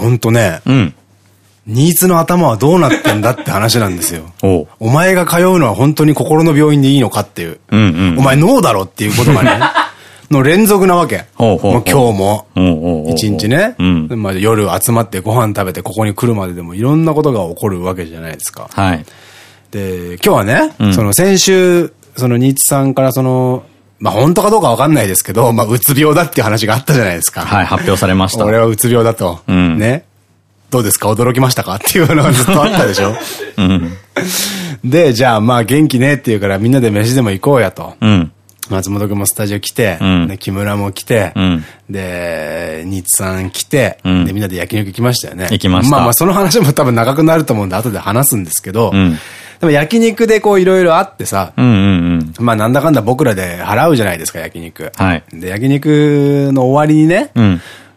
ほんとね、うん。ニーツの頭はどうなってんだって話なんですよ。おお前が通うのは本当に心の病院でいいのかっていう。うんうん、お前脳だろっていうことがね、の連続なわけ。もう今日も、一日ね、まあ夜集まってご飯食べてここに来るまででもいろんなことが起こるわけじゃないですか。はい。で、今日はね、うん、その先週、そのニーツさんからその、まあ本当かどうかわかんないですけど、まあうつ病だっていう話があったじゃないですか。はい、発表されました。俺はうつ病だと。うん、ね。どうですか？驚きましたか？っていうのがずっとあったでしょうん、で、じゃあまあ元気ねって言うからみんなで飯でも行こうやと。うん、松本君もスタジオ来て、うん、で木村も来て、うん、で、ニッツさん来て、うん、で、みんなで焼肉行きましたよね。行きました。まあまあその話も多分長くなると思うんで後で話すんですけど、でも焼肉でこういろいろあってさ、まあなんだかんだ僕らで払うじゃないですか、焼肉。はい。で、焼肉の終わりにね、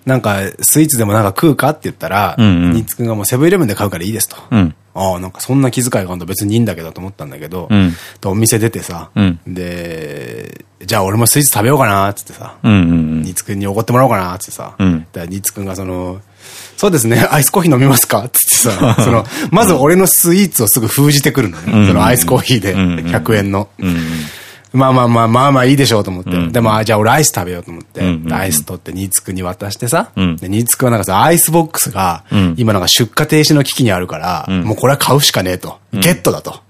なんか、スイーツでもなんか食うかって言ったら、ニッツくんがもうセブンイレブンで買うからいいですと。うん、ああ、なんかそんな気遣いがあると別にいいんだけどと思ったんだけど、うん、お店出てさ、うん、で、じゃあ俺もスイーツ食べようかなっつってさ、ニッツくん。におごってもらおうかなっつってさ、うん、ニッツくんがその、そうですね、アイスコーヒー飲みますかつってさ、その、まず俺のスイーツをすぐ封じてくるのね。そのアイスコーヒーで100円の。まあまあまあまあまあいいでしょうと思って。うん、でも、じゃあ俺アイス食べようと思って、アイス取ってニーツくんに渡してさ、うん、でニーツくんはなんかさ、アイスボックスが、今なんか出荷停止の危機にあるから、もうこれは買うしかねえと。ゲットだと。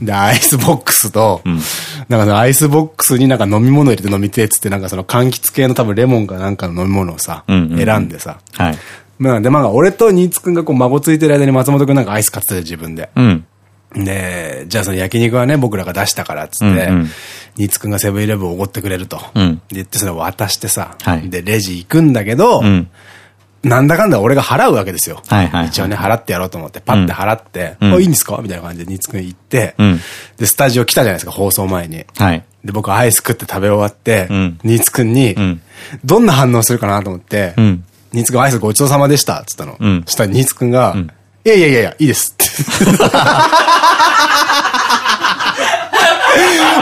で、アイスボックスと、なんかそのアイスボックスになんか飲み物入れて飲みてえっつって、なんかその柑橘系の多分レモンかなんかの飲み物をさ、選んでさ。はい。まあ、で、まあ、俺とニーツくんがこうまごついてる間に松本くんなんかアイス買ってた自分で。うん。で、じゃあその焼肉はね、僕らが出したからっつって、ニーツくんがセブンイレブンをおごってくれると。うん、言ってそれを渡してさ、はい、で、レジ行くんだけど、うん、なんだかんだ俺が払うわけですよ。一応ね、払ってやろうと思って、パッて払って、うん、いいんですかみたいな感じでニーツくん行って、うん、で、スタジオ来たじゃないですか、放送前に。はい、で、僕アイス食って食べ終わって、うん、ニーツくんに、どんな反応するかなと思って、ニーツくんアイスごちそうさまでした、つったの。そしたらニーツくんが、いやいやいやいや、いいですって。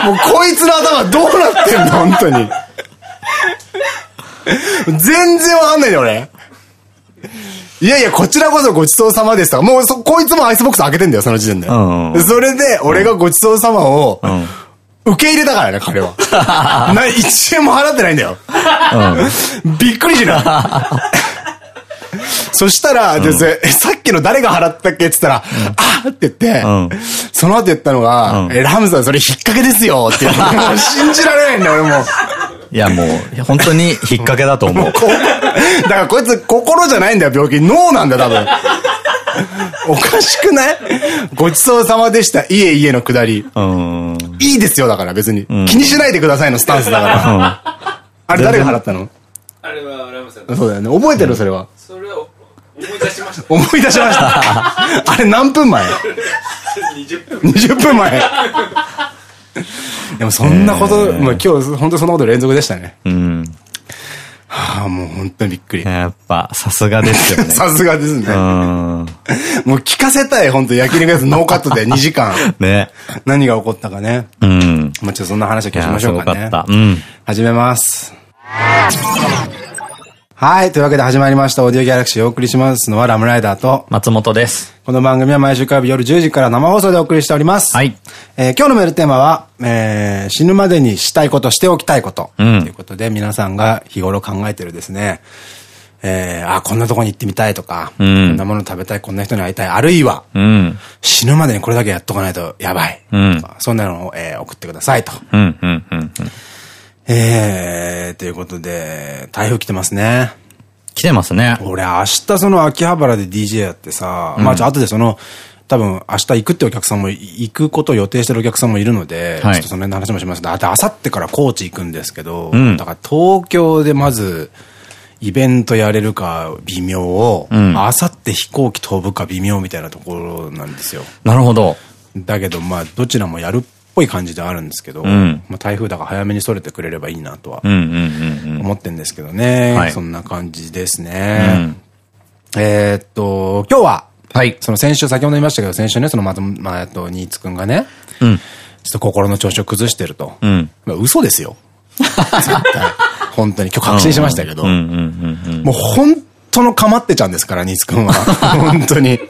もうこいつの頭どうなってんの？本当に。全然わかんないよ、俺。いやいや、こちらこそごちそうさまでした。もうそ、こいつもアイスボックス開けてんだよ、その時点で。それで、俺がごちそうさまを、受け入れたからね、彼は。な、一円も払ってないんだよ。びっくりしな。そしたら、うん、さっきの誰が払ったっけって言ったら、あって言って、その後言ったのが、え、ラムさんそれ引っ掛けですよって言って、も う信じられないんだ俺もう。いやもう、本当に引っ掛けだと思う。だからこいつ心じゃないんだよ、病気。脳なんだよ、多分。おかしくない？ごちそうさまでした。家家のくだり。いいですよ、だから別に。気にしないでくださいのスタンスだから。あれ誰が払ったの？あれはラムさん。そうだよね。覚えてるそれは。そい出しました。思い出しました。あれ何分前 ?20 分。20分前。でもそんなこと、もう今日本当そんなこと連続でしたね。うん。はあ、もう本当にびっくり。やっぱ、さすがですよね。さすがですね。うん。もう聞かせたい、本当焼肉やつノーカットで2時間。ね。何が起こったかね。うん。まあちょっとそんな話を聞きましょうかね。よかった。うん。始めます。はい。というわけで始まりました。オーディオギャラクシーをお送りしますのはラムライダーと松本です。この番組は毎週火曜日夜10時から生放送でお送りしております。はい。えー、今日のメールテーマは、えー、死ぬまでにしたいこと、しておきたいこと。うん、ということで、皆さんが日頃考えてるですね、えー、あ、こんなとこに行ってみたいとか、うん、こんなもの食べたい、こんな人に会いたい、あるいは、うん、死ぬまでにこれだけやっとかないとやばい。うん、そんなのを、えー、送ってくださいと。えー、ということで、台風来てますね。来てますね。俺明日その秋葉原で DJ やってさ、うん、まあじゃあ後でその、多分明日行くってお客さんも、行くことを予定してるお客さんもいるので、はい、ちょっとその辺の話もしますあと明後日から高知行くんですけど、うん、だから東京でまず、イベントやれるか微妙を、明後日飛行機飛ぶか微妙みたいなところなんですよ。なるほど。だけどまあどちらもやるっぽい感じであるんですけど、うん、まあ台風だから早めにそれてくれればいいなとは思ってんですけどね。そんな感じですね。うん、えっと、今日は、はい。その先週、先ほど言いましたけど、先週ね、そのまと、まあ、えっと、新津くんがね、うん。ちょっと心の調子を崩してると。うん。まあ、嘘ですよ。絶対。本当に。今日確信しましたけど。もう本当のかまってちゃんですから、ニーツくんは。本当に。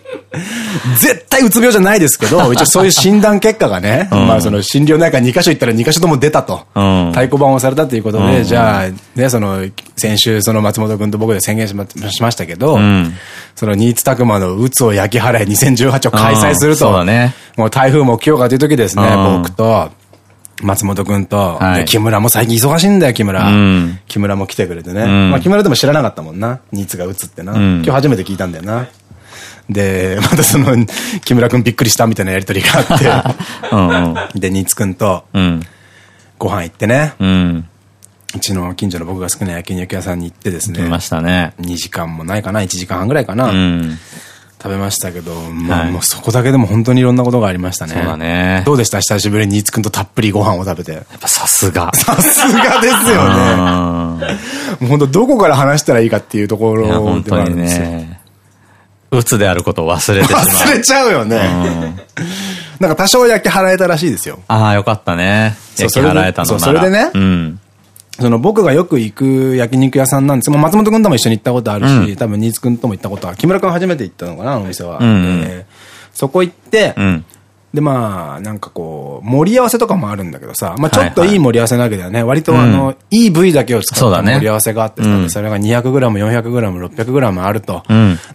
絶対うつ病じゃないですけど、一応そういう診断結果がね、うん、まあその診療内科2カ所行ったら2カ所とも出たと。うん、太鼓判をされたということで、うん、じゃあ、ね、その、先週その松本くんと僕で宣言しましましたけど、その新津拓磨のうつを焼き払い2018を開催すると。そうだね。もう台風目標がという時ですね、僕と、松本くんと、はい、木村も最近忙しいんだよ、木村。うん、木村も来てくれてね。うん、まあ木村でも知らなかったもんな。ニーツが打つってな。うん、今日初めて聞いたんだよな。で、またその、木村くんびっくりしたみたいなやりとりがあってうん、で、ニーツくんと、ご飯行ってね。うちの近所の僕が好きな焼肉屋さんに行ってですね。来ましたね。2時間もないかな、1時間半ぐらいかな。食べましたけど、まあ、もうそこだけでも本当にいろんなことがありましたね。そうだね。どうでした？久しぶりにニーツくんとたっぷりご飯を食べて。やっぱさすが。さすがですよね。もう本当どこから話したらいいかっていうところではあるんですよ。ね。鬱であることを忘れてしまう。忘れちゃうよね。なんか多少焼き払えたらしいですよ。ああ、よかったね。焼き払えたのなら。そう、それでね。うん。その僕がよく行く焼肉屋さんなんです。も松本くんとも一緒に行ったことあるし、うん、多分新津くんとも行ったことは、木村くん初めて行ったのかな、お店は。うんうん、えー、そこ行って、うん、で、まあ、なんかこう、盛り合わせとかもあるんだけどさ、まあちょっといい盛り合わせなわけだよね。割とあの、いい部位だけを使った盛り合わせがあってさ、それが 200g、400g、600g あると。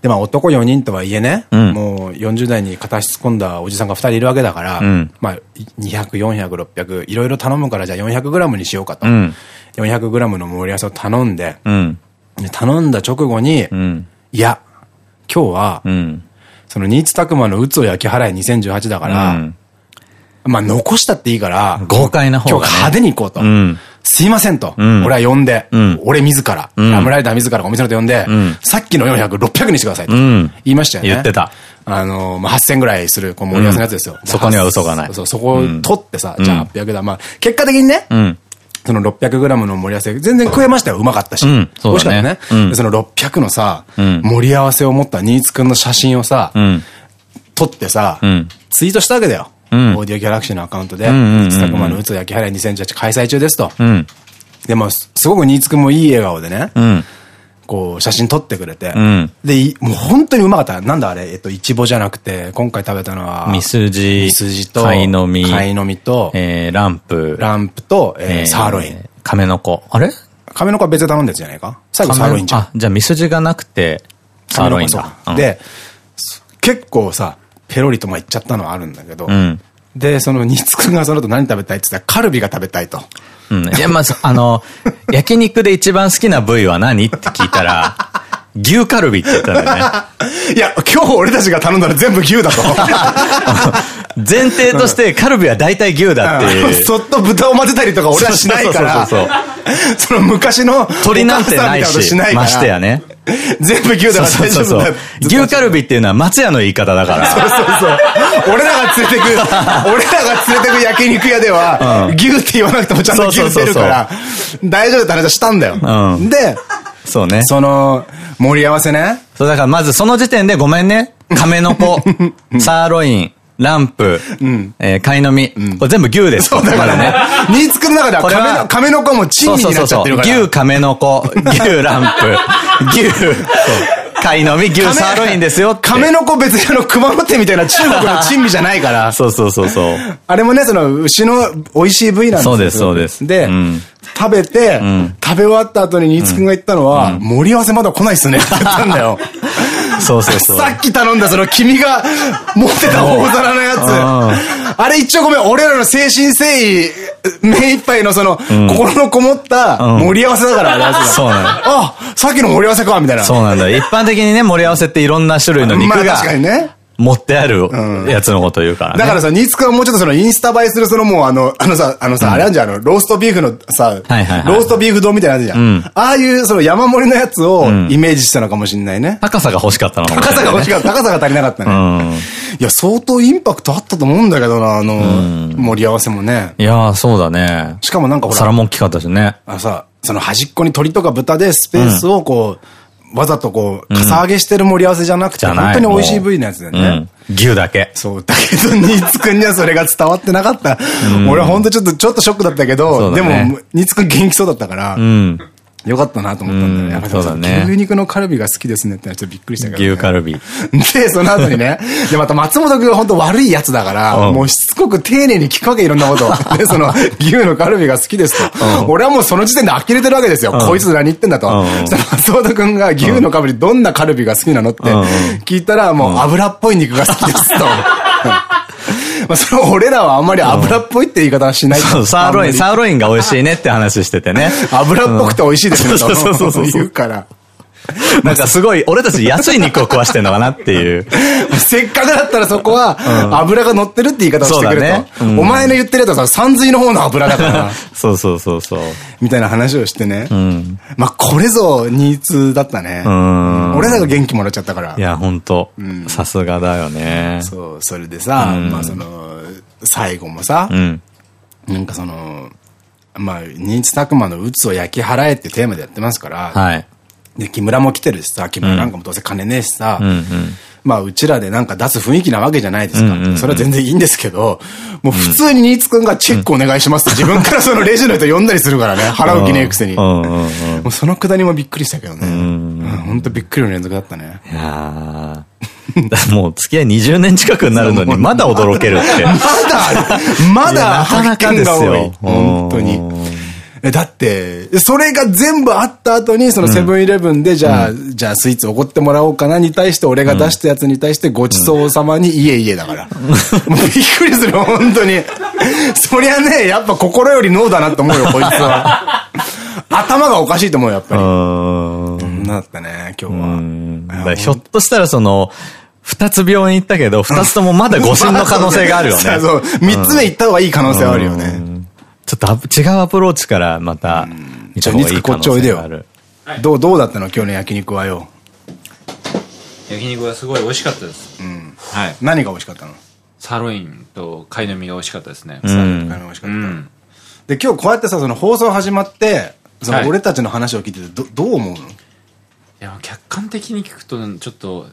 で、まあ男4人とはいえね、もう40代に片足突っ込んだおじさんが2人いるわけだから、まあ200、400、600、いろいろ頼むからじゃあ 400g にしようかと。400g の盛り合わせを頼んで、頼んだ直後に、いや、今日は、その、新津拓磨の鬱を焼き払い2018だから、うん、まあ、残したっていいから、豪快な方が、ね、今日派手に行こうと。うん、すいませんと。うん、俺は呼んで、俺自ら、ラムライダー自らお店の人呼んで、さっきの400、600にしてくださいと。言いましたよね。言ってた。あの、まあ、8000ぐらいする、こう盛り合わせのやつですよ。そこには嘘がない。そう、そこを取ってさ、じゃあ800だ。まあ、結果的にね、その 600g の盛り合わせ、全然食えましたよ。うまかったし。美味しかったね。その600のさ、盛り合わせを持った新津くんの写真をさ、撮ってさ、うん、ツイートしたわけだよ。うん、オーディオギャラクシーのアカウントで、スタクマのうつ焼き払い2018開催中ですと。うん、でも、すごく新津くんもいい笑顔でね、こう、写真撮ってくれて、で、もう本当にうまかった。なんだあれ、えっと、いちぼじゃなくて、今回食べたのは、ミスジ、ミスジと、貝の実、貝の実と、えー、ランプ、ランプと、えー、サーロイン。亀の子。あれ？亀の子は別で頼んでるじゃないか？最後サーロインじゃん。あ、じゃあミスジがなくて、サーロインだ。で、結構さ、ペロリとまあ言っちゃったのはあるんだけど、うん、で、その、ニツくんがその後何食べたいって言ったら、カルビが食べたいと。うん。いや、まず、あの、焼肉で一番好きな部位は何って聞いたら、牛カルビって言ったんだよね。いや、今日俺たちが頼んだら全部牛だと。前提としてカルビは大体牛だっていう。そっと豚を混ぜたりとか俺はしないから。そうそうそうその昔の鳥なんてないし、ましてやね。全部牛だから大丈夫だ。牛カルビっていうのは松屋の言い方だから。そうそうそう。俺らが連れてく、俺らが連れてく焼肉屋では、牛って言わなくてもちゃんと牛出るから、大丈夫って話はしたんだよ。で、そうね。その、盛り合わせね。そう、だからまずその時点でごめんね。亀の子、サーロイン、ランプ、うん、えー、貝の実、うん、これ全部牛です。そうだからね。新んの中では亀の子も珍味になっちゃってるから。牛、亀の子、牛、ランプ、牛、貝の実、牛、サーロインですよ亀の子別にあの、熊本店みたいな中国の珍味じゃないから。そうそうそうそう。あれもね、その、牛の美味しい部位なんですよ。そうです、そうです。で、うん食べて、うん、食べ終わった後に新津くんが言ったのは、うん、盛り合わせまだ来ないっすねって言ったんだよ。そうそうそう。さっき頼んだその君が持ってた大皿のやつ。あれ一応ごめん、俺らの精神誠意、目いっぱいのその、心のこもった盛り合わせだから、あれそうなんだ。あ、さっきの盛り合わせか、みたいな。そうなんだ。一般的にね、盛り合わせっていろんな種類の肉が。まあ確かにね。持ってあるやつのこと言うからね。だからさ、ニツくんはもうちょっとそのインスタ映えするそのもうあの、あのさ、あのさ、あれあんじゃん、あの、ローストビーフのさ、ローストビーフ丼みたいなやつじゃん。ああいうその山盛りのやつをイメージしたのかもしんないね。高さが欲しかったのかも高さが欲しかった。高さが足りなかったね。いや、相当インパクトあったと思うんだけどな、あの、盛り合わせもね。いやそうだね。しかもなんかほら。皿も大きかったしね。あさ、その端っこに鶏とか豚でスペースをこう、わざとこう、かさ上げしてる盛り合わせじゃなくて、本当に美味しい部位のやつだよね。牛だけ。そう。だけど、ニーツくんにはそれが伝わってなかった。俺は本当ちょっと、ちょっとショックだったけど、でも、ニーツくん元気そうだったから、よかったなと思ったんだよね。やっぱそうだね。牛肉のカルビが好きですねってのはちょっとびっくりしたけど、ね。牛カルビ。で、その後にね、で、また松本くんが本当悪いやつだから、もうしつこく丁寧に聞くわけいろんなことを。で、その、牛のカルビが好きですと。俺はもうその時点で呆れてるわけですよ。こいつ何言ってんだと。そしたら松本くんが牛のカルビどんなカルビが好きなのって聞いたら、もう油っぽい肉が好きですと。まあ、それ俺らはあんまり油っぽいって言い方はしないそう、サーロイン、サーロインが美味しいねって話しててね。油っぽくて美味しいですねと。そうそうそうそう 言うから。なんかすごい、俺たち安い肉を食わしてんのかなっていう。せっかくだったらそこは、油が乗ってるって言い方をしてくれと。ねうんお前の言ってるやつはさ、山水の方の油だから。そうそうそうそう。みたいな話をしてね。んまあ、これぞ、ニーツだったね。ん俺らが元気もらっちゃったからい。や、ほんと。さすがだよね。そう、それでさ、まあその、最後もさ、うん。なんかその、まあ、ニーツたくまの鬱を焼き払えってテーマでやってますから、はい。で、木村も来てるしさ、木村なんかもどうせ金ねえしさ、うんうん。まあ、うちらでなんか出す雰囲気なわけじゃないですか。それは全然いいんですけど、もう普通に新津くんがチェックお願いしますって自分からそのレジの人呼んだりするからね。払う気ねえくせに。うもんうそのくだりもびっくりしたけどね。うんほんとびっくりの連続だったね。いやー もう付き合い20年近くになるのに、まだ驚けるって。まだ、まだなかなかですよ発見が多い本当に。えだって、それが全部あった後に、そのセブンイレブンで、じゃあ、じゃあスイーツおごってもらおうかなに対して、俺が出したやつに対して、ごちそうさまに、いえいえだから。もうびっくりする、本当に。そりゃね、やっぱ心より脳だなって思うよ、こいつは。頭がおかしいと思うよ、やっぱり。うん。んなだったね、今日は。ひょっとしたらその、二つ病院行ったけど、二つともまだ誤診の可能性があるよね。そう。三つ目行った方がいい可能性はあるよね。ちょっと違うアプローチからまた見た方がいい可能性がある。どう、どうだったの今日の焼肉はよ。焼肉はすごい美味しかったです。はい。何が美味しかったの？サーロインと貝の実が美味しかったですね。うん。美味しかった。うん。で、今日こうやってさ、その放送始まって、そはいの俺たちの話を聞いてて、ど、どう思うの？いや、客観的に聞くと、ちょっと、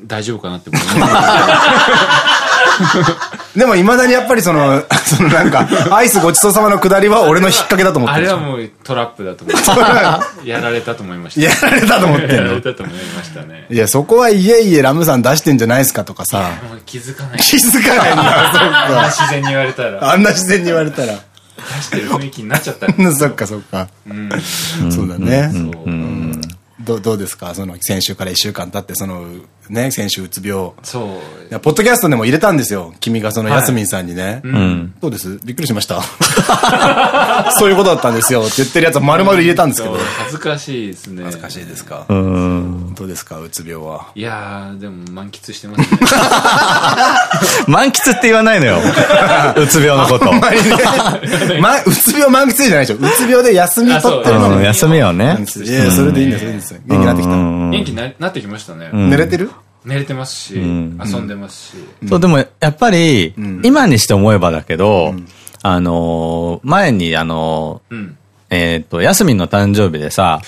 大丈夫かなって思います。でも未だにやっぱりその、そのなんか、アイスごちそうさまのくだりは俺の引っ掛けだと思ってあれ。はもうトラップだと思いました。やられたと思いました。やられたと思ってやられたと思いましたね。いや、そこはいえいえラムさん出してんじゃないですかとかさ、気づかない。気づかないんだ。そっあんなか。自然に言われたら、あんな自然に言われたら。出してる雰囲気になっちゃったそっかそっか。うん。そうだね。そう。どどうですか？その先週から1週間経って、その、ね、先週うつ病。そう。いや、ポッドキャストでも入れたんですよ。君がその、はいヤスミンさんにね。うん。どうです？びっくりしました。そういうことだったんですよ。って言ってるやつは丸々入れたんですけど。恥ずかしいですね。恥ずかしいですか？うん。どうですか？うつ病は。いやー、でも満喫してますね。満喫って言わないのよ。うつ病のこと。あんまりね。ま、うつ病満喫じゃないでしょ。うつ病で休み取ってるの休みをね。いやそれでいいんです、いいんです。元気になってきた。うん元気にななってきましたね。寝れてる？寝れてますし、ん遊んでますし。そう、でも、やっぱり、今にして思えばだけど、あのー、前に、あのー、うん。えっと、ヤスミンの誕生日でさ、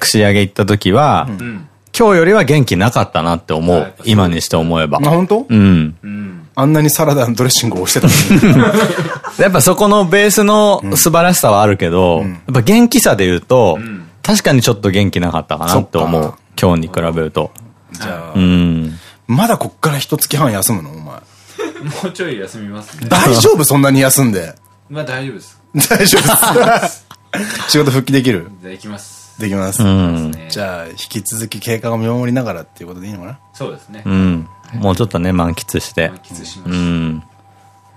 串揚げ行った時は、うん。今日よりは元気なかったなって思う今にして思えばあ、。本当？うん。うん。あんなにサラダのドレッシングを押してたのに。やっぱそこのベースの素晴らしさはあるけど、やっぱ元気さで言うと、ん確かにちょっと元気なかったかなって思う。今日に比べると。じゃあう、ん。まだこっから一月半休むの？お前。もうちょい休みますね。大丈夫？そんなに休んで。まあ大丈夫です。大丈夫です。仕事復帰できる？じゃあ行きます。できます。うん。ねじゃあ、引き続き経過を見守りながらっていうことでいいのかな？そうですね。うん。もうちょっとね、満喫して満。喫しまうした。ん。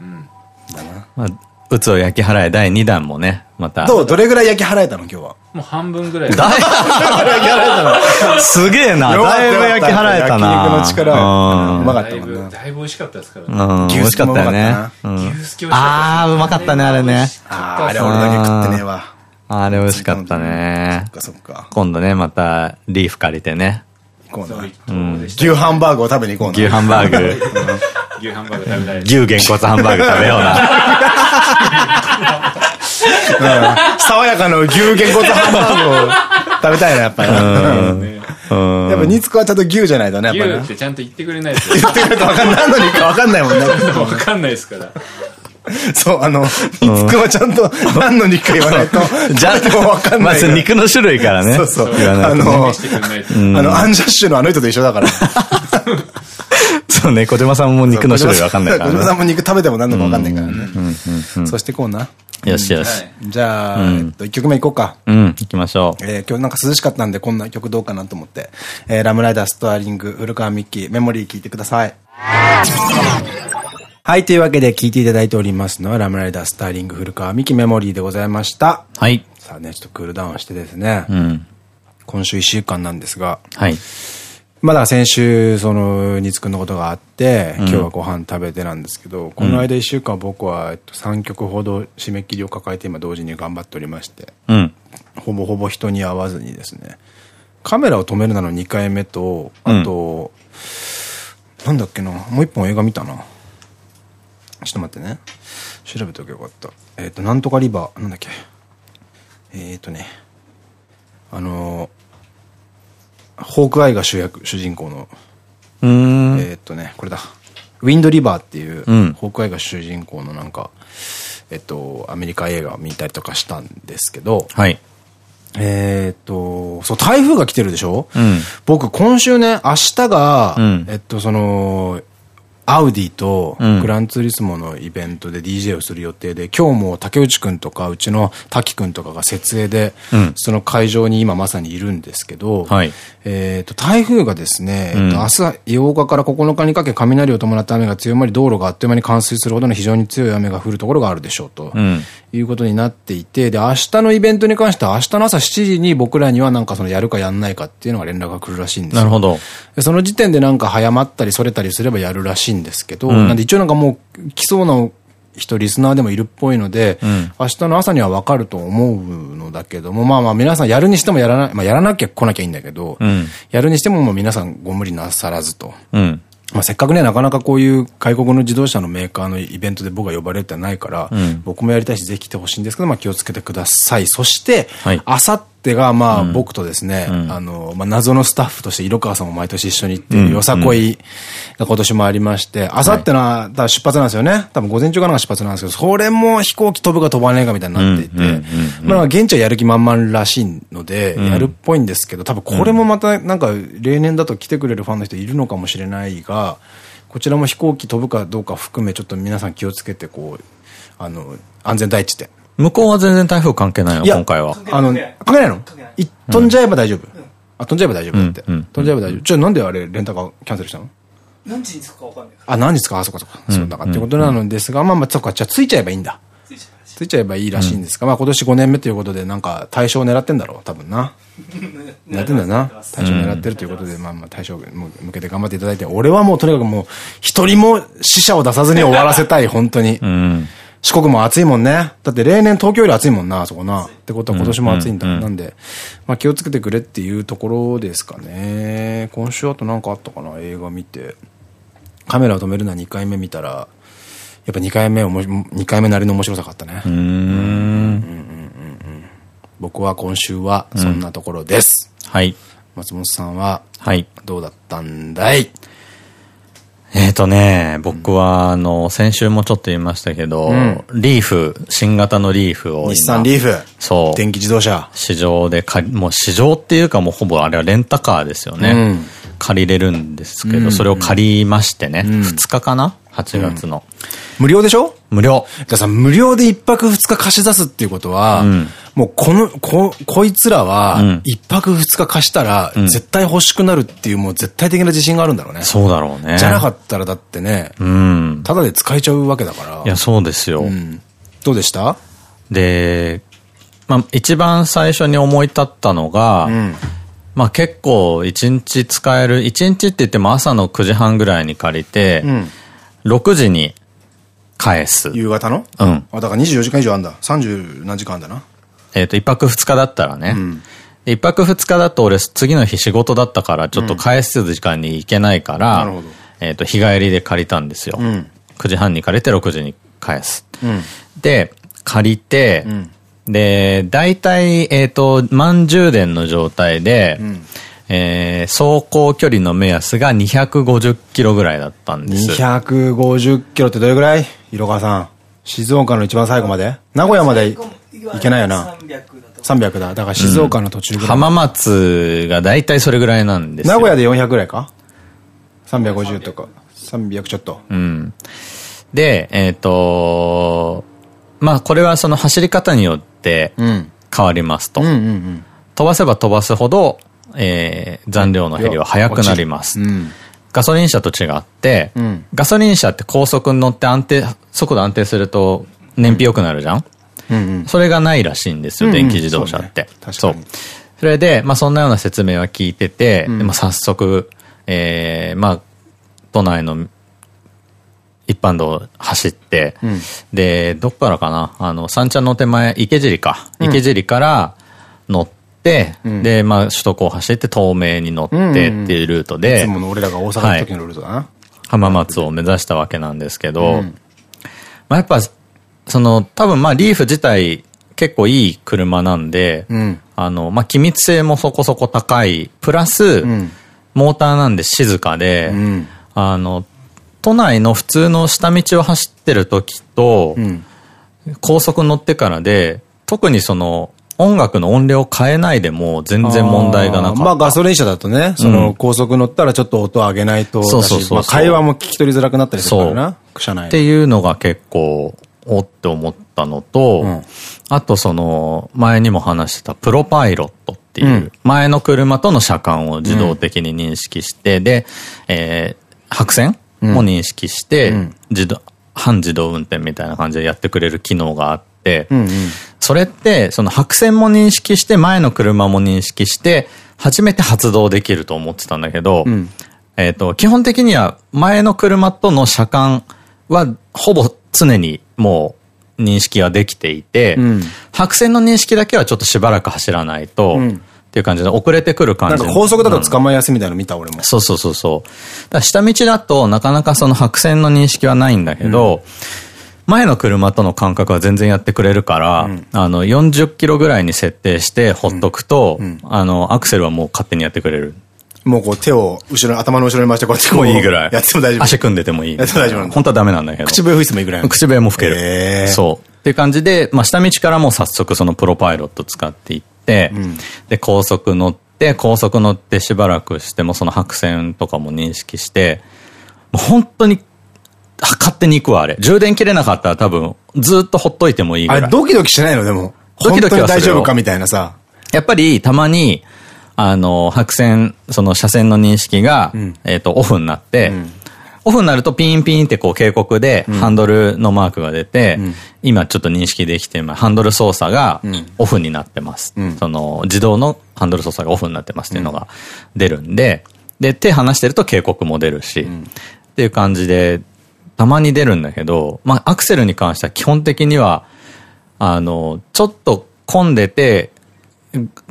うん。だな。まあ、うつを焼き払え第2弾もね、また。どうどれぐらい焼き払えたの今日は？もう半分ぐらい。だい すげえな。よかっただいぶ焼き払えたな。焼肉の力うんうまかっだいぶ、たもんな。だいぶ美味しかったですからね。うん。美味しかったよね。うん牛すき美味しかったあー、うまかったね、あれね。あーあれ俺だけ食ってねえわ。あれ美味しかったねそっ。かそっか。今度ね、また、リーフ借りてね。行こうな。牛ハンバーグを食べに行こうな。牛ハンバーグ、牛ハンバーグ食べたい。牛げんこつハンバーグ食べような。爽やかの牛げんこつハンバーグを食べたいな、やっぱりやっぱ、ニツコはちゃんと牛じゃないとね、やっぱりな。牛ってちゃんと言ってくれないと。言ってくれたらわかんない。何の肉かわかんないもんね。わかんないですから。そう、あの、いつくはちゃんと何の肉か言わないと、じゃあ、もわかんない。まず肉の種類からね。そうそう。あの、あの、アンジャッシュのあの人と一緒だから。そうね、小島さんも肉の種類わかんないから小島さんも肉食べても何のかわかんないからね。そしてこうな。よしよし。じゃあ、えっと、1曲目いこうか。うん、行きましょう。え今日なんか涼しかったんで、こんな曲どうかなと思って。えラムライダーストアリング、古川ミッキー、メモリー聞いてください。はい、というわけで聞いていただいておりますのは、ラムライダースターリング古川美希メモリーでございました。はい。さあね、ちょっとクールダウンしてですね。うん。今週1週間なんですが。はい。まだ先週、その、ニツくんのことがあって、今日はご飯食べてなんですけど、うん、この間1週間僕は、えっと、3曲ほど締め切りを抱えて今同時に頑張っておりまして、うん。ほぼほぼ人に会わずにですね、カメラを止めるなの2回目と、あと、うん、なんだっけな、もう一本映画見たな。ちょっと待ってね。調べておけばよかった。えっ、ー、と、なんとかリバー、なんだっけ。えっ、ー、とね、あのー、ホークアイが主役、主人公の、えっとね、これだ。ウィンドリバーっていう、うん、ホークアイが主人公のなんか、えっと、アメリカ映画を見たりとかしたんですけど、はい。えっと、そう、台風が来てるでしょ？うん、僕、今週ね、明日が、うん、えっと、その、アウディとグランツーリスモのイベントで DJ をする予定で、今日も竹内くんとか、うちの滝くんとかが設営で、その会場に今まさにいるんですけど、はい、えっと、台風がですね、えっと、明日8日から9日にかけ雷を伴った雨が強まり、道路があっという間に冠水するほどの非常に強い雨が降るところがあるでしょうと。うんいうことになっていて、で、明日のイベントに関しては明日の朝7時に僕らにはなんかそのやるかやんないかっていうのが連絡が来るらしいんですよ。なるほど。その時点でなんか早まったりそれたりすればやるらしいんですけど、うん、なんで一応なんかもう来そうな人、リスナーでもいるっぽいので、うん、明日の朝にはわかると思うのだけども、まあまあ皆さんやるにしてもやらない、まあやらなきゃ来なきゃいいんだけど、うん、やるにしてももう皆さんご無理なさらずと。うん。まあせっかくね、なかなかこういう外国の自動車のメーカーのイベントで僕が呼ばれるってないから、うん、僕もやりたいし、ぜひ来てほしいんですけど、まあ気をつけてください。そして、あさってが、まあ、僕とですね、あの、まあ、謎のスタッフとして色川さんも毎年一緒に行ってるよさこいが今年もありまして、あさってのは、出発なんですよね。多分午前中からが出発なんですけど、それも飛行機飛ぶか飛ばねえかみたいになっていて、まあ、現地はやる気満々らしいので、やるっぽいんですけど、多分これもまた、なんか、例年だと来てくれるファンの人いるのかもしれないが、こちらも飛行機飛ぶかどうか含め、ちょっと皆さん気をつけて、こう、あの、安全第一で。向こうは全然台風関係ないよ、今回は。あの、関係ないの？飛んじゃえば大丈夫。あ、飛んじゃえば大丈夫だって。飛んじゃえば大丈夫。じゃあなんであれ、レンタカーキャンセルしたの？何時に着くか分かんない。あ、何日か、あ、そっかそっか。そうだからってことなのですが、まあまあ、そっか、じゃあ着いちゃえばいいんだ。ついちゃえばいいらしいんですが、まあ今年5年目ということで、なんか対象を狙ってんだろう、多分な。狙ってんだな。対象狙ってるということで、まあまあ対象向けて頑張っていただいて、俺はもうとにかくもう、一人も死者を出さずに終わらせたい、本当に。四国も暑いもんね。だって例年東京より暑いもんな、そこな。ってことは今年も暑いんだ。なんで、まあ気をつけてくれっていうところですかね。今週あと何かあったかな、映画見て。カメラを止めるのは2回目見たら、やっぱ2回目、2回目なりの面白さがあったね。うん。僕は今週はそんなところです。うん、はい。松本さんは、はい。どうだったんだい、えっとね、僕は、あの、先週もちょっと言いましたけど、うん、リーフ、新型のリーフを。日産リーフ。そう。電気自動車。市場でか、もう市場っていうかもうほぼあれはレンタカーですよね。うん、借りれるんですけど、それを借りましてね、2日かな？?8 月の。無料でしょ？無料。ださ、無料で一泊二日貸し出すっていうことは、うん、もうこの、こ、こいつらは、一泊二日貸したら、絶対欲しくなるっていう、もう絶対的な自信があるんだろうね。そうだろうね。じゃなかったらだってね、うん。ただで使えちゃうわけだから。いや、そうですよ。うん、どうでした？で、まあ、一番最初に思い立ったのが、うん、まあ結構一日使える、一日って言っても朝の9時半ぐらいに借りて、うん、6時に返す。夕方の？うん。あ、だから24時間以上あんだ。30何時間だな。えっと、一泊二日だったらね。うん、一泊二日だと俺次の日仕事だったからちょっと返す時間に行けないから、うん、えっと、日帰りで借りたんですよ。うん、9時半に借りて6時に返す。うん、で、借りて、で、大体、えっと、満充電の状態で、えー、走行距離の目安が250キロぐらいだったんです。250キロってどれぐらい？色川さん。静岡の一番最後まで？名古屋まで行けないよな。300だ。だから静岡の途中ぐらい。浜松が大体それぐらいなんですよ。名古屋で400ぐらいか ?350 とか。300ちょっと。うん。で、えっ、ー、とまあこれはその走り方によって変わりますと。飛ばせば飛ばすほど、えー、残量の減りは速くなります。ガソリン車と違って、うん、ガソリン車って高速に乗って安定、速度安定すると燃費良くなるじゃん、うんうん、それがないらしいんですよ、電気自動車って。そう、ね、それで、まあそんなような説明は聞いてて、うん、でも早速、えー、まあ、都内の一般道走って、うん、で、どっからかな？あの、三茶の手前、池尻か。池尻から乗って、うん、で、まあ、首都高を走って東名に乗ってっていうルートで。いつもの俺らが大阪の時のルートだな。はい、浜松を目指したわけなんですけど、うん、まあやっぱ、その、多分まあ、リーフ自体結構いい車なんで、あの、まあ、機密性もそこそこ高い、プラス、モーターなんで静かで、あの、都内の普通の下道を走ってる時と、うん、高速乗ってからで、特にその、音楽の音量を変えないでも全然問題がなかった。まあガソリン車だとね、その高速乗ったらちょっと音上げないと、そうそうそう。会話も聞き取りづらくなったりするからな、車内。っていうのが結構、おって思ったのと、うん、あとその、前にも話してたプロパイロットっていう、前の車との車間を自動的に認識して、うん、で、えー、白線も認識して、自動、半自動運転みたいな感じでやってくれる機能があって、それって、その白線も認識して、前の車も認識して、初めて発動できると思ってたんだけど、うん、えっと、基本的には前の車との車間はほぼ常にもう認識はできていて、うん、白線の認識だけはちょっとしばらく走らないと、うん。っていう感じで遅れてくる感じ。なんか高速だと捕まえやすいみたいなの見た、俺も。そうそうそうそう。だ下道だとなかなかその白線の認識はないんだけど、うん、前の車との感覚は全然やってくれるから、うん、あの、40キロぐらいに設定してほっとくと、うん、あの、アクセルはもう勝手にやってくれる。もうこう手を後ろ、頭の後ろに回してこうやってもいいぐらい。やっても大丈夫。足組んでてもいい。やっても大丈夫本当はダメなんだけど。口笛吹いてもいいぐらい。口笛も吹ける。そう。っていう感じで、まあ下道からも早速そのプロパイロット使っていって、うん、で、高速乗って、で、高速乗ってしばらくしてもその白線とかも認識して、もう本当に勝手に行くわ、あれ。充電切れなかったら多分、ずっとほっといてもいいぐらい。あれ、ドキドキしないの？でも。ドキドキは大丈夫かみたいなさ。やっぱり、たまに、あの、白線、その車線の認識が、うん、えっと、オフになって、うんオフになるとピンピンってこう警告でハンドルのマークが出て、うん、今ちょっと認識できて、ハンドル操作がオフになってます。うん、その自動のハンドル操作がオフになってますっていうのが出るんで、で、手離してると警告も出るし、うん、っていう感じで、たまに出るんだけど、まあアクセルに関しては基本的には、あの、ちょっと混んでて、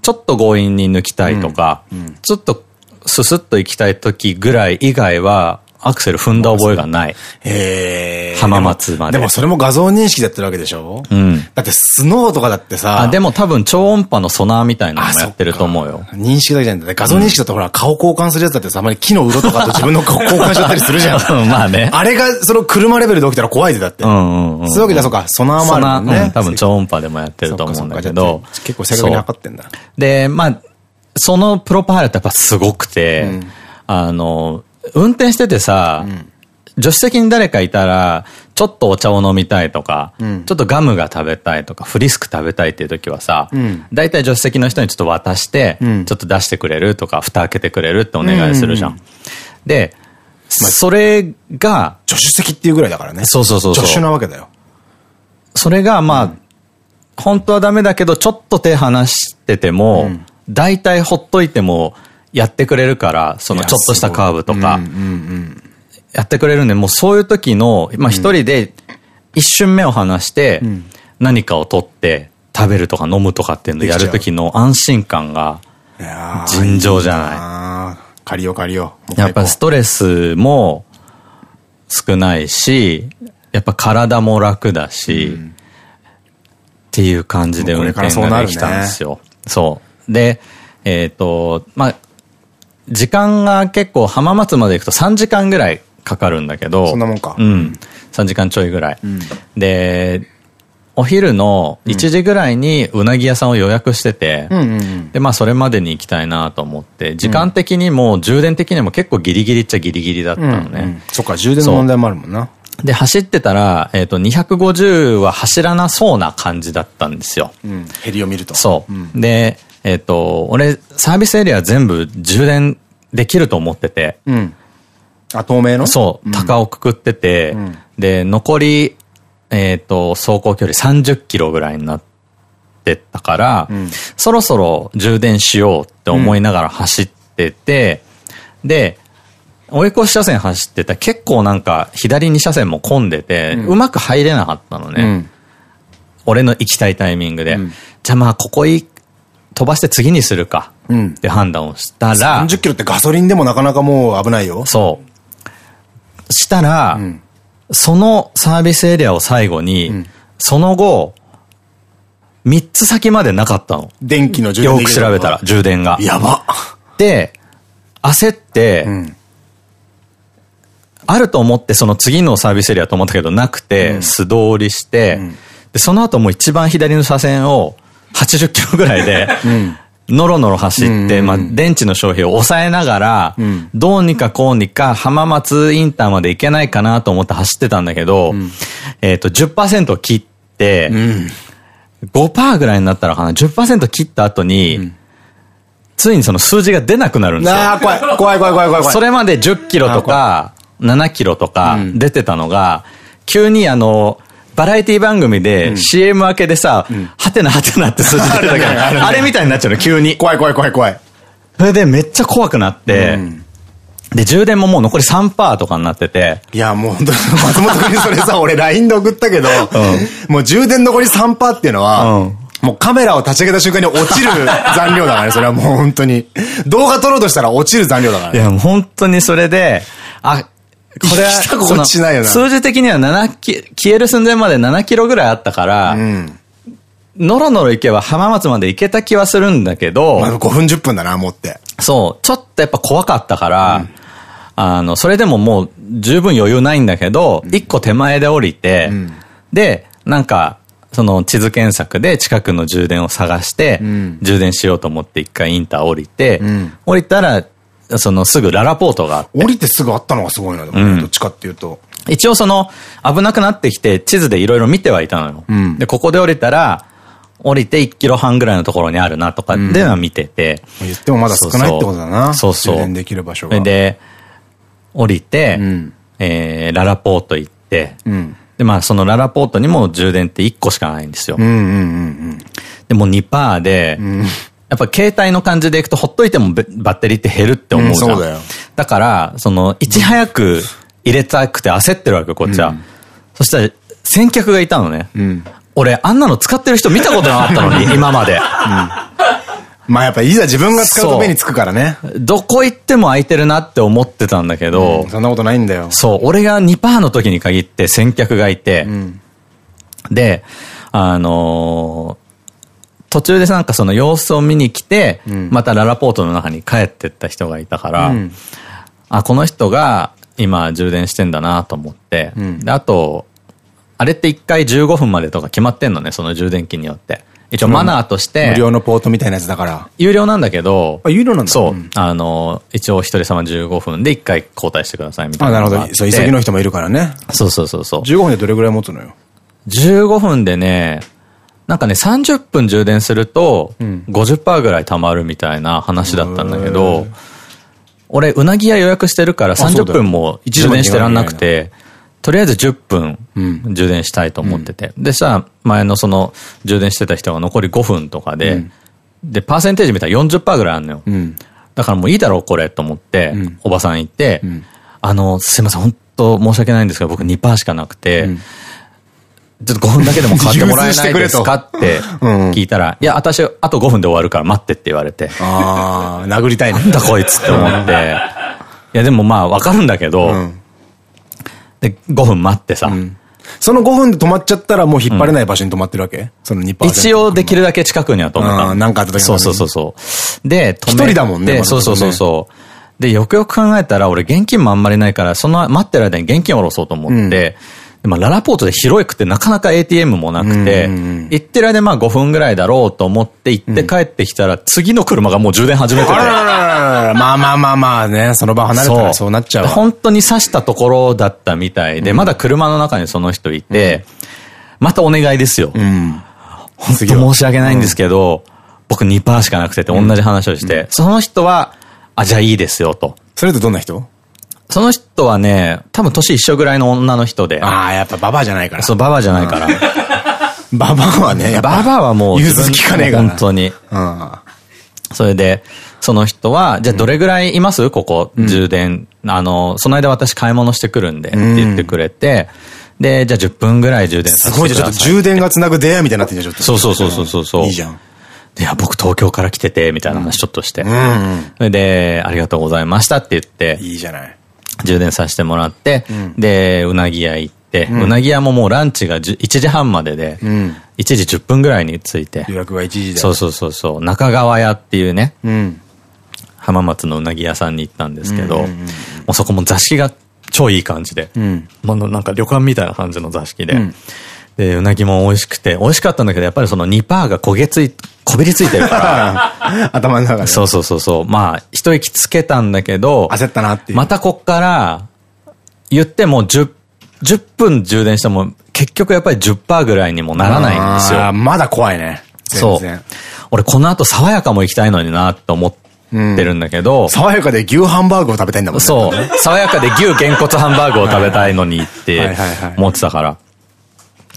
ちょっと強引に抜きたいとか、ちょっとススッと行きたい時ぐらい以外は、アクセル踏んだ覚えがない。へ浜松まで。でもそれも画像認識でやってるわけでしょ？うん。だってスノーとかだってさ。あ、でも多分超音波のソナーみたいなのもやってると思うよ。認識だけじゃないんだね。画像認識だとほら、顔交換するやつだってさ、あまり木の色とかと自分の顔 交換しちゃったりするじゃん。まあね。あれがその車レベルで起きたら怖いぜ、だって。うんうんうん。そういうわけじゃそうか、ソナーもあるもんね。多分超音波でもやってると思うんだけど。結構正確に測ってんだ。で、まあ、そのプロパイルってやっぱすごくて、あの、運転しててさ、助手席に誰かいたら、ちょっとお茶を飲みたいとか、うん、ちょっとガムが食べたいとか、フリスク食べたいっていう時はさ、大体、助手席の人にちょっと渡して、うん、ちょっと出してくれるとか、蓋開けてくれるってお願いするじゃん。で、まあ、それが、助手席っていうぐらいだからね。そうそうそう助手なわけだよ。それが、まあ、本当はダメだけど、ちょっと手離してても、大体ほっといても、やってくれるから、そのちょっとしたカーブとか、やってくれるんで、もうそういう時の、まあ一人で一瞬目を離して、何かを取って食べるとか飲むとかっていうのをやる時の安心感が、尋常じゃない。借りよう借りよう。やっぱストレスも少ないし、やっぱ体も楽だし、うん、っていう感じで運転ができたんですよ。そう。で、えっ、ー、と、まあ、時間が結構浜松まで行くと3時間ぐらいかかるんだけど。そんなもんか。うん。3時間ちょいぐらい。で、お昼の1時ぐらいにうなぎ屋さんを予約してて、で、まあそれまでに行きたいなと思って、時間的にも充電的にも結構ギリギリっちゃギリギリだったのね。うんうん、そっか、充電の問題もあるもんな。で、走ってたら、えっ、ー、と、250は走らなそうな感じだったんですよ。うん、ヘリを見ると。そう。うん、で、えっ、ー、と、俺、サービスエリア全部充電できると思ってて。うん。あ、透明の？そう。高をくくってて、うん、で、残り、えっ、と、走行距離30キロぐらいになってたから、うん、そろそろ充電しようって思いながら走ってて、うん、で、追い越し車線走ってた結構なんか左2車線も混んでて、うまく入れなかったのね。俺の行きたいタイミングで。じゃあまあここ飛ばして次にするか。って判断をしたら。30キロってガソリンでもなかなかもう危ないよ。そう。したら、うんそのサービスエリアを最後に、うん、その後、三つ先までなかったの。電気の充電よく調べたら、充電が。やば。で、焦って、うん、あると思ってその次のサービスエリアと思ったけどなくて、うん、素通りして、で、その後も一番左の車線を80キロぐらいで、のろのろ走って、まあ、電池の消費を抑えながら、うん、どうにかこうにか浜松インターまで行けないかなと思って走ってたんだけど、うん、えっと、10%切って、うん、5%ぐらいになったらかな、10%切った後に、うん、ついにその数字が出なくなるんですよ。ああ、怖い、怖い、怖い、怖い、怖い。それまで10キロとか、7キロとか出てたのが、急にあの、バラエティ番組で CM 明けでさ、はてなはてなって数字出てたけど、あれみたいになっちゃうの、急に。怖い怖い怖い怖い。それでめっちゃ怖くなって、で、充電ももう残り3%とかになってて。いや、もう本当松本君にそれさ、俺 LINE で送ったけど、もう充電残り3%っていうのは、もうカメラを立ち上げた瞬間に落ちる 残量だからね、それはもう本当に。動画撮ろうとしたら落ちる残量だからね。いや、もう本当にそれで、あ、これ は、数字的には7キ、消える寸前まで7キロぐらいあったから、うん、のろのろ行けば浜松まで行けた気はするんだけど、まあ5分10分だな、思って。そう、ちょっとやっぱ怖かったから、うん、あの、それでももう十分余裕ないんだけど、一、うん、個手前で降りて、で、なんか、その地図検索で近くの充電を探して、充電しようと思って一回インター降りて、降りたらそのすぐララポートがあって。降りてすぐあったのがすごいな、でも、うん、どっちかっていうと。一応その、危なくなってきて、地図でいろいろ見てはいたのよ。うん、で、ここで降りたら、降りて1キロ半ぐらいのところにあるなとかっていうのは見てて。うん、言ってもまだ少ないってことだな。そうそう。充電できる場所が。で、降りて、うん、えー、ララポート行って、うん、で、まあそのララポートにも充電って1個しかないんですよ。で、も2%で、うんやっぱ携帯の感じでいくとほっといてもバッテリーって減るって思うじゃん。うん、そうだよ。だから、その、いち早く入れたくて焦ってるわけよ、こっちは。うん、そしたら、先客がいたのね。うん、俺、あんなの使ってる人見たことなかったのに、今まで。うんまあやっぱいざ自分が使うと目につくからね。どこ行っても空いてるなって思ってたんだけど、うん、そんなことないんだよ。そう、俺が2%の時に限って先客がいて、うん、で、あのー途中でなんかその様子を見に来て、うん、またララポートの中に帰ってった人がいたから、うん、あ、この人が今充電してんだなと思って、うん、で、あと、あれって1回15分までとか決まってんのね、その充電器によって。一応マナーとして。無料のポートみたいなやつだから。有料なんだけど。あ、有料なんだそう。あの、一応一人様15分で1回交代してくださいみたいな。あ、なるほど。そう、急ぎの人もいるからね。そうそうそうそう。15分でどれぐらい持つのよ ?15 分でね、なんかね、30分充電すると、50%ぐらい貯まるみたいな話だったんだけど、俺、うなぎ屋予約してるから30分も充電してらんなくて、とりあえず10分充電したいと思ってて。でさ、前のその充電してた人が残り5分とかで、で、パーセンテージ見たら40%ぐらいあるのよ。だからもういいだろう、これ、と思って、おばさん行って、あの、すいません、本当申し訳ないんですけど、僕2%しかなくて、ちょっと5分だけでも変わってもらえないですかって聞いたら、いや、私、あと5分で終わるから待ってって言われて。ああ、殴りたいね。なんだこいつって思って。いや、でもまあ、わかるんだけど、で、5分待ってさ。その5分で止まっちゃったらもう引っ張れない場所に止まってるわけ？その2%。一応できるだけ近くには止めた。なんかあった時そうそうそうそう。で、止め一人だもんね。そうそうそうそう。で、よくよく考えたら、俺現金もあんまりないから、その待ってる間に現金下ろそうと思って、まあ、ララポートで広くてなかなか ATM もなくて、行ってる間まあ5分ぐらいだろうと思って行って帰ってきたら、次の車がもう充電始めてて。まあまあまあまあね、その場離れたらそう。なっちゃう本当に刺したところだったみたいで、まだ車の中にその人いて、またお願いですよ。本当申し訳ないんですけど、僕2%しかなくてって同じ話をして、その人は、あ、じゃあいいですよと。それってどんな人？その人はね、多分年一緒ぐらいの女の人で。ああ、やっぱババアじゃないから。そう、ババアじゃないから。ババアはね、ババアはもう、融通きかねえから。本当に。うん。それで、その人は、じゃあどれぐらいいます？ここ、充電。あの、その間私買い物してくるんで、って言ってくれて、で、じゃあ10分ぐらい充電させてください。すごい、ちょっと充電が繋ぐ出会いみたいになってんじゃん、ちょっと。そうそうそうそうそう。いいじゃん。いや、僕東京から来てて、みたいな話ちょっとして。それで、ありがとうございましたって言って。いいじゃない。充電させてもらって、うん、で、うなぎ屋行って、うん、うなぎ屋ももうランチが1時半までで、うん、1時10分ぐらいに着いて。予約は1時で。そうそうそうそう。中川屋っていうね、うん、浜松のうなぎ屋さんに行ったんですけど、もうそこも座敷が超いい感じで、うん、もうなんか旅館みたいな感じの座敷で、で、うなぎも美味しくて、美味しかったんだけど、やっぱりその2%が焦げつい、こびりついてるから。頭の中で。そうそうそうそう。まあ、一息つけたんだけど、焦ったなっていう。またこっから、言っても10、10分充電しても、結局やっぱり10%ぐらいにもならないんですよ。まだ怖いね。そう。俺この後爽やかも行きたいのになと思って、ってるんだけど、うん、爽やかで牛ハンバーグを食べたいんだもんね。そう。爽やかで牛げんこつハンバーグを食べたいのにって思ってたから。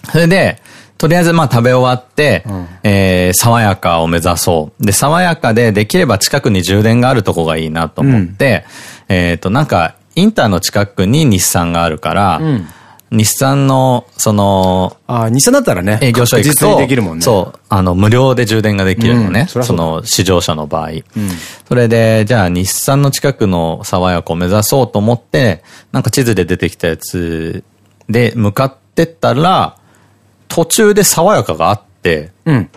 それで、とりあえずまあ食べ終わって、うん、えー、爽やかを目指そう。で、爽やかでできれば近くに充電があるとこがいいなと思って、うん、えっと、なんか、インターの近くに日産があるから、うん、日産の、その、あ日産だったらね、営業所行くと、できるもんね。そう、あの、無料で充電ができるのね。うん、その、試乗車の場合。うん、それで、じゃあ、日産の近くの爽やかを目指そうと思って、なんか地図で出てきたやつで向かってったら、途中で爽やかがあって、うん、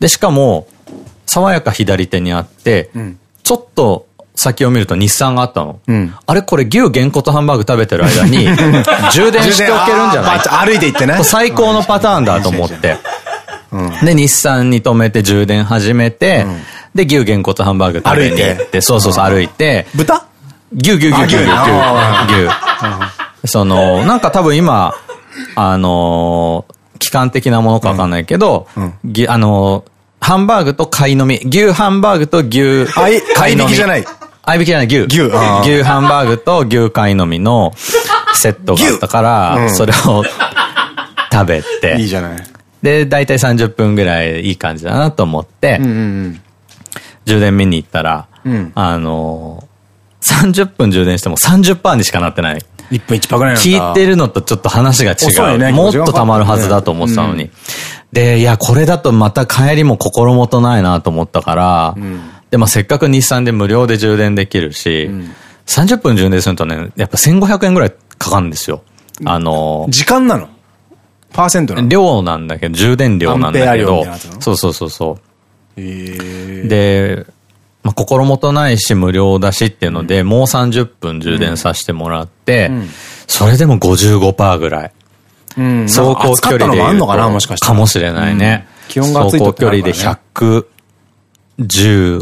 で、しかも、爽やか左手にあって、うん、ちょっと先を見ると日産があったの。うん、あれこれ牛げんことハンバーグ食べてる間に、充電しておけるんじゃない？歩いていってね。最高のパターンだと思って。で、日産に止めて充電始めて、で、牛げんことハンバーグ食べに行って、そうそうそう歩いて。豚？牛牛牛牛牛牛。牛。その、なんか多分今、あの期間的なものかわかんないけど、あの、ハンバーグと貝のみ、牛ハンバーグと牛貝のみ。じゃない。合いびきじゃない、牛。牛。牛ハンバーグと牛貝のみの セットがあったから、それを食べて。いいじゃない。で、だいたい30分ぐらいいい感じだなと思って、充電見に行ったら、あの、30分充電しても30%にしかなってない。1分1%ぐらい聞いてるのとちょっと話が違う。ね、もっと溜まるはずだと思ってたのに。うん、で、いや、これだとまた帰りも心もとないなと思ったから、うん、で、まあせっかく日産で無料で充電できるし、うん、30分充電するとね、やっぱ1500円ぐらいかかるんですよ。あの時間なの？パーセントなの？量なんだけど、充電量なんだけど、そうそうそうそう。で、まあ、心もとないし無料だしっていうので、うん、もう30分充電させてもらって、うん、それでも55%ぐらい。うん、走行距離で言うとかもしれないね。気温が走行距離で110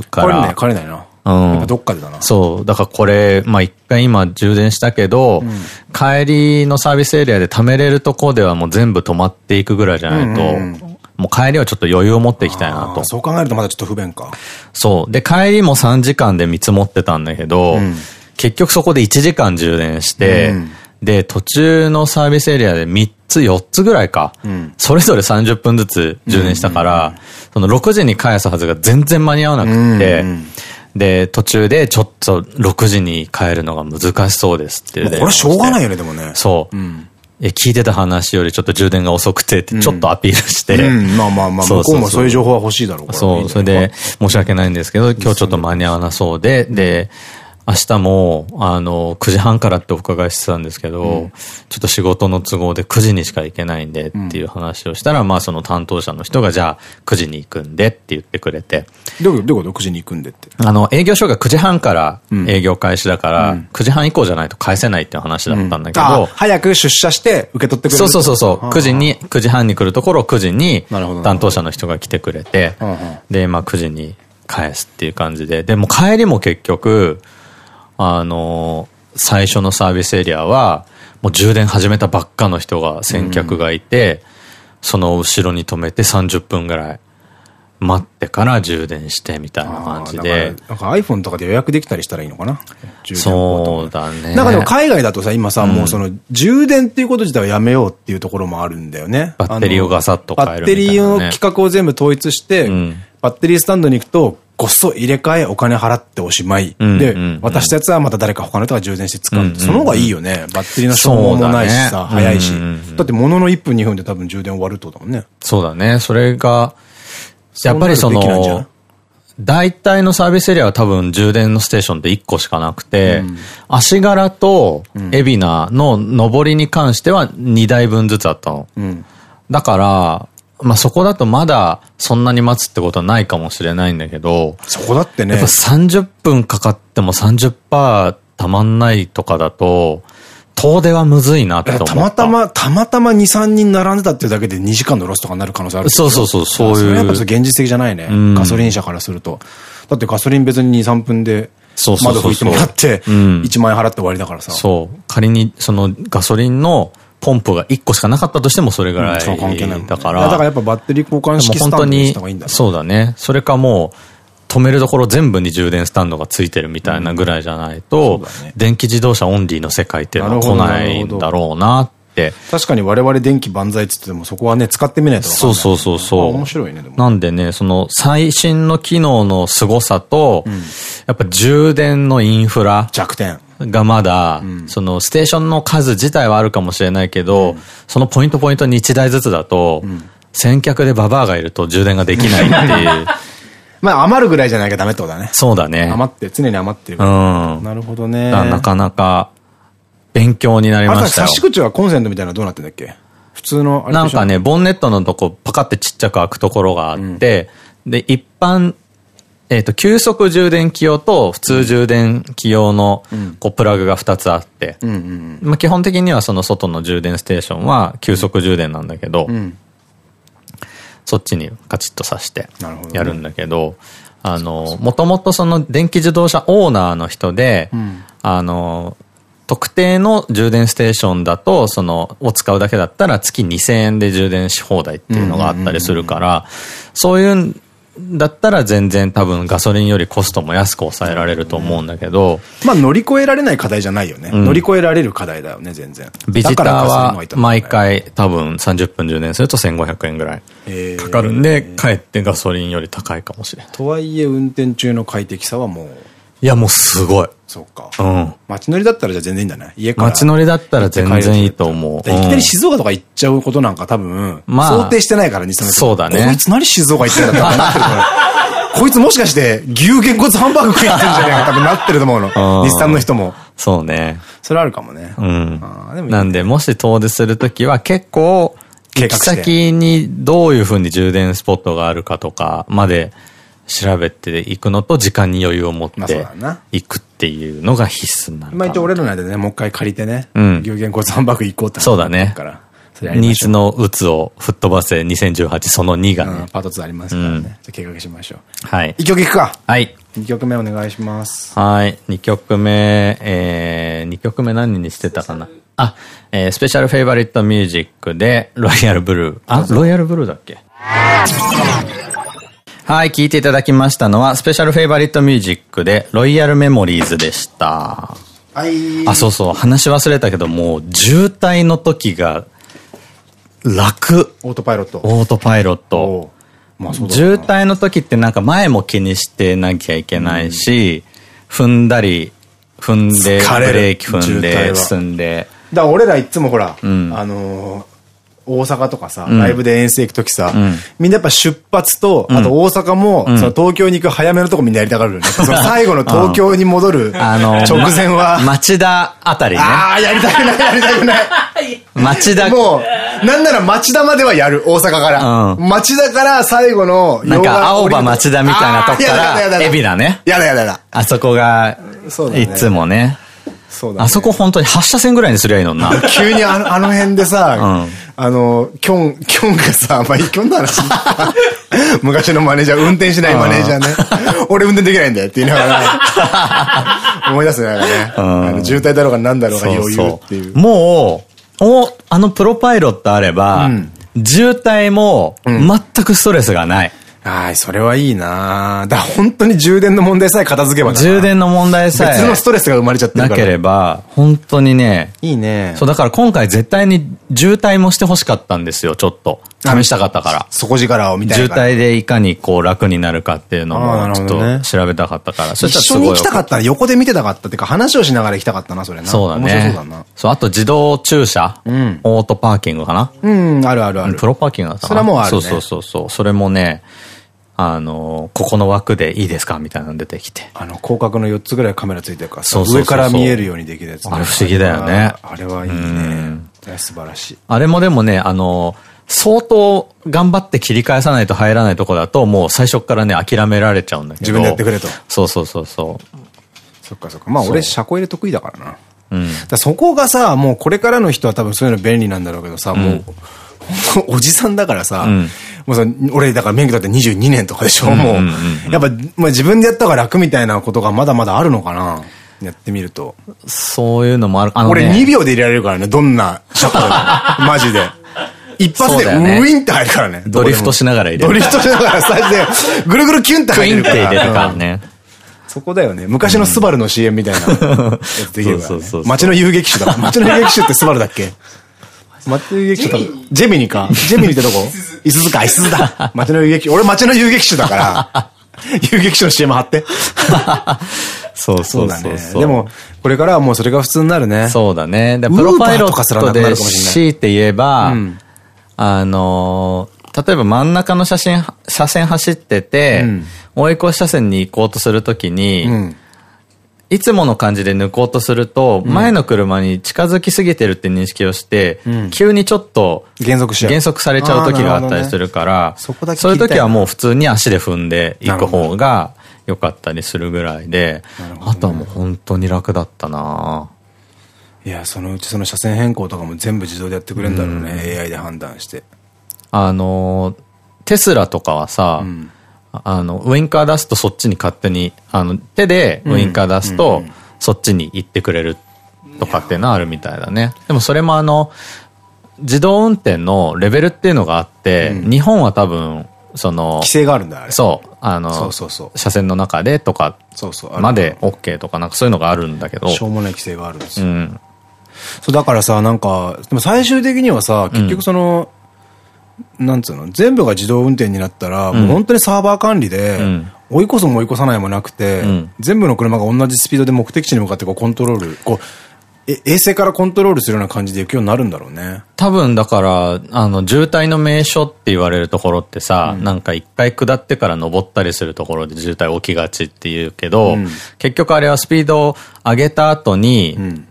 から。これね、帰れないな。うん。どっかでだな。そう。だからこれ、まあ一回今充電したけど、うん、帰りのサービスエリアで貯めれるとこではもう全部止まっていくぐらいじゃないと、もう帰りはちょっと余裕を持っていきたいなと。そう考えるとまだちょっと不便か。そう。で、帰りも3時間で見積もってたんだけど、うん、結局そこで1時間充電して、うん、で、途中のサービスエリアで3つ、4つぐらいか、うん、それぞれ30分ずつ充電したから、その6時に返すはずが全然間に合わなくて、で、途中でちょっと6時に帰るのが難しそうですってこれしょうがないよね、でもね。そう。うんえ、聞いてた話よりちょっと充電が遅くてってちょっとアピールして。うん、まあまあまあ、向こうもそういう情報は欲しいだろうから。そう、それで申し訳ないんですけど、今日ちょっと間に合わなそうで、で、明日も、あの、9時半からってお伺いしてたんですけど、うん、ちょっと仕事の都合で9時にしか行けないんでっていう話をしたら、うん、まあその担当者の人がじゃあ9時に行くんでって言ってくれて。どういうこと ?9 時に行くんでって。あの、営業所が9時半から営業開始だから、うん、9時半以降じゃないと返せないっていう話だったんだけど。早く出社して受け取ってくれるそうそうそうそう。9時に、9時半に来るところ9時に担当者の人が来てくれて、で、まあ9時に返すっていう感じで。でも帰りも結局、あの、最初のサービスエリアは、もう充電始めたばっかの人が、先客がいて、うん、その後ろに止めて30分ぐらい待ってから充電してみたいな感じで。なんか iPhone とかで予約できたりしたらいいのかな？そうだね。なんかでも海外だとさ、今さ、うん、もうその充電っていうこと自体はやめようっていうところもあるんだよね。バッテリーをガサッと変えるバッテリーの規格を全部統一して、うん、バッテリースタンドに行くと、ごっそ入れ替えお金払っておしまい。で、渡したやつはまた誰か他の人が充電して使う。その方がいいよね。バッテリーの消耗もないしさ、早いし。だってものの1分2分で多分充電終わるってことだもんね。そうだね。それが、やっぱりその、大体のサービスエリアは多分充電のステーションって1個しかなくて、うん、足柄と海老名の上りに関しては2台分ずつあったの。うん、だから、まあそこだとまだそんなに待つってことはないかもしれないんだけど、そこだってね。やっぱ30分かかっても30%たまんないとかだと、遠出はむずいなって思った。たまたま、たまたま2、3人並んでたっていうだけで2時間のロスとかになる可能性あるそうそうそう、そういう。それやっぱ現実的じゃないね。ガソリン車からすると。だってガソリン別に2、3分で、窓拭いてもらって、1万円払って終わりだからさ。そう。仮にそのガソリンのポンプが1個しかなかったとしてもそれぐらい。だから。だからやっぱバッテリー交換式スタンドにした方がいいんだそうだね。それかもう、止めるところ全部に充電スタンドがついてるみたいなぐらいじゃないと、電気自動車オンリーの世界っていうのは来ないんだろうなって。確かに我々電気万歳っつってもそこはね、使ってみないとそうそうそうそう。面白いね、なんでね、その最新の機能の凄さと、うん、やっぱ充電のインフラ。弱点。がまだ、うん、そのステーションの数自体はあるかもしれないけど、うん、そのポイントポイントに1台ずつだと、先客でババアがいると充電ができないっていう。まあ余るぐらいじゃないかダメってことだね。そうだね。余って、常に余ってる。うん。なるほどね。なかなか勉強になりましたよ。差し口はコンセントみたいなのどうなってんだっけ？普通のなんかね、ボンネットのとこパカってちっちゃく開くところがあって、うん、で、一般、えっ、と、急速充電器用と普通充電器用の、こう、プラグが2つあって、まあ基本的にはその外の充電ステーションは急速充電なんだけど、うん。そっちにカチッとさしてやるんだけど、あの、もともとその電気自動車オーナーの人で、うん、あの、特定の充電ステーションだと、その、を使うだけだったら月2000円で充電し放題っていうのがあったりするから、そういうだったら全然多分ガソリンよりコストも安く抑えられると思うんだけど。まあ乗り越えられない課題じゃないよね。うん、乗り越えられる課題だよね、全然。ビジターは毎回多分30分充電すると1500円ぐらいかかるんで、かえってガソリンより高いかもしれない。とはいえ運転中の快適さはもう。いやもうすごい。そうか。うん。街乗りだったらじゃあ全然いいんだね。家から。街乗りだったら全然いいと思う。いきなり静岡とか行っちゃうことなんか多分、まあ、想定してないから、西そうだね。こいつ何静岡行ってんだってなってるから。こいつもしかして牛げんこつハンバーグ食いってんじゃねえか多分なってると思うの。日産の人も。そうね。それあるかもね。うん。なんで、もし遠出するときは結構、行き先にどういうふうに充電スポットがあるかとかまで調べていくのと時間に余裕を持っていくっていうのが必須になる。まあ一応俺らの間でね、もう一回借りてね、うん、牛げんこつハンバーグ行こうってそうだね。ニーズのうつを吹っ飛ばせ2018その2がね。パート2ありますからね。じゃあ計画しましょう。はい。1曲いくか？はい。2曲目お願いします。はい。2曲目、えー、2曲目何にしてたかな？あ、えー、 Special Favorite Music で、 Royal Blue。あ、 Royal Blue だっけ？はい、聴いていただきましたのは、 Special Favorite Music で、 Royal Memories でした。はい。あ、そうそう、話忘れたけど、もう、渋滞の時が、楽。オートパイロット。オートパイロット。まあそう渋滞の時ってなんか前も気にしてなきゃいけないし、うん、踏んだり、踏んで、ブレーキ踏んで、進んで。だから俺らいつもほら、うん、あのー、大阪とかさ、ライブで遠征行くときさ、みんなやっぱ出発と、あと大阪も、その東京に行く早めのとこみんなやりたがるよね。その最後の東京に戻る直前は。町田あたりね。ああ、やりたくない、やりたくない。町田。もう、なんなら町田まではやる、大阪から。町田から最後の、なんか青葉町田みたいなとこから、海老名ね。やだやだやだ。あそこが、いつもね。そうだ、ね、あそこ本当に8車線ぐらいにすりゃいいのな。急にあの あの辺でさ、うん、あの、キョン、キョンがさ、まあ、キョンの話。昔のマネージャー、運転しないマネージャーね。俺運転できないんだよって言いながら、思い出すね、なんかね。渋滞だろうが何だろうが余裕っていう。もう、お、あのプロパイロットあれば、うん、渋滞も全くストレスがない。うんはい、それはいいなだ本当に充電の問題さえ片付けば 充電の問題さえ。別のストレスが生まれちゃってるから。なければ、本当にね。いいね。そう、だから今回絶対に渋滞もしてほしかったんですよ、ちょっと。試したかったから。底力を見たい渋滞でいかにこう楽になるかっていうのも、ちょっと調べたかったから。一緒に行きたかったら横で見てたかったっていうか話をしながら行きたかったな、それな。そうだね。面白そうだな。そう、あと自動駐車。うん。オートパーキングかな。うん、あるあるある。プロパーキングだったそれはもうある。そうそうそうそう。それもね、あの、ここの枠でいいですかみたいなの出てきて。あの、広角の4つぐらいカメラついてるからさ、上から見えるようにできるやつ、あれ不思議だよね。あれはいいね。素晴らしい。あれもでもね、あの、相当頑張って切り返さないと入らないとこだと、もう最初からね、諦められちゃうんだけど。自分でやってくれと。そうそうそうそう。そっかそっか。まあ俺、車庫入れ得意だからな。うん。だそこがさ、もうこれからの人は多分そういうの便利なんだろうけどさ、もう、おじさんだからさ、うん、もうさ、俺だから免許だって22年とかでしょ、もう。やっぱ、まあ、自分でやった方が楽みたいなことがまだまだあるのかなやってみると。そういうのもあるか、ね、俺2秒で入れられるからね、どんなシャッターでも。マジで。一発でウィンって入るからね。ドリフトしながら入れる。ドリフトしながら最初で、ぐるぐるキュンって入るから。クインって入れるからね。そこだよね。昔のスバルの CM みたいなやつできるから。街の遊撃手だ。街の遊撃手ってスバルだっけ？町の遊撃手ジェミニか。ジェミニってどこ？いすずか、いすずだ。町の遊撃手。俺町の遊撃手だから、遊撃手の CM 貼って。そうそうだね。でも、これからはもうそれが普通になるね。そうだね。で、プロパイロットで強いて言えば、あの、例えば真ん中の写真、車線走ってて、追い越し車線に行こうとするときに、いつもの感じで抜こうとすると、前の車に近づきすぎてるって認識をして、急にちょっと減速し減速されちゃう時があったりするから、そういう時はもう普通に足で踏んでいく方が良かったりするぐらいで、あとはもう本当に楽だったな。いや、そのうちその車線変更とかも全部自動でやってくれるんだろうね、AI で判断して。あの、テスラとかはさ、うんあの、ウインカー出すとそっちに勝手に、あの、手でウインカー出すと、そっちに行ってくれるとかっていうのはあるみたいだね。でもそれもあの、自動運転のレベルっていうのがあって、うん、日本は多分、その、規制があるんだ、あれ。そう。あの、そうそうそう。車線の中でとか、そうそう。まで OK とか、なんかそういうのがあるんだけど。しょうもない規制があるんですよ。うん。そう、だからさ、なんか、でも最終的にはさ、結局その、なんつうの、全部が自動運転になったら、もう本当にサーバー管理で、追い越すも追い越さないもなくて、全部の車が同じスピードで目的地に向かってこうコントロール、こう、え、衛星からコントロールするような感じで行くようになるんだろうね。多分だから、あの、渋滞の名所って言われるところってさ、うん、なんか一回下ってから登ったりするところで渋滞起きがちって言うけど、うん、結局あれはスピードを上げた後に、うん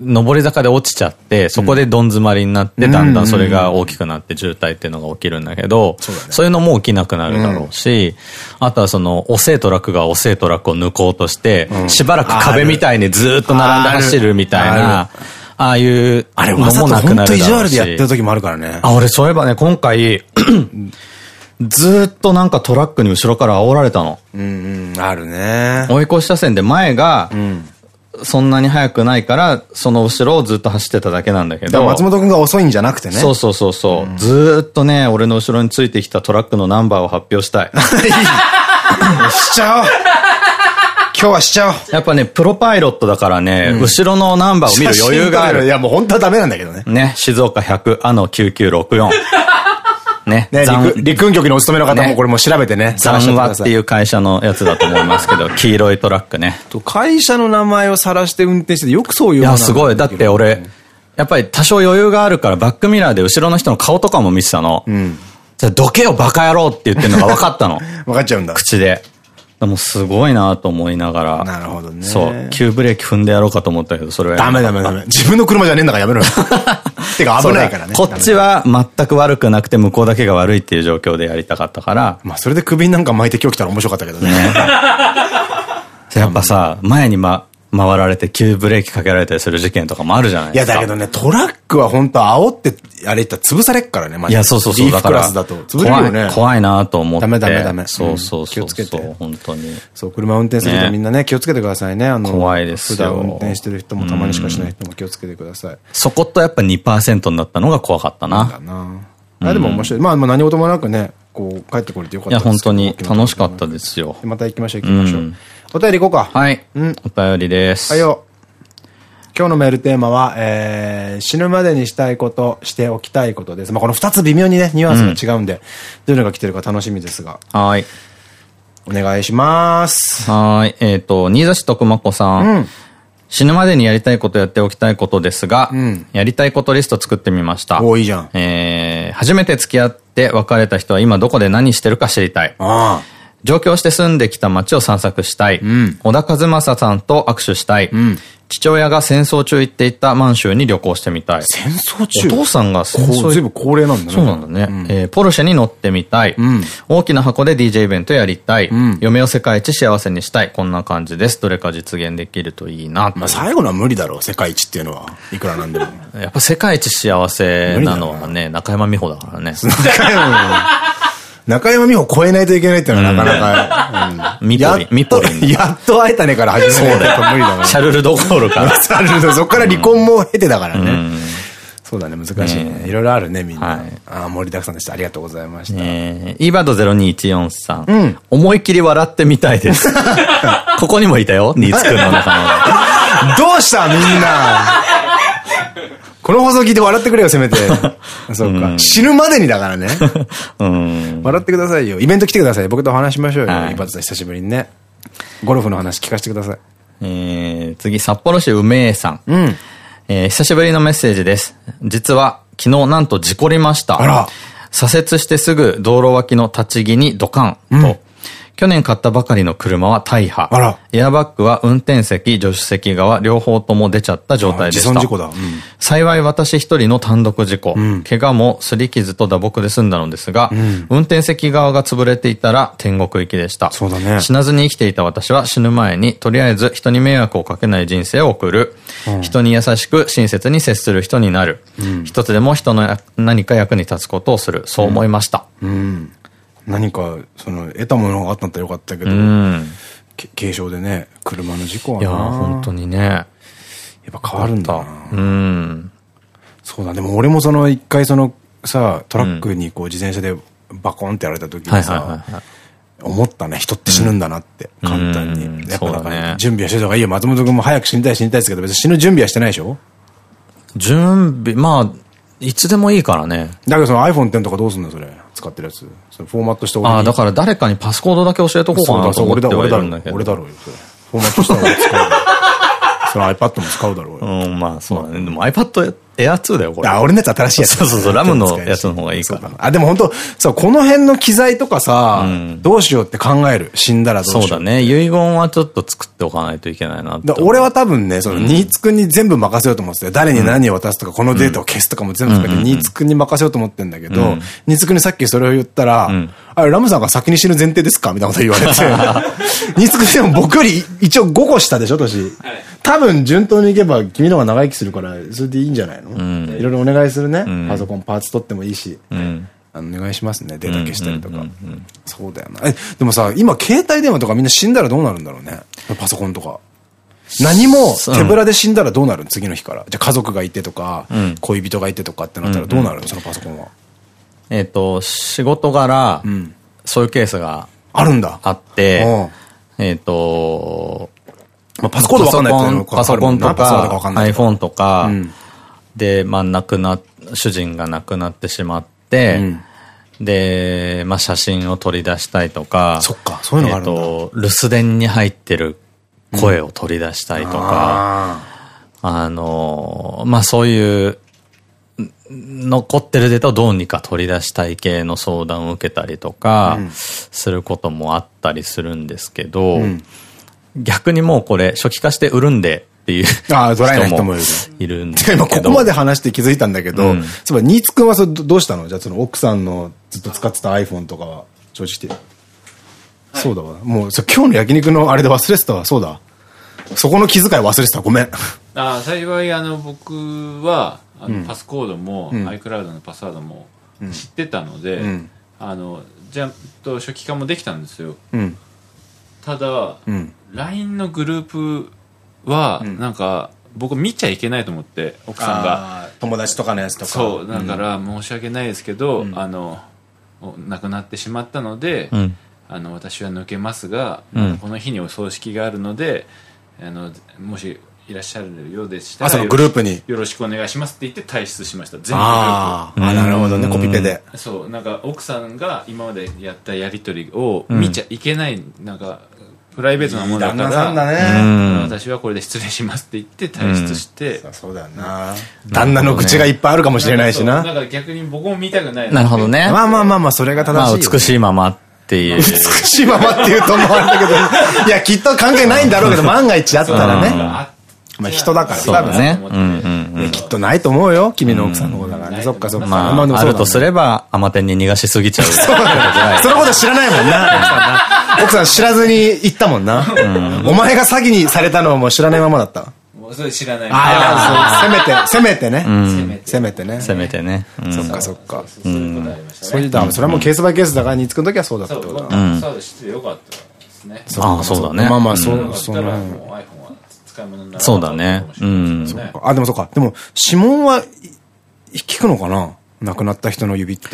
上り坂で落ちちゃって、そこでどん詰まりになって、だんだんそれが大きくなって渋滞っていうのが起きるんだけど、そういうのも起きなくなるだろうし、あとはその、遅いトラックが遅いトラックを抜こうとして、しばらく壁みたいにずっと並んで走るみたいな、ああいうのもなくなるだろうし。あれ、わざと意地悪でやってる時もあるからね。あ、俺そういえばね、今回、ずっとなんかトラックに後ろから煽られたの。うんうん、あるね。追い越し車線で前が、うんそんなに速くないから、その後ろをずっと走ってただけなんだけど。松本くんが遅いんじゃなくてね。そうそうそうそう。うん、ずっとね、俺の後ろについてきたトラックのナンバーを発表したい。しちゃおう今日はしちゃおうやっぱね、プロパイロットだからね、うん、後ろのナンバーを見る余裕がある。いや、もう本当はダメなんだけどね。ね、静岡100、あの9964。ね。ね陸運局にお勤めの方もこれも調べてね。ザンワっていう会社のやつだと思いますけど、黄色いトラックね。会社の名前を晒して運転してよくそういういや、すごい。だって俺、やっぱり多少余裕があるからバックミラーで後ろの人の顔とかも見てたの。うん。じゃどけよバカ野郎って言ってるのが分かったの。分かっちゃうんだ。口で。もうすごいなと思いながら。なるほどね。そう。急ブレーキ踏んでやろうかと思ったけど、それは。ダメダメダメ。自分の車じゃねえんだからやめろよ。てか危ないからね。こっちは全く悪くなくて向こうだけが悪いっていう状況でやりたかったから。まあそれで首なんか巻いて今日来たら面白かったけどね。ね やっぱさ、前にま、回られて急ブレーキかけられたりする事件とかもあるじゃないですか。いや、だけどね、トラックは本当煽って、あれ言ったら潰されっからね、マジで。いや、そうそうそう。だから、だと潰れるよね。怖いなと思って。ダメダメダメ。そうそうそう。気をつけて。本当に。そう、車運転するとみんなね、気をつけてくださいね。あの、怖いです普段運転してる人もたまにしかしない人も気をつけてください。そことやっぱ2%になったのが怖かったな。だな。あ、でも面白い。まあ、何事もなくね、こう、帰ってこれてよかったいや、本当に楽しかったですよ。また行きましょう、行きましょう。お便り行こうか。はい。うん。お便りです。はいよ。今日のメールテーマは、えー、死ぬまでにしたいこと、しておきたいことです。まあ、この二つ微妙にね、ニュアンスが違うんで、うん、どういうのが来てるか楽しみですが。はい。お願いします。はい。えっ、ー、と、新座市徳間子さん。うん、死ぬまでにやりたいことやっておきたいことですが、うん、やりたいことリスト作ってみました。おいいじゃん。えー、初めて付き合って別れた人は今どこで何してるか知りたい。ああ。上京して住んできた街を散策したい。うん、小田和正さんと握手したい。うん、父親が戦争中行っていた満州に旅行してみたい。戦争中？お父さんが戦争全部高齢なんだね。そうなんだね。うん、えー、ポルシェに乗ってみたい。うん、大きな箱で DJ イベントやりたい。うん、嫁を世界一幸せにしたい。こんな感じです。どれか実現できるといいな。まあ最後のは無理だろう、世界一っていうのは。いくらなんでも。やっぱ世界一幸せなのはね、中山美穂だからね。中山中山美穂超えないといけないっていうのはなかなか。ミポリン。ミポリン。やっと会えたねから始めないと無理だな。シャルル・ドゴールから。シャルルド、そっから離婚も経てだからね。そうだね、難しいね。いろいろあるね、みんな。ああ、盛りだくさんでした。ありがとうございました。イーバード0214さん。思いっきり笑ってみたいです。ここにもいたよ、ニーツくんの仲間 どうしたみんな。この放送聞いて笑ってくれよ、せめて。そうか。死ぬまでにだからね。笑ってくださいよ。イベント来てください。僕と話しましょうよ。はい、さん久しぶりにね。ゴルフの話聞かせてください。えー、次、札幌市梅江さん。うん。えー、久しぶりのメッセージです。実は、昨日なんと事故りました。あら。左折してすぐ道路脇の立ち木にドカンと、うん去年買ったばかりの車は大破。あら。エアバッグは運転席、助手席側、両方とも出ちゃった状態でした。自損事故だ。うん、幸い私一人の単独事故。うん、怪我も擦り傷と打撲で済んだのですが、うん、運転席側が潰れていたら天国行きでした。そうだね。死なずに生きていた私は死ぬ前に、とりあえず人に迷惑をかけない人生を送る。人に優しく親切に接する人になる。一つでも人の何か役に立つことをする。そう思いました。うん何か、その、得たものがあったんだったらよかったけど、軽傷でね、車の事故はいや、本当にね。やっぱ変わるんだうん。そうだ、でも俺もその一回そのさ、トラックにこう自転車でバコンってやられた時にさ、思ったね、人って死ぬんだなって、簡単に。やっぱなんか、準備はしてた方がいいよ。松本君も早く死にたい死にたいですけど、別に死ぬ準備はしてないでしょ？準備、まあ、いつでもいいからね。だけどその iPhone 10とかどうすんのそれ？使ってるやつ。そフォーマットしてああ、だから誰かにパスコードだけ教えとこうかなと思ってはいるんだけど。俺だろうよ、それ。フォーマットしたら使う。その iPad も使うだろうよ。うん、まあそうだね。でも iPad エア2だよ、これ。あ、俺のやつ新しいやつ。そうそうそう、ラムのやつの方がいいから。あ、でも本当そう、この辺の機材とかさ、どうしようって考える。死んだらどうしよう。そうだね。遺言はちょっと作っておかないといけないな俺は多分ね、その、ニーツくんに全部任せようと思ってた誰に何を渡すとか、このデータを消すとかも全部含めて、ニーツくんに任せようと思ってんだけど、ニーツくんにさっきそれを言ったら、あれ、ラムさんが先に死ぬ前提ですか？みたいなこと言われて。ニーツくんでも僕より一応5個下でしょ、年。多分順当にいけば君の方が長生きするから、それでいいんじゃないの？いろいろお願いするね。パソコンパーツ取ってもいいし。お願いしますね。データ消したりとか。そうだよな。え、でもさ、今携帯電話とかみんな死んだらどうなるんだろうね。パソコンとか。何も手ぶらで死んだらどうなる次の日から。じゃあ家族がいてとか、恋人がいてとかってなったらどうなるそのパソコンは。えっと、仕事柄、そういうケースがあるんだ。あって、えっと、まあ、パソコンとかパソコンとか iPhone とか、で、まあ、亡くな、主人が亡くなってしまって、で、まあ、写真を取り出したいとか、そっか、そういうのがあると、留守電に入ってる声を取り出したいとか、あのまあそういう、残ってるデータをどうにか取り出したい系の相談を受けたりとか、することもあったりするんですけど、うん、逆にもうこれ初期化して売るんでっていうああ、ドライな人もいるんですけど。今ここまで話して気づいたんだけど、うん、つまり、新津君はそどうしたの？じゃあその奥さんのずっと使ってた iPhone とかは、正直て。はい、そうだわ。もう、今日の焼肉のあれで忘れてたわ。そうだ。そこの気遣い忘れてた。ごめん。ああ、幸い、あの、僕は、あの、パスコードも、うん、iCloud のパスワードも知ってたので、うん、あの、じゃんと初期化もできたんですよ。うん、ただ、LINE のグループは、なんか、僕見ちゃいけないと思って奥さんが。友達とかのやつとか。そうだから申し訳ないですけど、あの亡くなってしまったので、あの私は抜けますが、この日にお葬式があるのであのもしいらっしゃるようでしたら、そのグループに。よろしくお願いしますって言って退出しました。全部グループ。ああ、なるほどね、コピペで。そう、なんか奥さんが今までやったやりとりを見ちゃいけない、なんか、プライベートなものだから、ね、私はこれで失礼しますって言って退出して、そうだよな。旦那の口がいっぱいあるかもしれないしな。だから逆に僕も見たくないなるほどね。まあまあまあまあ、それが正しい。美しいままっていう。美しいままっていうと思われたけど、いや、きっと関係ないんだろうけど、万が一あったらね。まあ人だからそうだね。きっとないと思うよ。君の奥さんのことだからね。そっかそっか。まあ、あるとすれば、アマテンに逃がしすぎちゃう。そのこと知らないもんな。奥さん知らずに行ったもんな。お前が詐欺にされたのはもう知らないままだった。それ知らない。ああ、せめて、せめてね。せめてね。せめてね。そっかそっか。そういうだ、それはもうケースバイケースだから、につく時はそうだったってことだ。そうよかったですね。ああ、そうだね。まあまあ、そう、その。使い物になるそうだね。うん。あ、でもそうか。でも、指紋は、聞くのかな？亡くなった人の指って。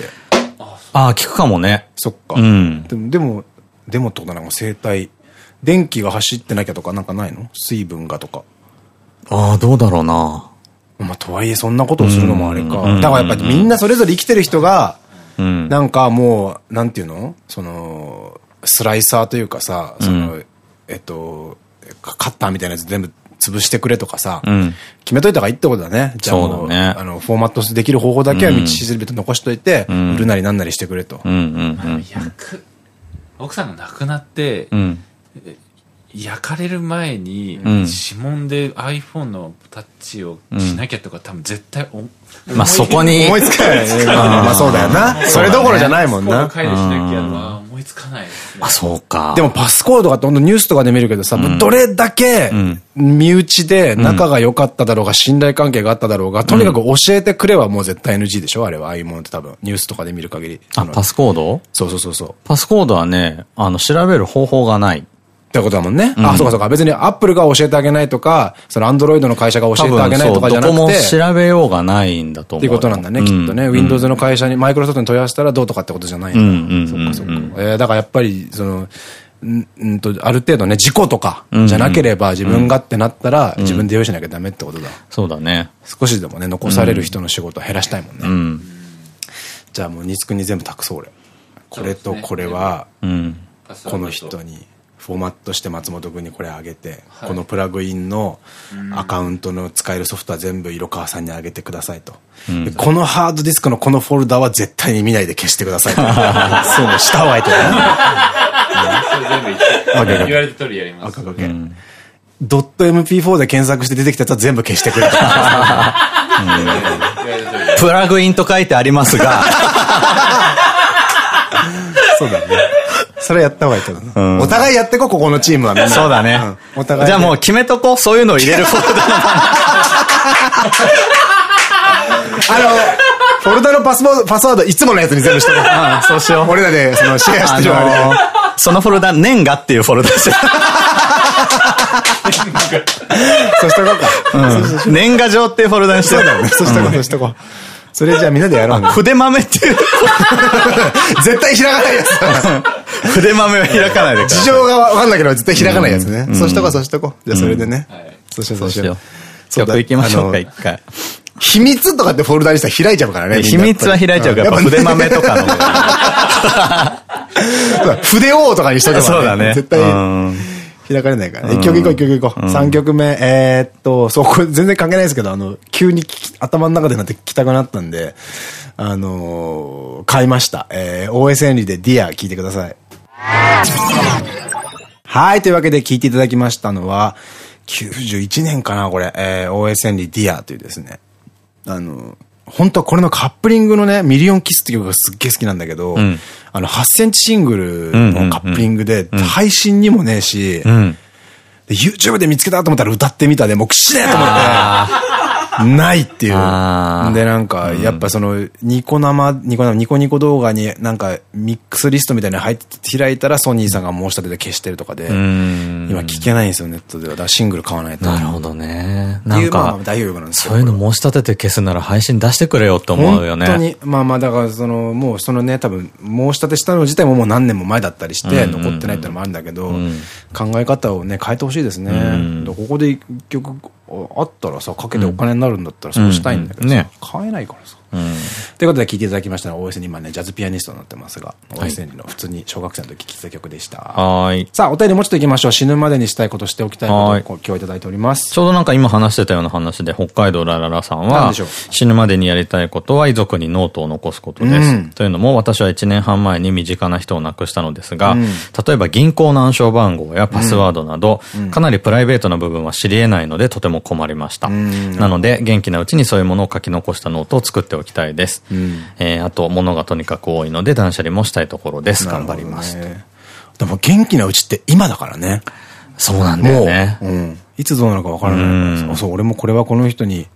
ああ、聞くかもね。そっか。うん。でも、でも、ってことなんか生体。電気が走ってなきゃとかなんかないの？水分がとか。ああ、どうだろうな。まあ、とはいえそんなことをするのもあれか。だからやっぱりみんなそれぞれ生きてる人が、なんかもう、なんていうの？その、スライサーというかさ、その、えっと、カッターみたいなやつ全部潰してくれとかさ、うん、決めといた方がいいってことだね。じゃあもう、ね、あの、フォーマットできる方法だけは道しるべて残しといて、うん、売るなりなんなりしてくれと。奥さんが亡くなって、うん焼かれる前に、指紋で iPhone のタッチをしなきゃとか、多分絶対まあそこに。思いつかない。まあそうだよな。それどころじゃないもんな。回路しなきゃは思いつかないあ、そうか。でもパスコードがどんどんニュースとかで見るけどさ、どれだけ身内で仲が良かっただろうが、信頼関係があっただろうが、とにかく教えてくれはもう絶対 NG でしょあれは、ああいうものって多分。ニュースとかで見る限り。あ、パスコード？そうそうそうそう。パスコードはね、あの、調べる方法がない。ってことだもんね。うん、あ、そうかそうか。別にアップルが教えてあげないとか、そのアンドロイドの会社が教えてあげないとかじゃなくて。どこも調べようがないんだと思う。っていうことなんだね、きっとね。Windows の会社に、マイクロソフトに問い合わせたらどうとかってことじゃないんだ。そっかそっか。えー、だからやっぱり、その、んと、ある程度ね、事故とか、じゃなければ自分がってなったら、自分で用意しなきゃダメってことだ。そうだね。少しでもね、残される人の仕事を減らしたいもんね。うん、じゃあもう、ニツくんに全部託そう、俺。これとこれは、この人に。フォーマットして松本君にこれあげて、はい、このプラグインのアカウントの使えるソフトは全部色川さんにあげてくださいと。うん、このハードディスクのこのフォルダは絶対に見ないで消してくださいと。そうね、下を開いてね。言われた通りやります。ドット MP4 で検索して出てきたやつは全部消してくれた。プラグインと書いてありますが。そうだね。それやった方がいいと思う。お互いやってこ、ここのチームはみんな。そうだね。お互い。じゃあもう決めとこう。そういうのを入れるフォルダの。あの、フォルダのパスパスワードいつものやつに全部して ああ、そうしよう。俺らで、その、シェアしてるそのフォルダ、年賀っていうフォルダして そうしとこうか。年賀状っていうフォルダにしてそうだよね。そうしとこう、そうしとこう。それじゃあみんなでやろう。筆豆っていう。絶対開かないやつ。筆豆は開かないで。事情がわかんないけど絶対開かないやつね。そうしとこう、そうしとこう。じゃあそれでね。そうしよう、そうしよう。曲行きましょうか、一回。秘密とかってフォルダにしたら開いちゃうからね。秘密は開いちゃうから、やっぱ筆豆とかの。筆王とかにしとけばそうだね。絶対。開かれないからね。一曲行こう、一曲行こう。三曲目、えっと、そう、これ全然関係ないですけど、あの、急に頭の中でなって聞きたくなったんで、あの買いました。えー、OS ンリでディア聞いてください。はい、というわけで聞いていただきましたのは、91年かな、これ。えー、大江千里 dear というですね。あの、本当はこれのカップリングのね、 Million Kiss って曲がすっげえ好きなんだけど、うん、あの、8センチシングルのカップリングで、配信にもねえし、うん、YouTube で見つけたと思ったら歌ってみたで、もうくしねえと思って、ないっていう。で、なんか、やっぱその、ニコ生、ニコ生、ニコニコ動画になんか、ミックスリストみたいなの入って開いたら、ソニーさんが申し立てで消してるとかで、今聞けないんですよ、ネットでは。だからシングル買わないと。なるほどね。なんか、大丈夫なんですよ。そういうの申し立てて消すなら配信出してくれよって思うよね。本当に、まあまあ、だからその、もうそのね、多分、申し立てしたの自体ももう何年も前だったりして、残ってないってのもあるんだけど、考え方をね、変えてほしいですね。ここで一曲、あったらさ、かけてお金になるんだったらそうしたいんだけどさ、買えないからさ。ということで聴いていただきましたのは OSN 今ね、ジャズピアニストになってますが、OSN の普通に小学生の時聴いた曲でした。はい。さあ、お便りもうちょっと行きましょう。死ぬまでにしたいことしておきたいことを今日いただいております。ちょうどなんか今話してたような話で、北海道ラララさんは、死ぬまでにやりたいことは遺族にノートを残すことです。というのも、私は1年半前に身近な人を亡くしたのですが、例えば銀行の暗証番号やパスワードなど、かなりプライベートな部分は知り得ないので、とても困りました。なので、元気なうちにそういうものを書き残したノートを作っておきたいです。えー、あと、物がとにかく多いので断捨離もしたいところです。頑張ります。でも元気なうちって今だからね。そうなんだよね。うん。いつどうなるかわからないからそう、俺もこれはこの人に、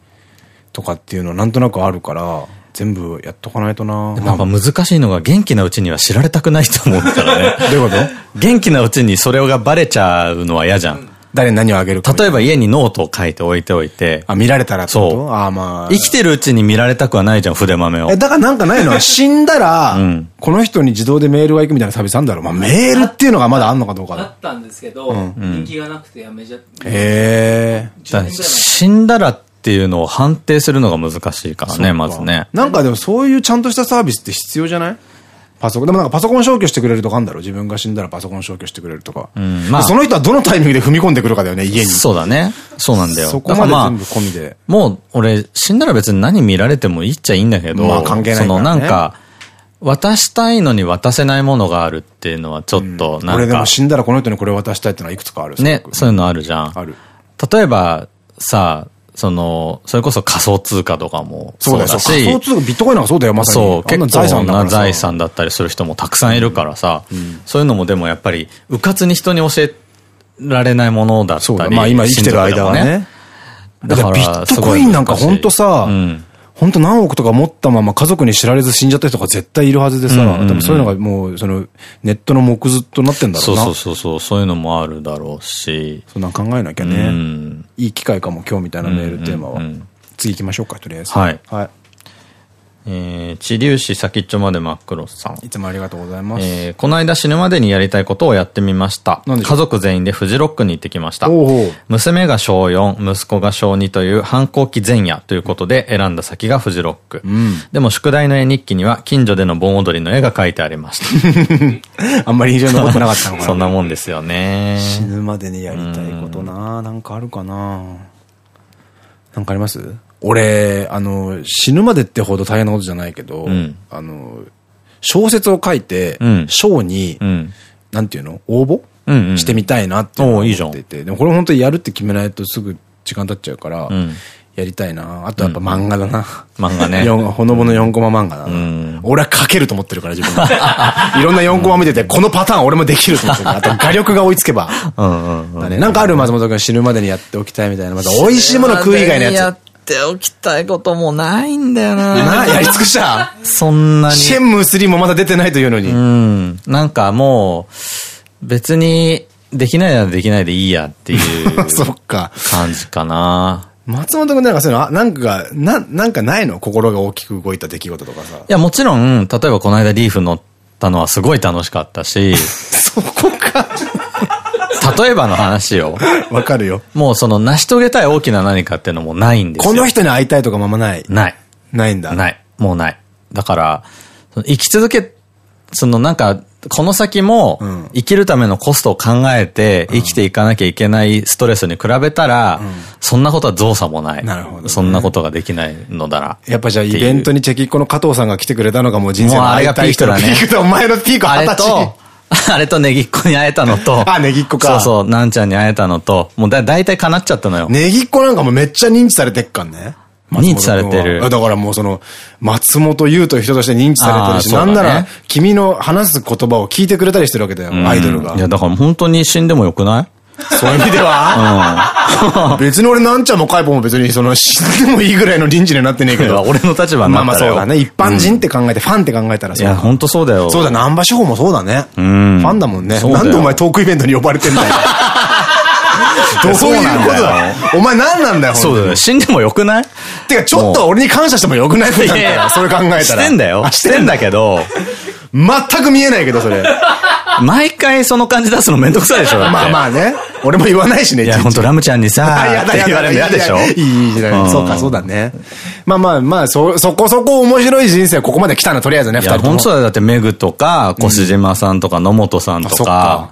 とかっていうのなんとなくあるから、全部やっとかないとなでもなんか難しいのが元気なうちには知られたくないと思ったらね。どういうこと？元気なうちにそれがバレちゃうのは嫌じゃん。誰に何をあげるか。例えば家にノートを書いて置いておいて。あ、見られたらそう。あ、まあ。生きてるうちに見られたくはないじゃん、筆豆を。え、だからなんかないの？は、死んだら、うん、この人に自動でメールが行くみたいなサービスあるんだろ？う。まあ、メールっていうのがまだあんのかどうかだ。あったんですけど、人気がなくてやめちゃって。へえ。死んだらっていうのを判定するのが難しいからね、まずね。なんかでもそういうちゃんとしたサービスって必要じゃない？パソコン、でもなんかパソコン消去してくれるとかあるんだろ？う自分が死んだらパソコン消去してくれるとか。うん、まあ。その人はどのタイミングで踏み込んでくるかだよね、家に。そうだね。そうなんだよ。そこまで全部込みで。まあ、もう、俺、死んだら別に何見られてもいいっちゃいいんだけど。まあ関係ない、ね、そのなんか、渡したいのに渡せないものがあるっていうのはちょっとなんか、うん、俺でも死んだらこの人にこれ渡したいってのはいくつかあるね、そういうのあるじゃん。ある。例えば、さ、その、それこそ仮想通貨とかもそうだし。仮想通貨、ビットコインなんかそうだよ、まさに。そう、結構財産な財産だったりする人もたくさんいるからさ、うん、そういうのもでもやっぱり、うかつに人に教えられないものだったり。まあ今生きてる間はね。だからビットコインなんかほんとさ、うん本当何億とか持ったまま家族に知られず死んじゃった人が絶対いるはずでさ、多分そういうのがもう、その、ネットの目図となってんだろうな。そうそうそう、そういうのもあるだろうし。そんな考えなきゃね。うん、いい機会かも、今日みたいなメールテーマは。次行きましょうか、とりあえず。はい。はい。えー、治療師先っちょまで真っ黒さん。いつもありがとうございます。えー、この間死ぬまでにやりたいことをやってみました。家族全員でフジロックに行ってきました。娘が小4、息子が小2という反抗期前夜ということで選んだ先がフジロック。うん、でも宿題の絵日記には近所での盆踊りの絵が描いてありました。あんまり印象に残ってなかったのかな。そんなもんですよね。死ぬまでにやりたいことな、なんかあるかななんかあります？俺、あの、死ぬまでってほど大変なことじゃないけど、うん、あの、小説を書いて、賞、うん、に、うん、なんていうの？応募、うんうん、してみたいなって思っていて、でもこれ本当にやるって決めないとすぐ時間経っちゃうから、やりたいな。あとやっぱ漫画だな。漫画ね。ほのぼの4コマ漫画だな。俺は書けると思ってるから自分いろんな4コマ見てて、このパターン俺もできると思ってる。あと画力が追いつけば。なんかある松本君死ぬまでにやっておきたいみたいな。また美味しいもの食う以外のやつ。っておきたいこともないんだよな。な、やり尽くしたそんなに。シェンムー3もまだ出てないというのに。うん。なんかもう、別に、できないならできないでいいやっていう。そっか。感じかな。松本君なんかそういうの、なんか、な、なんかないの？心が大きく動いた出来事とかさ。いや、もちろん、例えばこの間リーフ乗ったのはすごい楽しかったし。そこか。例えばの話よ。わかるよ。もうその成し遂げたい大きな何かっていうのもないんですよ。この人に会いたいとかままない？ない。ないんだ。ない。もうない。だから、生き続け、そのなんか、この先も、生きるためのコストを考えて、生きていかなきゃいけないストレスに比べたら、そんなことは造作もない。なるほど。そんなことができないのだら。やっぱじゃあイベントにチェキッコの加藤さんが来てくれたのがもう人生のあれがピークだね。ピークお前のピーク二十歳。あれとネギっ子に会えたのと。あ、ネギっ子か。そうそう、なんちゃんに会えたのと、もうだ、だいたい叶っちゃったのよ。ネギっ子なんかもめっちゃ認知されてっかんね。認知されてる。だからもうその、松本優という人として認知されてるし、なんなら、君の話す言葉を聞いてくれたりしてるわけだよ、アイドルが。いや、だから本当に死んでもよくない？そういう意味では、うん、別に俺なんちゃんもカイポも別にその死んでもいいぐらいの臨時になってねえけど。俺の立場になったらまあまあそうだね。一般人って考えて、ファンって考えたらいや、本当そうだよ。そうだ、南波志保もそうだね。うん。ファンだもんね。なんでお前トークイベントに呼ばれてんだよ。どういうことだお前何なんだよ、そうだよ。死んでもよくない？てか、ちょっと俺に感謝してもよくない？ことなんだよ。それ考えたら。してんだよ。してんだけど。全く見えないけど、それ。毎回その感じ出すのめんどくさいでしょまあまあね。俺も言わないしね。いや、ほんとラムちゃんにさ、やだやだ嫌でしょいい時代。そうか、そうだね。まあまあまあ、そ、そこそこ面白い人生ここまで来たの、とりあえずね、二人とも。本当だよ。だってメグとか、越島さんとか野本さんとか、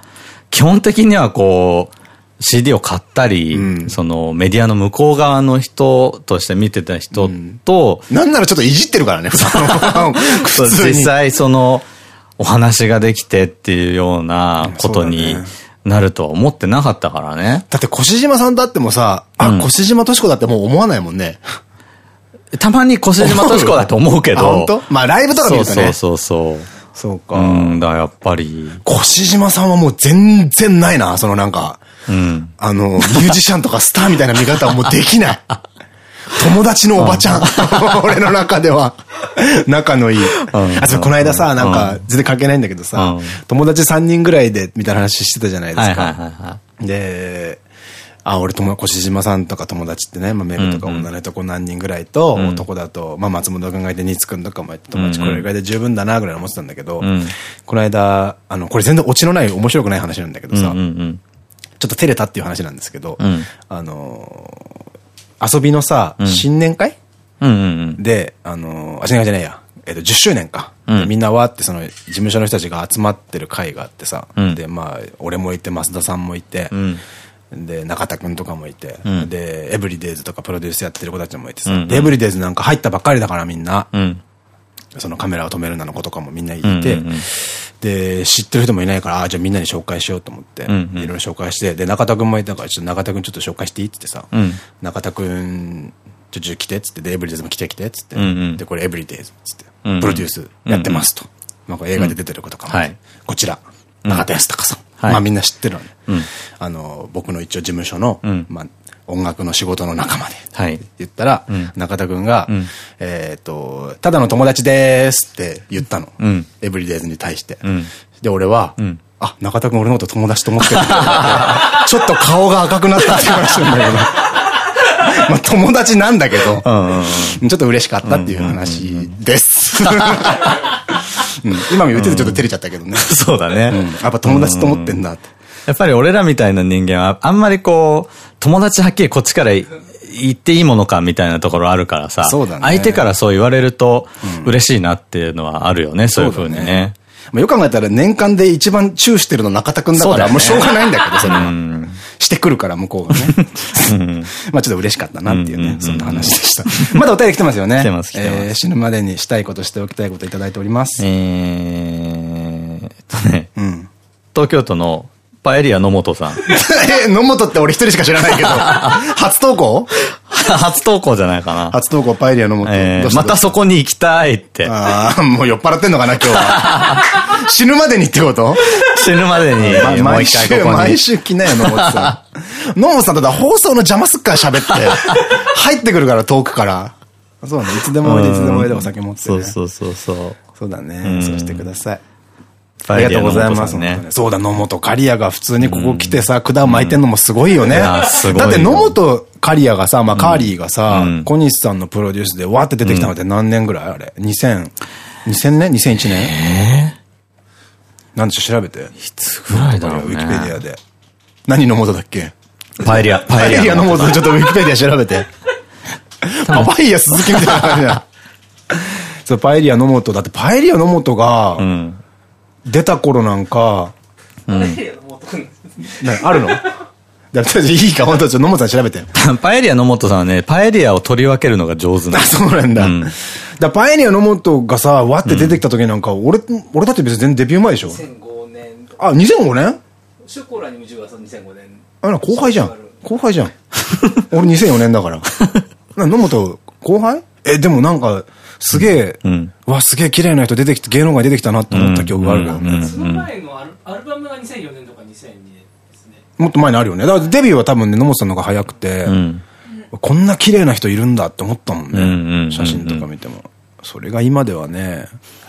基本的にはこう、CD を買ったり、うん、そのメディアの向こう側の人として見てた人と、うん、なんならちょっといじってるからね、実際その、お話ができてっていうようなことになるとは思ってなかったからね。だって越島さんだってもさ、あ、うん、越島敏子だってもう思わないもんね。たまに越島敏子だと思うけど。本当？まあライブとか見るとね。そうそうそう。そうか。うん、だやっぱり。越島さんはもう全然ないな、そのなんか。うん、あの、ミュージシャンとかスターみたいな見方はもうできない。友達のおばちゃん。俺の中では。仲のいい。あ、それこの間さ、なんか、全然関係ないんだけどさ、友達3人ぐらいで、みたいな話してたじゃないですか。で、あ、俺友、越島さんとか友達ってね、まあ、メールとか女の人何人ぐらいと、男だと、まあ、松本君がいて、ニツ君とかもいて、友達これぐらいで十分だな、ぐらい思ってたんだけど、この間、あの、これ全然オチのない、面白くない話なんだけどさ、ちょっと照れたっていう話なんですけど、あの遊びのさ、新年会で、あの、あ、違うじゃないや。えっと、10周年か。みんなわって、その、事務所の人たちが集まってる会があってさ。で、まあ、俺もいて、増田さんもいて、で、中田くんとかもいて、で、エブリデイズとかプロデュースやってる子たちもいてさ。エブリデイズなんか入ったばっかりだからみんな。そのカメラを止めるなの子とかもみんないて、で、知ってる人もいないから、あじゃあみんなに紹介しようと思って、いろいろ紹介して、で、中田くんもいたから、ちょっと中田くんちょっと紹介していい？ってさ、中田くん、ちょ、ちょ、来てっつって、で、エブリデイズも来て来てっつって、で、これエブリデイズっつって、プロデュースやってますと。なんか映画で出てる子とかも、こちら、中田康隆さん。まあみんな知ってるのね。あの、僕の一応事務所の、まあ、音楽の仕事の仲間で。はい。言ったら、中田くんが、えっと、ただの友達でーすって言ったの。エブリデイズに対して。で、俺は、あ、中田くん俺のこと友達と思ってる。ちょっと顔が赤くなったって話なんだけど。まあ友達なんだけど、ちょっと嬉しかったっていう話です。今も言っててちょっと照れちゃったけどね。そうだね。やっぱ友達と思ってんだって。やっぱり俺らみたいな人間は、あんまりこう、友達はっきりこっちから言っていいものかみたいなところあるからさ、ね、相手からそう言われると嬉しいなっていうのはあるよね、うん、そういうふうにね。まあよく考えたら年間で一番チューしてるの中田くんだから、もうしょうがないんだけど、それは。してくるから、向こうがね。まあちょっと嬉しかったなっていうね、そんな話でした。まだお便り来てますよね。来てます、来てます。死ぬまでにしたいことしておきたいこといただいております。えーとね、東京都のパエリア野本さん。え、野本って俺一人しか知らないけど。初投稿？初投稿じゃないかな。初投稿パエリア野本。えー、またそこに行きたいって。ああ、もう酔っ払ってんのかな、今日は。死ぬまでにってこと？死ぬまでに、ま、もう一回ここに。毎週来なよ、野本さん。野本さんだ放送の邪魔すっから喋って。入ってくるから、遠くから。そうね、いつでもおいで、いつでもおいでお酒持って、そうそうそうそう。そうだね。そうしてください。ありがとうございますね。そうだ、野本刈谷が普通にここ来てさ、管巻いてんのもすごいよね。だって野本刈谷がさ、まあカーリーがさ、小西さんのプロデュースでわって出てきたのって何年ぐらいあれ ?2000、2000年 ?2001 年？えなんでしょ調べて。いつぐらいだろうウィキペディアで。何野本だっけ？パエリア。パエリア野本ちょっとウィキペディア調べて。パパイヤ鈴木みたいな感じだ。そう、パエリア野本。だってパエリア野本が、出た頃なんか、うん、あるの？だいいか、本当ちょっと野本さん調べて。パエリア野本さんはね、パエリアを取り分けるのが上手なそうなんだ。うん、だパエリア野本がさ、わって出てきた時なんか、うん、俺、俺だって別に全然デビュー前でしょ ?2005 年。あ、2005年？ショコラに夢中は2005年。あら、後輩じゃん。後輩じゃん。俺2004年だから。な、野本、後輩？え、でもなんか、すげえ、うん、わ、すげえ綺麗な人出てきて、芸能界出てきたなって思った記憶があるけどね。その前のアルバムが2004年とか2002年ですね。もっと前にあるよね。だからデビューは多分ね、野本さんの方が早くて、うん、こんな綺麗な人いるんだって思ったもんね。写真とか見ても。それが今ではね、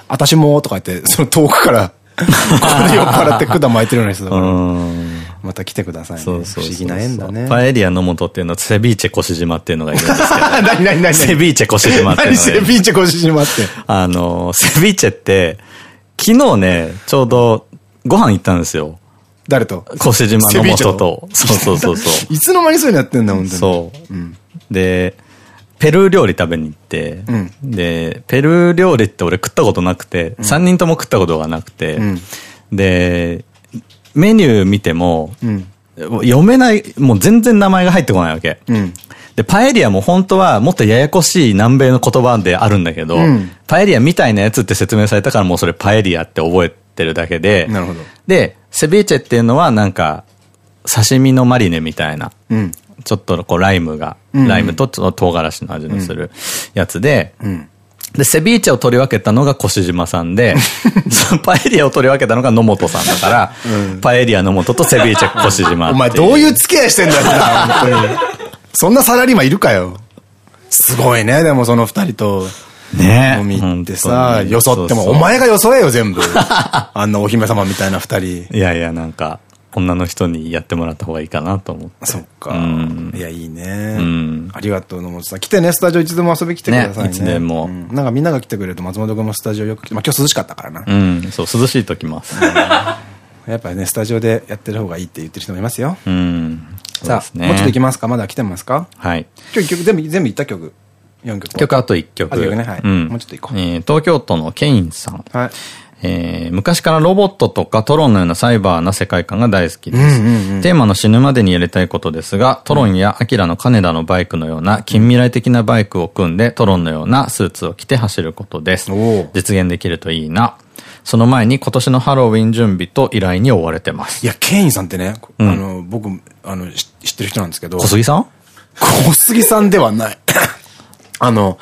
私もとか言って、その遠くから これ酔っ払って管巻いてるような人だから。また来てくださいね。そうそう不思議な縁だね。パエリアの元っていうのは、セビーチェコシ島っていうのがいるんですけど。何何何セビーチェコシ島っていうのが。セビーチェコシ島って？あの、セビーチェって、昨日ね、ちょうどご飯行ったんですよ。誰と？越島の元と。そうそうそうそう。いつの間にそういうのやってんだ、本当に。そう。うん、で、ペルー料理食べに行って、うん、で、ペルー料理って俺食ったことなくて、うん、3人とも食ったことがなくて、うん、で、メニュー見ても、読めない、もう全然名前が入ってこないわけ。で、パエリアも本当はもっとややこしい南米の言葉であるんだけど、パエリアみたいなやつって説明されたからもうそれパエリアって覚えてるだけで、なるほど。で、セビーチェっていうのはなんか、刺身のマリネみたいな、うん、ちょっとこうライムが、ライムと唐辛子の味のするやつで、うんで、セビーチェを取り分けたのが越島さんで、パエリアを取り分けたのが野本さんだから、うん、パエリア野本とセビーチェ越島。お前どういう付き合いしてんだよ、本当に。そんなサラリーマンいるかよ。すごいね、でもその二人と。ね飲みってさ、よそっても、お前がよそえよ、全部。あんなお姫様みたいな二人。いやいや、なんか、女の人にやってもらった方がいいかなと思って。そっか。いや、いいね。ありがとう、野本さん。来てね、スタジオいつでも遊び来てくださいね。いつでも。なんかみんなが来てくれると松本君もスタジオよく、まあ今日涼しかったからな。うん、そう、涼しいときます。やっぱりね、スタジオでやってる方がいいって言ってる人もいますよ。うん。さあ、もうちょっと行きますか？まだ来てますか？はい。今日曲、全部、全部行った曲？4曲。曲あと1曲。あと曲ね、はい。もうちょっと行こう。東京都のケインさん。はい。えー、昔からロボットとかトロンのようなサイバーな世界観が大好きです。テーマの死ぬまでにやりたいことですが、トロンやアキラの金田のバイクのような近未来的なバイクを組んでトロンのようなスーツを着て走ることです。実現できるといいな。その前に今年のハロウィン準備と依頼に追われてます。いや、ケインさんってね、うん、あの、僕、あの、知ってる人なんですけど。小杉さん？小杉さんではない。あの、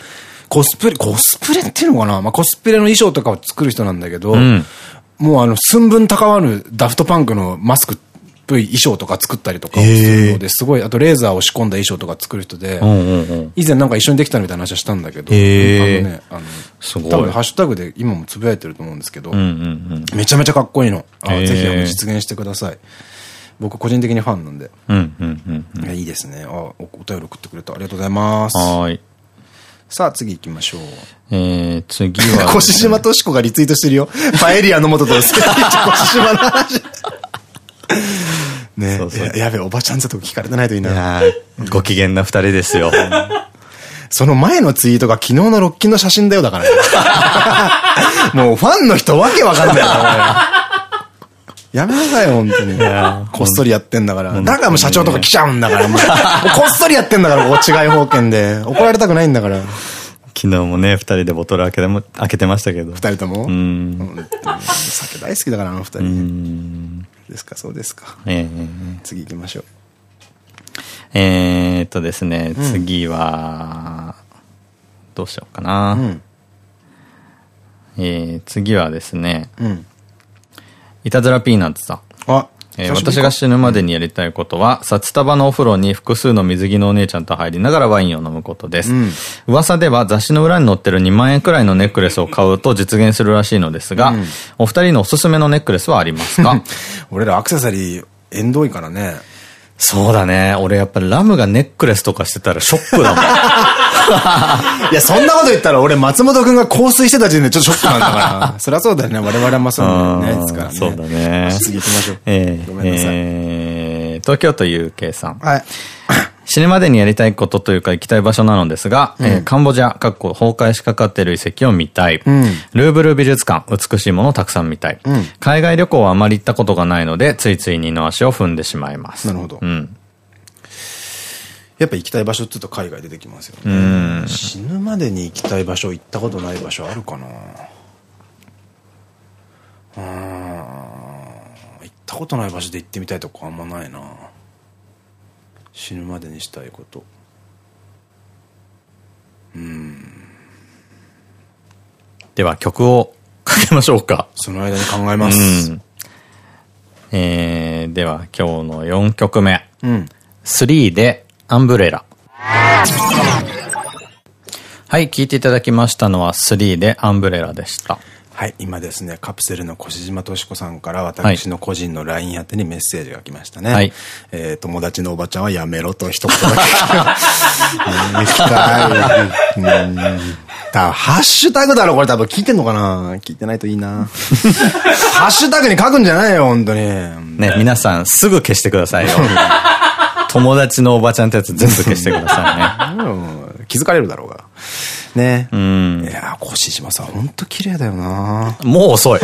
コスプレ、コスプレっていうのかな？まあ、コスプレの衣装とかを作る人なんだけど、うん、もうあの、寸分高わるダフトパンクのマスクっぽい衣装とか作ったりとかするので、すごい、あとレーザーを仕込んだ衣装とか作る人で、以前なんか一緒にできたみたいな話はしたんだけど、あのね、あの、すごい。多分ハッシュタグで今もつぶやいてると思うんですけど、めちゃめちゃかっこいいの。あぜひあの実現してください。僕個人的にファンなんで。いいですね。あ、お便り送ってくれた。ありがとうございます。はい。さあ、次行きましょう。えー、次は、越島としこがリツイートしてるよ。パエリアの元と、越島の話。ねそうそうやべえ、おばちゃんと聞かれてないといいな。いやご機嫌な二人ですよ。その前のツイートが昨日のロッキンの写真だよ、だからね。もうファンの人わけわかんないな、やめなさい、本当に。こっそりやってんだから。だからもう社長とか来ちゃうんだから、もう。こっそりやってんだから、こう違い保険で。怒られたくないんだから。昨日もね、二人でボトル開けても、開けてましたけど。二人とも？うん。酒大好きだから、あの二人。ですか、そうですか。ええ。次行きましょう。えっとですね、次は、どうしようかな。え次はですね、うんいたずらピーナッツさん。あえー、私が死ぬまでにやりたいことは、札束のお風呂に複数の水着のお姉ちゃんと入りながらワインを飲むことです。うん、噂では雑誌の裏に載ってる2万円くらいのネックレスを買うと実現するらしいのですが、うん、お二人のおすすめのネックレスはありますか？俺らアクセサリー、縁遠いからね。そうだね。俺やっぱりラムがネックレスとかしてたらショックだもん。いや、そんなこと言ったら俺松本くんが香水してた時点でちょっとショックなんだから。そりゃそうだよね。我々はそうだよね。ですからね。そうだね。次行きましょう。えー、ごめんなさい。えー、東京都 UK さん。はい。死ぬまでにやりたいことというか行きたい場所なのですが、うん、えー、カンボジア、かっこ崩壊しかかっている遺跡を見たい。うん、ルーブル美術館、美しいものをたくさん見たい。うん、海外旅行はあまり行ったことがないので、ついつい二の足を踏んでしまいます。なるほど。うん。やっぱ行きたい場所って言うと海外出てきますよね。死ぬまでに行きたい場所、行ったことない場所あるかな。うん。行ったことない場所で行ってみたいとこあんまないな。死ぬまでにしたいこと。うん。では曲をかけましょうか。その間に考えます、うん、えー、では今日の4曲目、うん、3でアンブレラはい聴いていただきましたのは3でアンブレラでしたはい、今ですね、カプセルの越島敏子さんから私の個人の LINE 宛てにメッセージが来ましたね。はい。え友達のおばちゃんはやめろと一言だけ。行きたい。うん。だハッシュタグだろ、これ多分聞いてんのかな？聞いてないといいな。ハッシュタグに書くんじゃないよ、本当に。ね、皆さんすぐ消してくださいよ。友達のおばちゃんってやつ全部消してくださいね。うん、気づかれるだろうが。ね。うん。いや越島さん、ほんと綺麗だよなもう遅い。い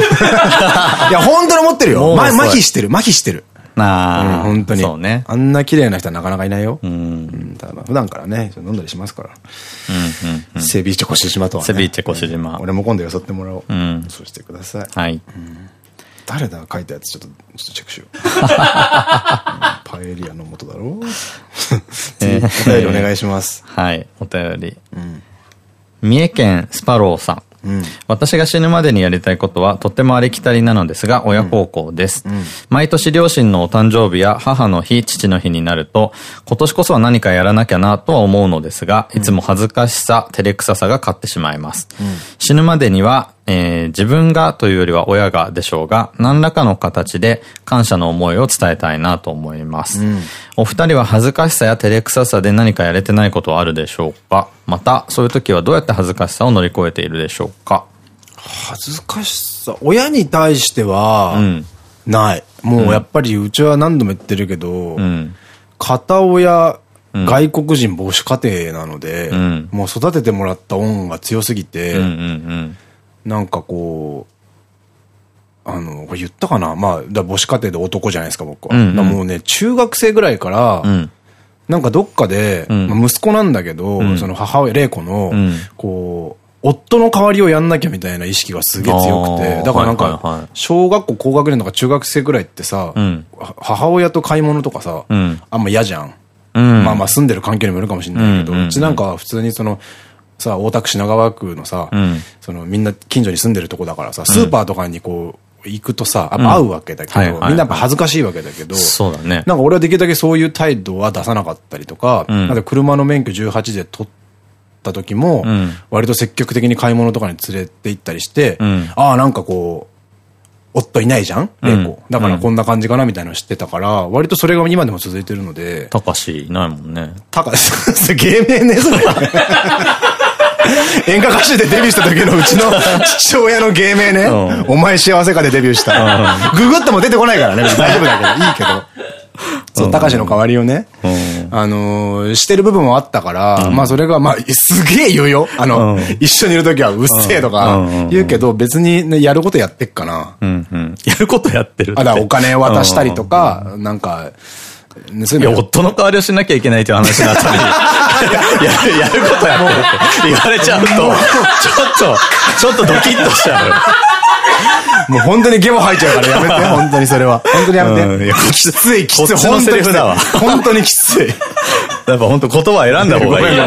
や、本当に思ってるよ。ま、麻痺してる、麻痺してる。ああ、本当に。そうね。あんな綺麗な人はなかなかいないよ。うん。ただ普段からね、飲んだりしますから。うんうん。セビーチェ越島とはセビーチェ越島。俺も今度よそってもらおう。うん。そうしてください。はい。誰だ？書いたやつちょっと、ちょっとチェックしよう。パエリアの元だろ？うお便りお願いします。はい、お便り。うん三重県スパローさん。うん、私が死ぬまでにやりたいことはとってもありきたりなのですが、親孝行です。うんうん、毎年両親のお誕生日や母の日、父の日になると、今年こそは何かやらなきゃなとは思うのですが、いつも恥ずかしさ、照れくささが勝ってしまいます。死ぬまでには、えー、自分がというよりは親がでしょうが、何らかの形で感謝の思いを伝えたいなと思います。お二人は恥ずかしさや照れくささで何かやれてないことはあるでしょうか？また、そういう時はどうやって恥ずかしさを乗り越えているでしょうか？恥ずかしさ、親に対しては、ない。もうやっぱりうちは何度も言ってるけど、うん、片親、外国人母子家庭なので、うん、もう育ててもらった恩が強すぎて、なんかこう、あの、これ言ったかな？まあ、だ母子家庭で男じゃないですか、僕は。うんうん、もうね、中学生ぐらいから、うん。なんかどっかで、うん、まあ息子なんだけど、うん、その母親、玲子の、こう、夫の代わりをやんなきゃみたいな意識がすげえ強くて、だからなんか、小学校高学年とか中学生ぐらいってさ、うん、母親と買い物とかさ、あんま嫌じゃん。まあまあ住んでる環境にもよるかもしれないけど、うちなんか普通にその、さ、大田区品川区のさ、そのみんな近所に住んでるとこだからさ、スーパーとかにこう、行くとさ、会うわけだけど、みんなやっぱ恥ずかしいわけだけど、そうだね。なんか俺はできるだけそういう態度は出さなかったりとか、うん、なんか車の免許18で取った時も、うん、割と積極的に買い物とかに連れて行ったりして、うん、ああ、なんかこう、夫いないじゃん?玲子。だからこんな感じかなみたいなの知ってたから、割とそれが今でも続いてるので。たかしいないもんね。たかし、芸名ね、それ。演歌歌手でデビューした時のうちの父親の芸名ね。お前幸せかでデビューした。ググっても出てこないからね。大丈夫だけど、いいけど。そう、高橋の代わりをね、あのしてる部分もあったから、まあそれが、まあ、すげえ言うよ。あの、一緒にいる時はうっせえとか言うけど、別にやることやってっかな。やることやってるあ、だお金渡したりとか、なんか、いや、夫の代わりをしなきゃいけないという話の後に、やる、やることやってるって言われちゃうと、ちょっと、ちょっとドキッとしちゃう。もう本当にゲボ吐いちゃうからやめて、本当にそれは。本当にやめて。きつい、きつい。本当に本当にきつい。やっぱ本当言葉選んだ方がいいよ。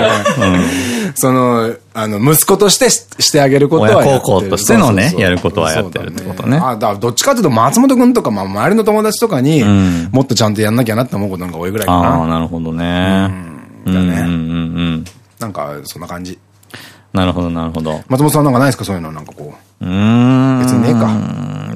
その、あの、息子としてしてあげることは親孝行としてのね、やることはやってるってことね。あ、だどっちかというと松本くんとか、まあ、周りの友達とかに、もっとちゃんとやんなきゃなって思うことのが多いぐらいかな。ああ、なるほどね。だね。なんか、そんな感じ。なるほど、なるほど。松本さんなんかないですか？そういうの、なんかこう。うん。別にねえか。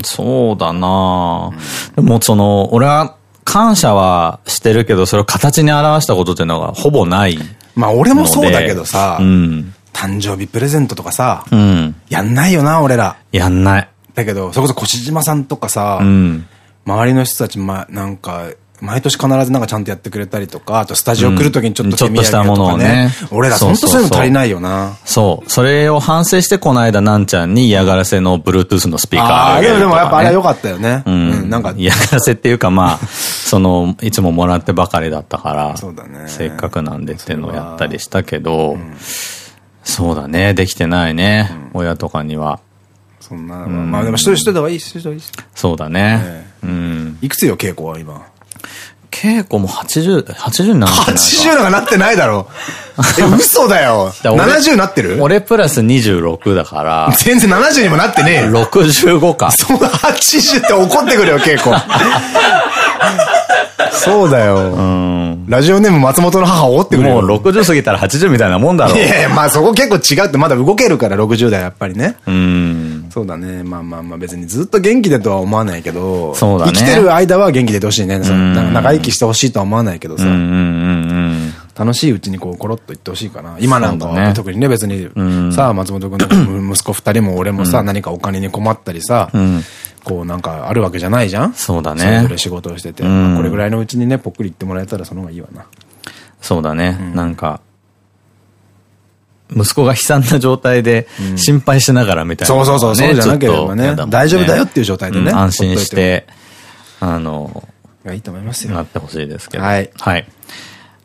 そうだなでも、その、俺は、感謝はしてるけど、それを形に表したことっていうのがほぼない。まあ俺もそうだけどさ、うん、誕生日プレゼントとかさ、うん、やんないよな、俺ら。やんない。だけど、それこそ越島さんとかさ、うん、周りの人たち、ま、なんか、毎年必ずなんかちゃんとやってくれたりとか、あとスタジオ来るときにちょっと、ちょっとしたものをね。俺ら本当そういうの足りないよな。そう。それを反省してこの間なんちゃんに嫌がらせの Bluetooth のスピーカーああ、でもでもやっぱあれ良かったよね。うん。なんか。嫌がらせっていうかまあ、その、いつももらってばかりだったから、そうだね。せっかくなんでっていうのをやったりしたけど、そうだね。できてないね。親とかには。そんな、まあでも一人一人ではいいっす、一人そうだね。うん。いくつよ、稽古は今？稽古も80、80になってないか。80なんかなってないだろ。え、嘘だよ。70なってる？俺プラス26だから。全然70にもなってねえよ。65か。その80って怒ってくるよ、稽古。そうだよ。うん。ラジオネーム松本の母をってくるもう60過ぎたら80みたいなもんだろ。いやいや、まあそこ結構違うってまだ動けるから60代やっぱりね。うん。そうだね。まあまあまあ別にずっと元気でとは思わないけど。そうだね。生きてる間は元気でいてほしいね。その長生きしてほしいとは思わないけどさ。楽しいうちにこうコロッと言ってほしいかな。今なんかは特にね別にさあ松本君の息子二人も俺もさ何かお金に困ったりさ。こうなんかあるわけじゃないじゃんそうだね。それぞれ仕事をしてて。これぐらいのうちにね、ぽっくり言ってもらえたらその方がいいわな。そうだね。なんか、息子が悲惨な状態で心配しながらみたいな、そうそうそう、そうじゃなければね。大丈夫だよっていう状態でね。安心して、あの、いいと思いますよ。なってほしいですけど。はい。はい。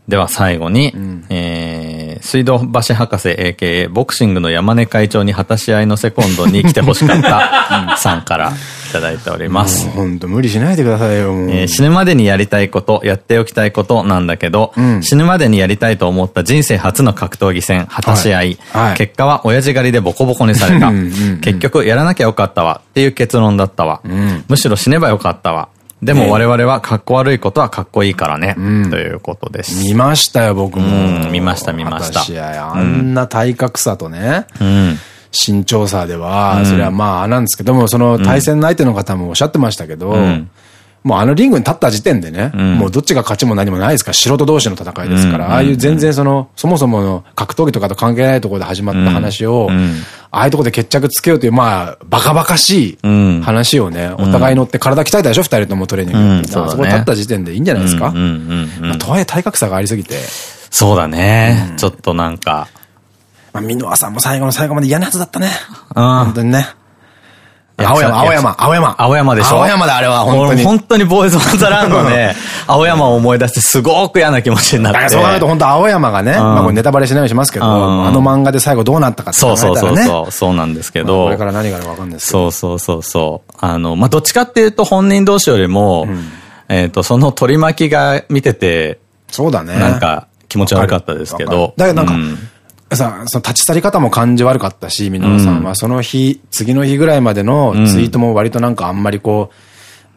では最後に、うん、えー、水道橋博士 AKA ボクシングの山根会長に果たし合いのセコンドに来てほしかったさんからいただいております。本当無理しないでくださいよ。えー、死ぬまでにやりたいこと、やっておきたいことなんだけど、うん、死ぬまでにやりたいと思った人生初の格闘技戦、果たし合い。はいはい、結果は親父狩りでボコボコにされた。結局やらなきゃよかったわっていう結論だったわ。うん、むしろ死ねばよかったわ。でも我々はかっこ悪いことはかっこいいからね。ということです。見ましたよ、僕も。見ました、見ました。あんな体格差とね。身長差では、それはまあ、なんですけども、その対戦の相手の方もおっしゃってましたけど、もうあのリングに立った時点でね、うん、もうどっちが勝ちも何もないですから、素人同士の戦いですから、ああいう全然その、そもそもの格闘技とかと関係ないところで始まった話を、うん、ああいうところで決着つけようという、まあ、バカバカしい話をね、お互い乗って体鍛えたでしょ、二人ともトレーニング。そこ立った時点でいいんじゃないですか？とはいえ体格差がありすぎて。そうだね。ちょっとなんか。まあ、箕輪さんも最後の最後まで嫌なやつだったね。本当にね。青山、青山、青山。青山でしょ？青山であれは、本当に。本当にボーイズ・オン・ザ・ランドで、青山を思い出してすごく嫌な気持ちになって。そうなると本当青山がね、まあこれネタバレしないようにしますけど、あの漫画で最後どうなったかってそうそうそうそう、そうなんですけど。これから何があるかわかんないですそうそうそうそう。あの、まあどっちかっていうと本人同士よりも、えっと、その取り巻きが見てて、そうだね。なんか気持ち悪かったですけど。だけどなんか、さ、その立ち去り方も感じ悪かったし、皆さんは、その日、次の日ぐらいまでのツイートも割となんかあんまりこう、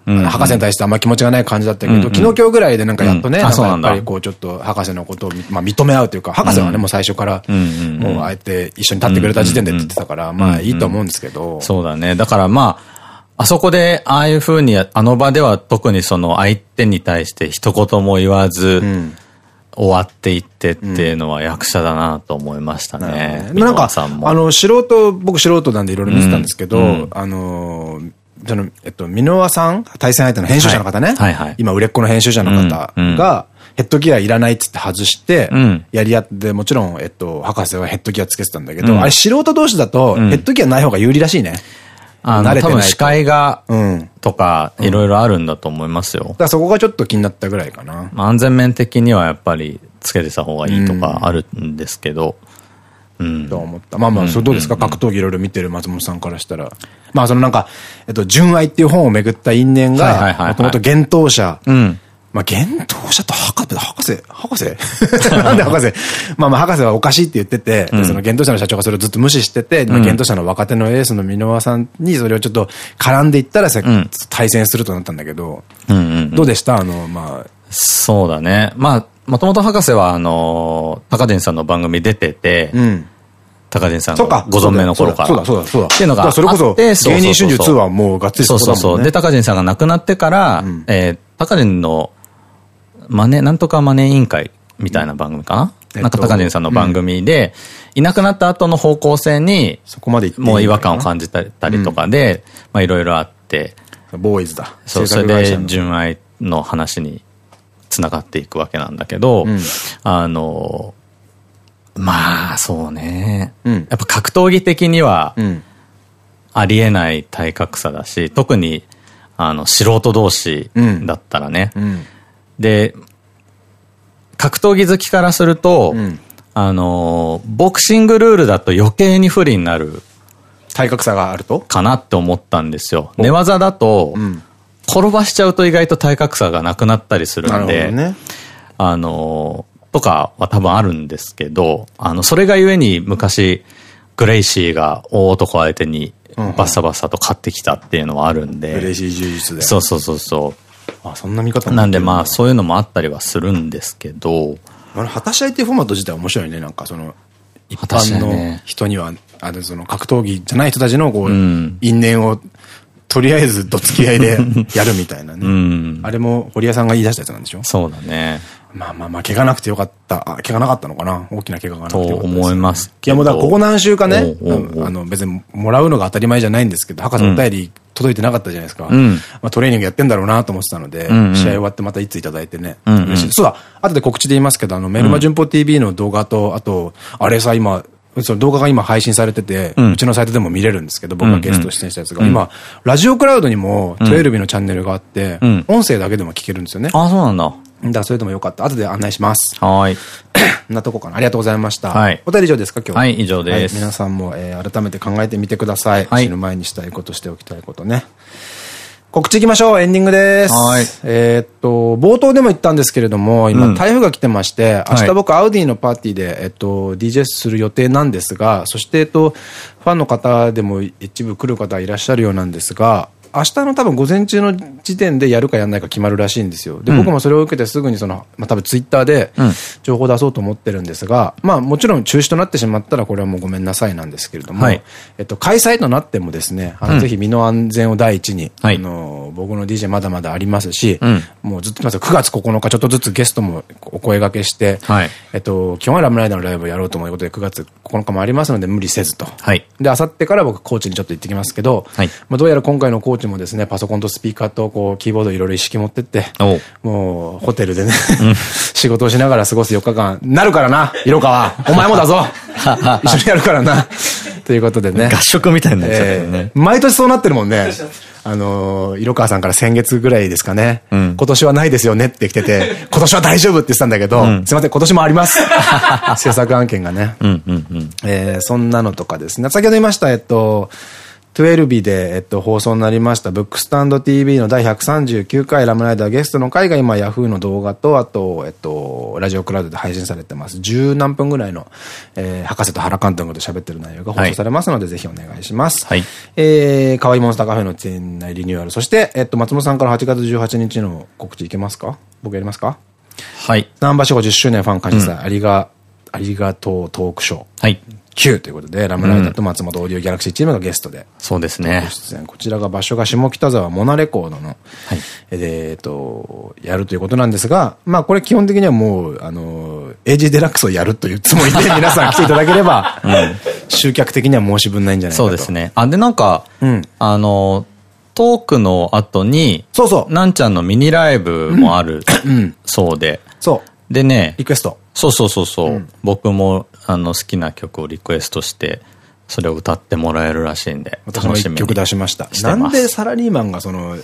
博士に対してあんまり気持ちがない感じだったけど、昨日今日ぐらいでなんかやっとね、やっぱりこうちょっと博士のことを、まあ、認め合うというか、博士はね、もう最初から、もうあえて一緒に立ってくれた時点でって言ってたから、まあいいと思うんですけど。そうだね。だからまあ、あそこで、ああいうふうに、あの場では特にその相手に対して一言も言わず、終わっていってっていうのは役者だなと思いましたね。なんか、あの、素人、僕素人なんでいろいろ見てたんですけど、うん、あの、その、えっと、箕輪さん？対戦相手の編集者の方ね。はいはい、今売れっ子の編集者の方が、ヘッドギアいらないっつって外して、やり合って、もちろん、えっと、博士はヘッドギアつけてたんだけど、あれ素人同士だと、ヘッドギアない方が有利らしいね。あの、多分視界が、とか、いろいろあるんだと思いますよ。だからそこがちょっと気になったぐらいかな。安全面的にはやっぱり、つけてた方がいいとかあるんですけど、うん。と思った。まあまあ、それどうですか？格闘技いろいろ見てる松本さんからしたら。まあそのなんか、えっと、純愛っていう本をめぐった因縁が、もともと幻冬者。うん。まあ、幻冬者と博士、博士博士？なんで博士？まあまあ、博士はおかしいって言ってて、うん、その幻冬者の社長がそれをずっと無視してて、うん、幻の若手のエースの箕輪さんにそれをちょっと絡んでいったら、うん、対戦するとなったんだけど、どうでした？あの、まあ。そうだね。まあ、もともと博士は、あの、高人さんの番組出てて、うん。高人さんがご存命の頃から。そうだ、そうだ、そうだ。っていうのがそれこそ、芸人春秋2はもうがっつりそうそうそう。で、高人さんが亡くなってから、え高人のマネ、なんとかマネー委員会みたいな番組かな、なんか高人さんの番組で、いなくなった後の方向性に、そこまでもう違和感を感じたりとかで、まあいろいろあって。ボーイズだ。そう、それで純愛の話に繋がっていくわけなんだけど、うん、あの、まあ、そうね。うん、やっぱ格闘技的には、ありえない体格差だし、特に、あの、素人同士だったらね。で、格闘技好きからすると、あの、ボクシングルールだと余計に不利になる。体格差があると？かなって思ったんですよ。寝技だと、転ばしちゃうと意外と体格差がなくなったりするんで、ね、あの、とかは多分あるんですけど、あの、それがゆえに昔、グレイシーが大男相手にバッサバッサと勝ってきたっていうのはあるんで。グレイシー柔術で。そうそうそうそう。あ、そんな見方なんでまあ、そういうのもあったりはするんですけど。あの、果たし合いっていうフォーマット自体面白いね。なんかその、一般の人には、あの、その格闘技じゃない人たちのこう、うん、因縁をとりあえずどつき合いで やるみたいなね。うん、あれも堀江さんが言い出したやつなんでしょ？そうだね。まあまあまあ、怪我なくてよかった。あ、怪我なかったのかな？大きな怪我がなくてよかった、ね。と思いますいやもうだここ何週かね、あの別にもらうのが当たり前じゃないんですけど、博士お便り届いてなかったじゃないですか。うん、まあトレーニングやってんだろうなと思ってたので、うんうん、試合終わってまたいついただいてね。うんうん、そうだ、後で告知で言いますけど、あの、メルマ順報 TV の動画と、あと、あれさ、今、その動画が今配信されてて、うん、うちのサイトでも見れるんですけど、僕がゲスト出演したやつが、今、ラジオクラウドにも、トゥエルビのチャンネルがあって、うん、音声だけでも聞けるんですよね。あ、そうなんだ。だそれでもよかった。後で案内します。はい。なとこかな。ありがとうございました。はい。お便り以上ですか、今日はい、以上です。はい、皆さんも、えー、改めて考えてみてください。はい。死ぬ前にしたいこと、しておきたいことね。告知行きましょうエンディングです。はい。えっと、冒頭でも言ったんですけれども、今、台風が来てまして、明日僕、アウディのパーティーで、えっと、DJ する予定なんですが、そして、えっと、ファンの方でも一部来る方いらっしゃるようなんですが、明日の多分午前中の時点でやるかやらないか決まるらしいんですよ。で、僕もそれを受けてすぐにその、まあ多分ツイッターで情報出そうと思ってるんですが、まあもちろん中止となってしまったらこれはもうごめんなさいなんですけれども、はい、えっと、開催となってもですね、あの、ぜひ身の安全を第一に、あの、僕の DJ まだまだありますし、もうずっとます9月9日ちょっとずつゲストもお声掛けして、えっと、基本はラムライダーのライブをやろうと思うことで9月9日もありますので無理せずと。はい、で、あさってから僕コーチにちょっと行ってきますけど、まあどうやら今回のコーチもですね、パソコンととスピーカーとこう、キーボードいろいろ一式持ってって、もう、ホテルでね 仕事をしながら過ごす4日間、なるからな、色川。お前もだぞ 一緒にやるからな。ということでね。合宿みたいになっちゃってね、毎年そうなってるもんね。あの、色川さんから先月ぐらいですかね。うん、今年はないですよねって来てて、今年は大丈夫って言ってたんだけど、うん、すいません、今年もあります。制作案件がね。そんなのとかですね。先ほど言いました、えっと、12で、えっと、放送になりました、ブックスタンド TV の第139回ラムライダーゲストの回が今、ヤフーの動画と、あと、えっと、ラジオクラウドで配信されてます。十何分ぐらいの、えー、博士と原監督と喋ってる内容が放送されますので、はい、ぜひお願いします。はい。えー、かわいいモンスターカフェの店内リニューアル。そして、えっと、松本さんから8月18日の告知いけますか？僕やりますか？はい。ナンバーショー10周年ファン感謝祭、うん、ありが、ありがとうトークショー。はい。9ということで、ラムライダーと松本オーディオギャラクシーチームがゲストで。そうですね。出演。こちらが場所が下北沢モナレコードの、はい、で、えっと、やるということなんですが、まあこれ基本的にはもう、あの、エイジデラックスをやるというつもりで 皆さん来ていただければ、うん、集客的には申し分ないんじゃないかと。そうですね。あ、でなんか、うん、あの、トークの後に、そうそう。なんちゃんのミニライブもある、うん、そうで。そう。でね、リクエスト。そうそうそうそう。僕もあの、好きな曲をリクエストして、それを歌ってもらえるらしいんで、私も一曲出しました。なんでサラリーマンがその、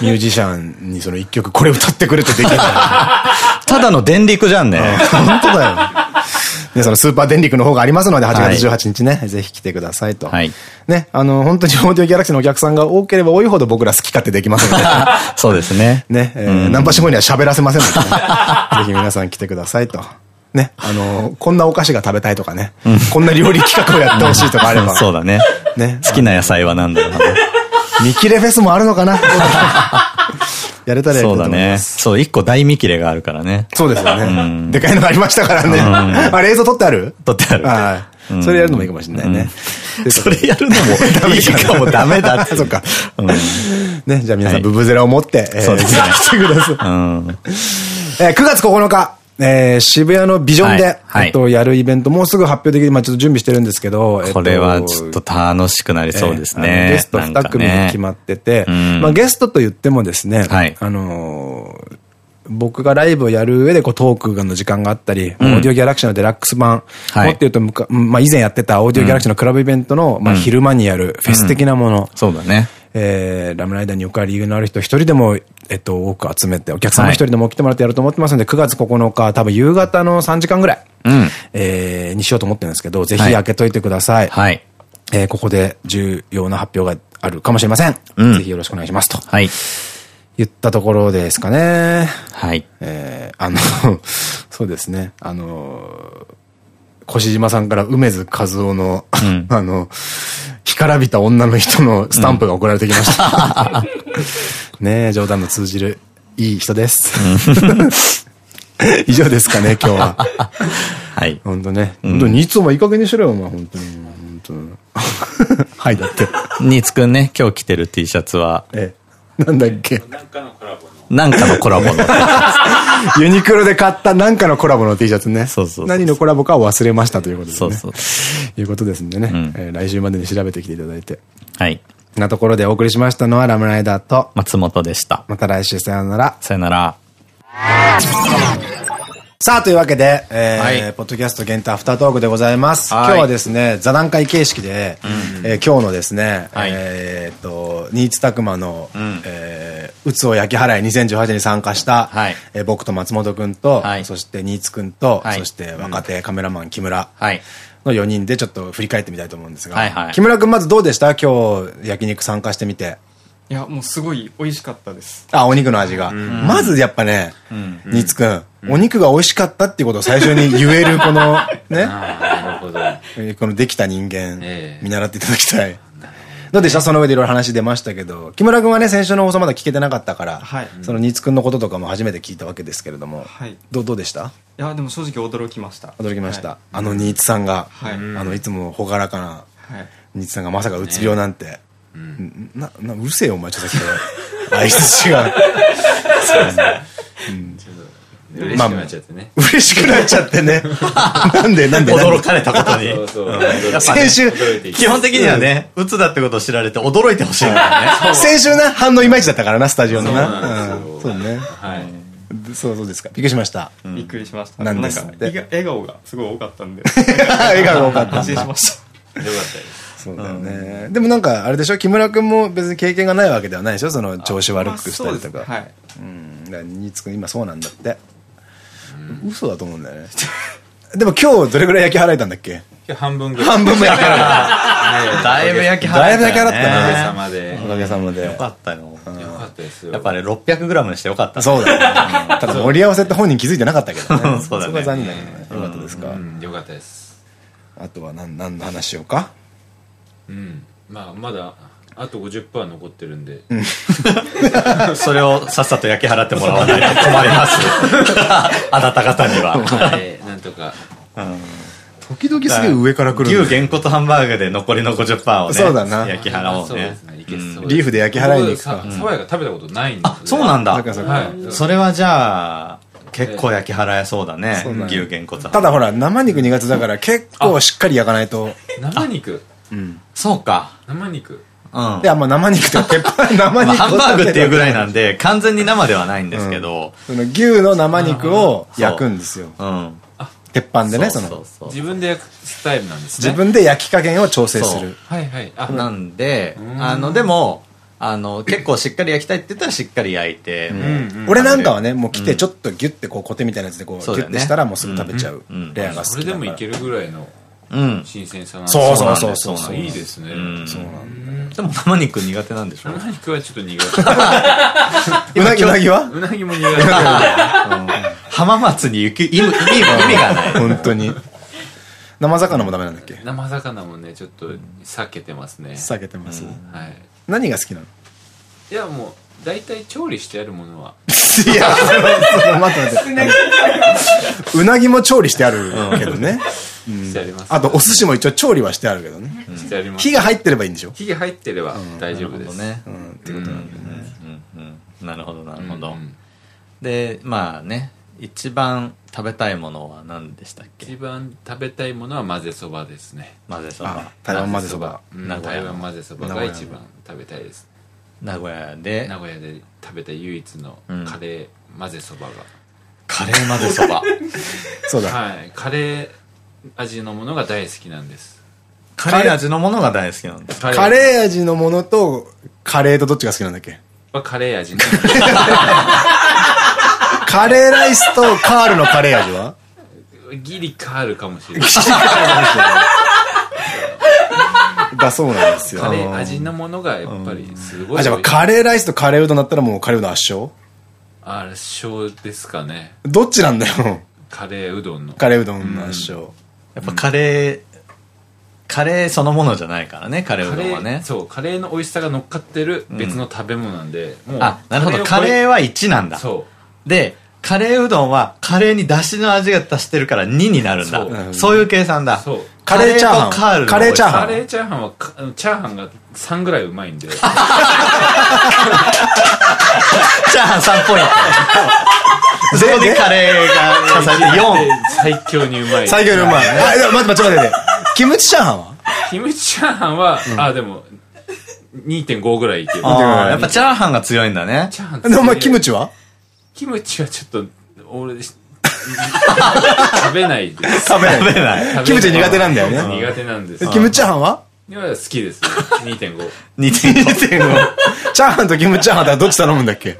ミュージシャンにその一曲これ歌ってくれってできない ただの電力じゃんね。本当だよ。ね、そのスーパー電力の方がありますので、8月18日ね、はい、ぜひ来てくださいと。はい。ね、あの、本当にオーディオギャラクシーのお客さんが多ければ多いほど僕ら好き勝手できますので。そうですね。ね、えー、ナンパシモには喋らせませんので、ね、ぜひ皆さん来てくださいと。ね、あの、こんなお菓子が食べたいとかね、うん、こんな料理企画をやってほしいとかあれば。そうだね。ね。好きな野菜は何だろうな。見切れフェスもあるのかなやれたらやそうだね。そう、一個大見切れがあるからね。そうですよね。でかいのがありましたからね。あれ映像撮ってある？撮ってある。はい。それやるのもいいかもしれないね。それやるのもいいかもダメだって。そっか。ね、じゃあ皆さんブブゼラを持って、そうですね。来てください。9月9日。えー、渋谷のビジョンで、はい、と、やるイベント、もうすぐ発表できる、まあちょっと準備してるんですけど、これはちょっと楽しくなりそうですね。ゲスト2組決まってて、まあゲストと言ってもですね、はい、あのー、僕がライブをやる上でこうトークの時間があったり、オーディオギャラクシーのデラックス版、もっと言うとまあ以前やってたオーディオギャラクシーのクラブイベントの、まあ昼間にやるフェス的なもの。そうだね。えー、ラムライダーによくある理由のある人一人でも、えっと、多く集めて、お客様一人でも来てもらってやると思ってますので、9月9日、多分夕方の3時間ぐらい、うん、えー、にしようと思ってるんですけど、ぜひ開けといてください。はい。えー、ここで重要な発表があるかもしれません。うん、ぜひよろしくお願いしますと。はい。言ったところですかね。はい。えー、あの そうですね。あの越島さんから梅津和夫の、うん、あの、干からびた女の人のスタンプが送られてきました。うん、ねえ、冗談の通じる、いい人です。以上ですかね、今日は。はい。本当ね。本当にいつもいい加減にしろよ、お前、本当に。本当はい、だって。ニーツくんね、今日着てる T シャツは。ええ。なんだっけ。なんかのコラボの。なんかのコラボの。ユニクロで買ったなんかのコラボの T シャツね。そうそう何のコラボかを忘れましたということですね。そうそういうことですんでね。うん、えー、来週までに調べてきていただいて。はい。なところでお送りしましたのはラムライダーと松本でした。また来週さよなら。さよなら。さあ、というわけで、えー、はい、ポッドキャスト限定アフタートークでございます。今日はですね、座談会形式で、うん、えー、今日のですね、はい、えっと、新津拓磨の、うん、えー、うつを焼き払い2018に参加した、はい、えー、僕と松本くんと、はい、そして新津くんと、はい、そして若手カメラマン木村。はい。の4人でちょっと振り返ってみたいと思うんですが、はいはい、木村君まずどうでした？今日焼肉参加してみて。いや、もうすごい美味しかったです。あ、お肉の味が。まずやっぱね、新津くん、お肉が美味しかったっていうことを最初に言えるこの、ね。なるほど。このできた人間、見習っていただきたい。どうでした？その上でいろいろ話出ましたけど、木村君はね、先週の放送まだ聞けてなかったから、はい、その新津君のこととかも初めて聞いたわけですけれども、はい、どうどうでした？いや、でも正直驚きました。驚きました。はい、あの新津さんが、はい、あの、いつも朗らかな、新津さんがまさかうつ病なんて、うん、な、な、うるせえよ、お前、ちょっと相づちが。嬉しくなっちゃってね。嬉しくなっちゃってね。なんで、なんで。驚かれたことに。先週、基本的にはね、うつだってことを知られて驚いてほしいからね。先週な、反応いまいちだったからな、スタジオのな。そうね。はい。そうそうですか。びっくりしました。びっくりしました。なんです笑顔がすごい多かったんで。笑顔が多かった。安心しました。よかったです。そうだよね。でもなんか、あれでしょ？木村君も別に経験がないわけではないでしょ？その調子悪くしたりとか。はい。うん。だから、新津君今そうなんだって。嘘だと思うんだよね。でも今日どれぐらい焼き払えたんだっけ？半分ぐらい。半分も焼き払 えた。だいぶ焼き払えた。だいぶ焼き払ったね。おかげさまで。おかげさまで。よかったよ。よかったですよ。やっぱね、600グラムにしてよかった。そうだね。ただ盛り合わせって本人気づいてなかったけどね。そうだね。そこは残念だけどね。よかったですか？よかったです。あとは何、何の話しようか？うん。まあまだあと50%残ってるんで、それをさっさと焼き払ってもらわないと困ります。あなた方には。はい。なんとか、時々すげえ上から来る牛げんことハンバーグで残りの50%をねそうだな。焼き払おうね。リーフで焼き払いに行くか。爽やか食べたことないんであそうなんだ。それはじゃあ結構焼き払えそうだね。牛げんこつただほら生肉苦手だから結構しっかり焼かないと。生肉？そうか。生肉。うん。いや、まあ生肉と鉄板、生肉。ハンバーグっていうぐらいなんで、完全に生ではないんですけど。その牛の生肉を焼くんですよ。うん。鉄板でね、その。自分で焼くスタイルなんですね。自分で焼き加減を調整する。はいはい。あ、なんで、あの、でも、あの、結構しっかり焼きたいって言ったらしっかり焼いて。俺なんかはね、もう来てちょっとギュッてこうコテみたいなやつでこうギュッてしたらもうすぐ食べちゃう。レアが好きそれでもいけるぐらいの。新鮮さそうそうそうそうそう。いいですね。そうなんだでも生肉苦手なんでしょ生肉はちょっと苦手。うなぎうなぎは？うなぎも苦手浜松に行く意味がない。本当に。生魚もダメなんだっけ？生魚もねちょっと避けてますね。避けてます。はい。何が好きなの？いやもう大体調理してあるものは。いや待って待って。うなぎも調理してあるけどねしてあります。あとお寿司も一応調理はしてあるけどね。してあります。火が入ってればいいんでしょ？火が入ってれば大丈夫です。ね。ってことなんでね。なるほどなるほど。でまあね一番食べたいものは何でしたっけ？一番食べたいものは混ぜそばですね。混ぜそば。台湾混ぜそば。台湾混ぜそばが一番食べたいです。名古屋で。名古屋で食べた唯一のカレー混ぜそばが、カレー混ぜそば。そうだ。はい。カレー味のものが大好きなんですカレー味のものが大好きなんですカレー味のものとカレーとどっちが好きなんだっけ？はカレー味のカレーライスとカールのカレー味は？ギリカールかもしれないだそうなんですよ。カレー味のものがやっぱりすごい。あ、じゃあカレーライスとカレーうどんだったらもうカレーうどん圧勝？あ、圧勝ですかね。どっちなんだよ。カレーうどんの。カレーうどんの圧勝。やっぱカレー、カレーそのものじゃないからね、カレーうどんはね。そう、カレーの美味しさが乗っかってる別の食べ物なんで、もう。あ、なるほど。カレーは1なんだ。そう。で、カレーうどんはカレーに出汁の味が足してるから2になるんだ。そういう計算だ。そう。カレーチャーハン。カレーチャーハン。カレーチャーハンは、チャーハンが3ぐらいうまいんで。チャーハン3ポイント。そこでカレーが重ねて4。最強にうまい。最強にうまい。あ、待って待って待って。キムチチャーハンは？キムチチャーハンは、あ、でも、2.5ぐらいいける。やっぱチャーハンが強いんだね。チャーハン強い。お前キムチは？キムチはちょっと、俺、食べないです。食べない。キムチ苦手なんだよね。苦手なんです。キムチチャーハンは？好きです。2.5。2.5。チャーハンとキムチチャーハンってどっち頼むんだっけ？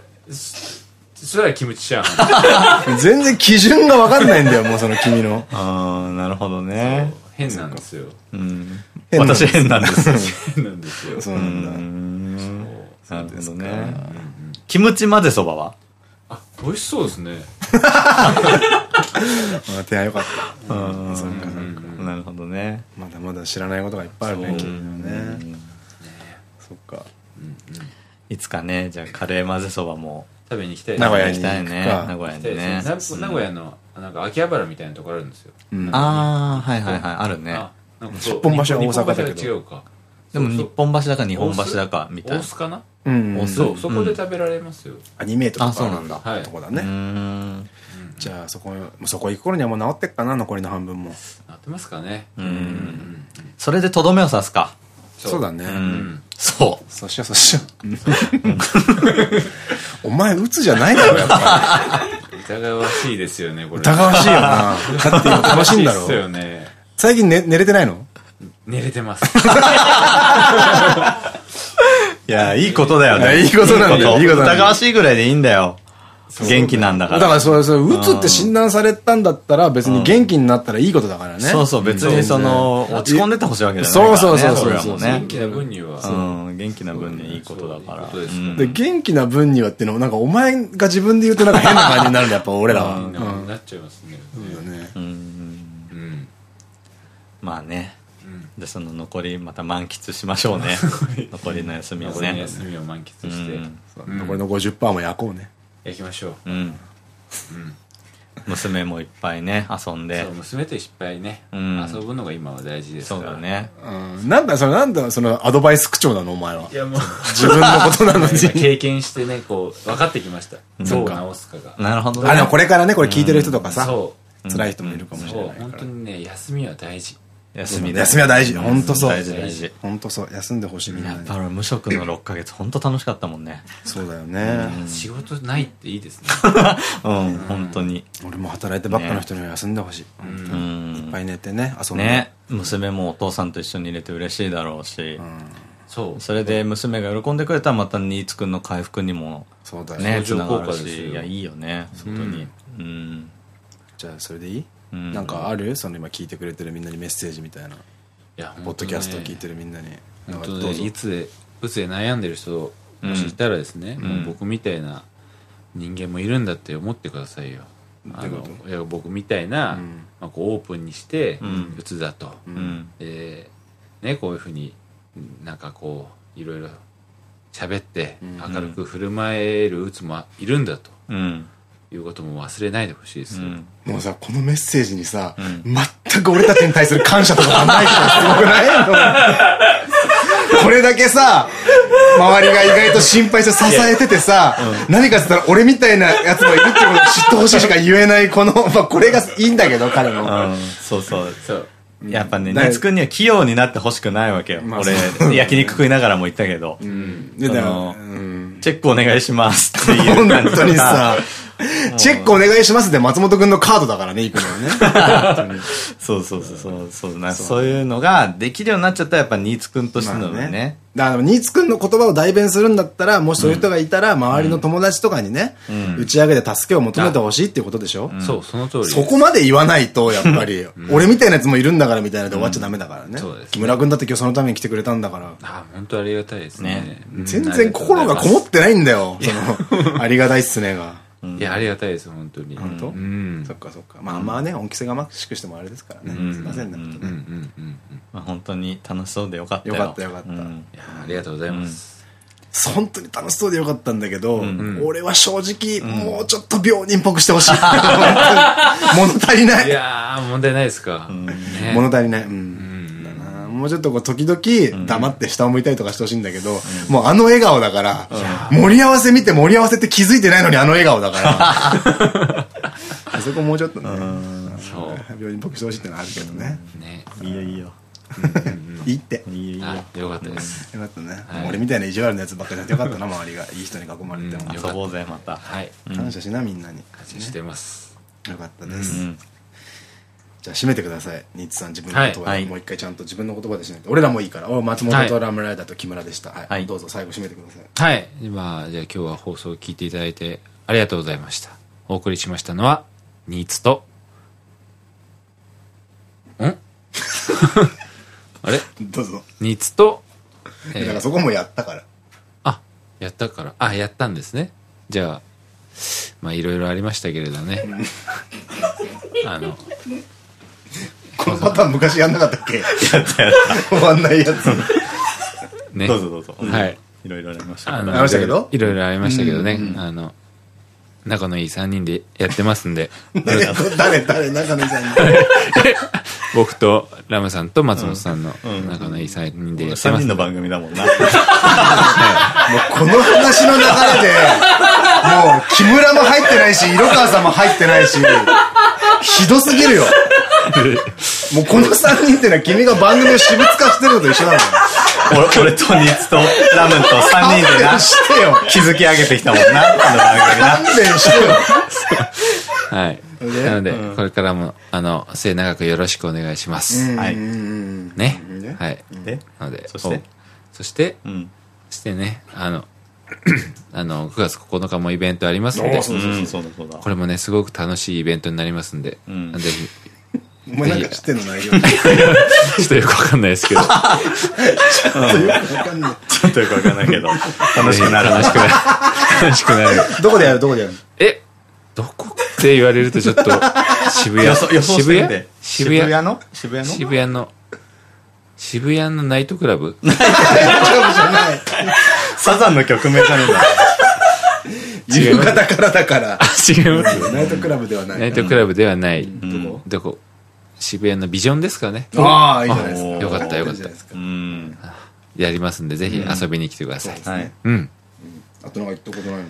それはキムチチャーハン。全然基準がわかんないんだよ、もうその君の。ああ、なるほどね。変なんですよ。うん。私変なんです。変なんですよ。そうなんだ。なるほどね。キムチ混ぜそばは？あ、美味しそうですね。手は良かった。なるほどね。まだまだ知らないことがいっぱいあるね、君ね。そっか。いつかね、じゃあカレー混ぜそばも食べに行きたい。名古屋に行きたいね。名古屋にね。名古屋の、なんか秋葉原みたいなとこあるんですよ。ああ、はいはいはい、あるね。日本橋は大阪だけど。違うか。でも日本橋だか日本橋だかみたいな。大須かな？うん。そう、そこで食べられますよ。アニメートとか。あ、そうなんだ。はい。とこだね。じゃあそこ、そこ行く頃にはもう治ってっかな、残りの半分も。治ってますかね。うん。それでとどめを刺すか。そうだね。そう。そうしよう、そうしよう。お前、鬱じゃないだろ、やっぱり。疑わしいですよね、これ。疑わしいよな。だって今楽しいんだろ。ですよね。最近寝れてないの？寝れてます。いや、いいことだよね。いいことなんだよ。疑わしいぐらいでいいんだよ。元気なんだから。だからそうそう、うつって診断されたんだったら別に元気になったらいいことだからね。そうそう、別にその、落ち込んでてほしいわけじゃないからそうそうそうそう。元気な分には。うん、元気な分にいいことだから。で、元気な分にはっていうのもなんかお前が自分で言うとなんか変な感じになるんだやっぱ俺らは。なっちゃいますね。うん。まあね。でその残りまた満喫しましょう ね。残りの休みをね。残りの休みを満喫して、残りの50%も焼こうね焼きましょう。うん。娘もいっぱいね遊んで。娘といっぱいね、遊ぶのが今は大事ですから。そうだね、うん、なんだそれなんだそのアドバイス口調なのお前は。いやもう。自分のことなのに。経験してねこう分かってきました。どう直すかが。なるほどね。あでもこれからねこれ聞いてる人とかさ、辛い人もいるかもしれないから。本当にね休みは大事休み休みは大事。本当そう。大事大事。本当そう。休んでほしいみんな。やっぱ無職の6ヶ月、本当楽しかったもんね。そうだよね。仕事ないっていいですね。うん、本当に。俺も働いてばっかの人には休んでほしい。うん。いっぱい寝てね、遊んで。ね。娘もお父さんと一緒に入れて嬉しいだろうし。そう。それで娘が喜んでくれたらまた新津くんの回復にも。そうだよね。つながるし。いや、いいよね。本当に。うん。じゃあ、それでいい？なんかある？その今聞いてくれてるみんなにメッセージみたいな。いや、ポッドキャストを聞いてるみんなに。本当ね、いつで、うつで悩んでる人、もしいたらですね、もう僕みたいな人間もいるんだって思ってくださいよ。あのいや僕みたいな、まあ、こうオープンにしてうつだと、でね、こういうふうになんかこういろいろ喋って明るく振る舞えるうつもいるんだと、いうことも忘れないでほしいですよ、もうさこのメッセージにさ、全く俺たちに対する感謝とかがないからすごくない？これだけさ周りが意外と心配して支えててさ、何かっつったら俺みたいなやつもいるってことを知ってほしいしか言えないこの、まあこれがいいんだけど彼の、そうそう。そう。やっぱね、ニツくんには器用になってほしくないわけよ。俺、焼肉食いながらも言ったけど。チェックお願いしますっていう感じ。本当にさ、チェックお願いしますで松本くんのカードだからね、行くのはね。そうそうそうそうそうなそういうのができるようになっちゃったらやっぱ新津くんとしてのね。だから、新津くんの言葉を代弁するんだったら、もしそういう人がいたら、周りの友達とかにね、打ち上げで助けを求めてほしいっていうことでしょそう、その通り。そこまで言わないと、やっぱり、俺みたいなやつもいるんだからみたいなで終わっちゃダメだからね。そうです。木村くんだって今日そのために来てくれたんだから。あ、本当ありがたいですね。全然心がこもってないんだよ。その、ありがたいっすねが。いや、ありがたいです、本当に。本当？うん。そっかそっか。まあ、まあね、恩着せがましくしてもあれですからね。すいませんね、本当ね。まあ、本当に楽しそうでよかったよ。よかったよかった。いや、ありがとうございます。本当に楽しそうでよかったんだけど、俺は正直、もうちょっと病人っぽくしてほしい。物足りない。いやー、問題ないですか。物足りない。うんもうちょっとこう時々黙って下を向いたりとかしてほしいんだけど、もうあの笑顔だから、盛り合わせ見て盛り合わせって気づいてないのにあの笑顔だから。あ そこもうちょっとね、病院っぽくしてほしいってのはあるけどね。ねいいよいいよ。いいって。いいよ。よかったです。よかったね。俺みたいな意地悪なやつばっかりやってよかったな、周りが。いい人に囲まれても。遊ぼうぜ、また。はい。感謝しな、みんなに。感謝してます。よかったです。じゃあ締めてください。ニッツさん自分の言葉で、もう一回ちゃんと自分の言葉でしないと俺らもいいから。松本とラムライダーと木村でした。はい、どうぞ最後締めてください。はい。今じゃあ今日は放送を聞いていただいてありがとうございました。お送りしましたのはニーツと。ん？あれ？どうぞ。ニーツと、だからそこもやったから。あやったから。あやったんですね。じゃあまあいろいろありましたけれどね。あのこのパターン昔やんなかったっけ？やったやった。終わんないやつ。ね。どうぞどうぞ。はい。いろいろありました。ありましたけど？いろいろありましたけどね。あの仲のいい3人でやってますんで。誰誰仲のいい3人？僕とラムさんと松本さんの仲のいい3人でやってます、3人の番組だもんな、もうこの話の流れでもう木村も入ってないし色川さんも入ってないしひどすぎるよ もうこの3人ってのは君が番組を私物化してるのと一緒なのよ。俺とニツとラムと3人でな、してよ。築き上げてきたもんな、この番組な。勘弁してよ。はい。なので、これからも、あの、末永くよろしくお願いします。はい。ね？はい。で、なので、そして、そして、そしてね、あの、あの、9月9日もイベントありますんで、これもね、すごく楽しいイベントになりますんで、ぜひ、お前なんか知ってんの内容。ちょっとよくわかんないですけど。ちょっとよくわかんない。ちょっとよくわかんないけど。楽しくなる。楽しくなる。楽しくなる。どこでやる？どこでやる？えどこって言われるとちょっと、渋谷？渋谷？渋谷の？渋谷の？渋谷の。渋谷のナイトクラブ？ナイトクラブじゃない。サザンの曲名じゃねえんだ。夕方からだから。違いますナイトクラブではない。ナイトクラブではない。どこ？渋谷のビジョンですかね。ああ、いいじゃないですか。よかったよかった。やりますんで、ぜひ遊びに来てください。はい。うん。あとなんか言ったことないの？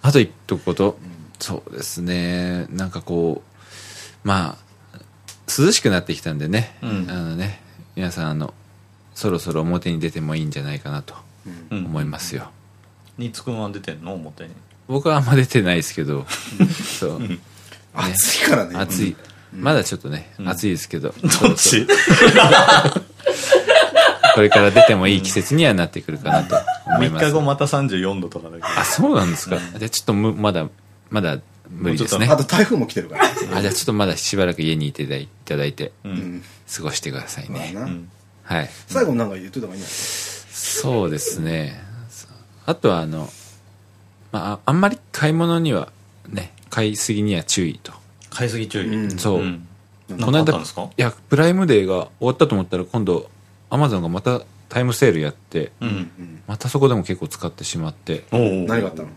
あと言っとくこと、そうですね。なんかこう、まあ、涼しくなってきたんでね、あのね、皆さん、あの、そろそろ表に出てもいいんじゃないかなと思いますよ。新津君は出てんの？表に。僕はあんま出てないですけど、そう。暑いからね。暑い。まだちょっとね、暑いですけど。どっち？これから出てもいい季節にはなってくるかなと思います。3日後また34度とかだけど。あ、そうなんですか。じゃあちょっとまだ、まだ無理ですね。あと台風も来てるから。あ、じゃあちょっとまだしばらく家にいていただいて、過ごしてくださいね。はい。最後なんか言ってた方がいいんそうですね。あとはあの、まあ、あんまり買い物にはね、買いすぎには注意と。買いすぎ注意、そう、この間いやプライムデーが終わったと思ったら今度アマゾンがまたタイムセールやって、またそこでも結構使ってしまって。何があったの？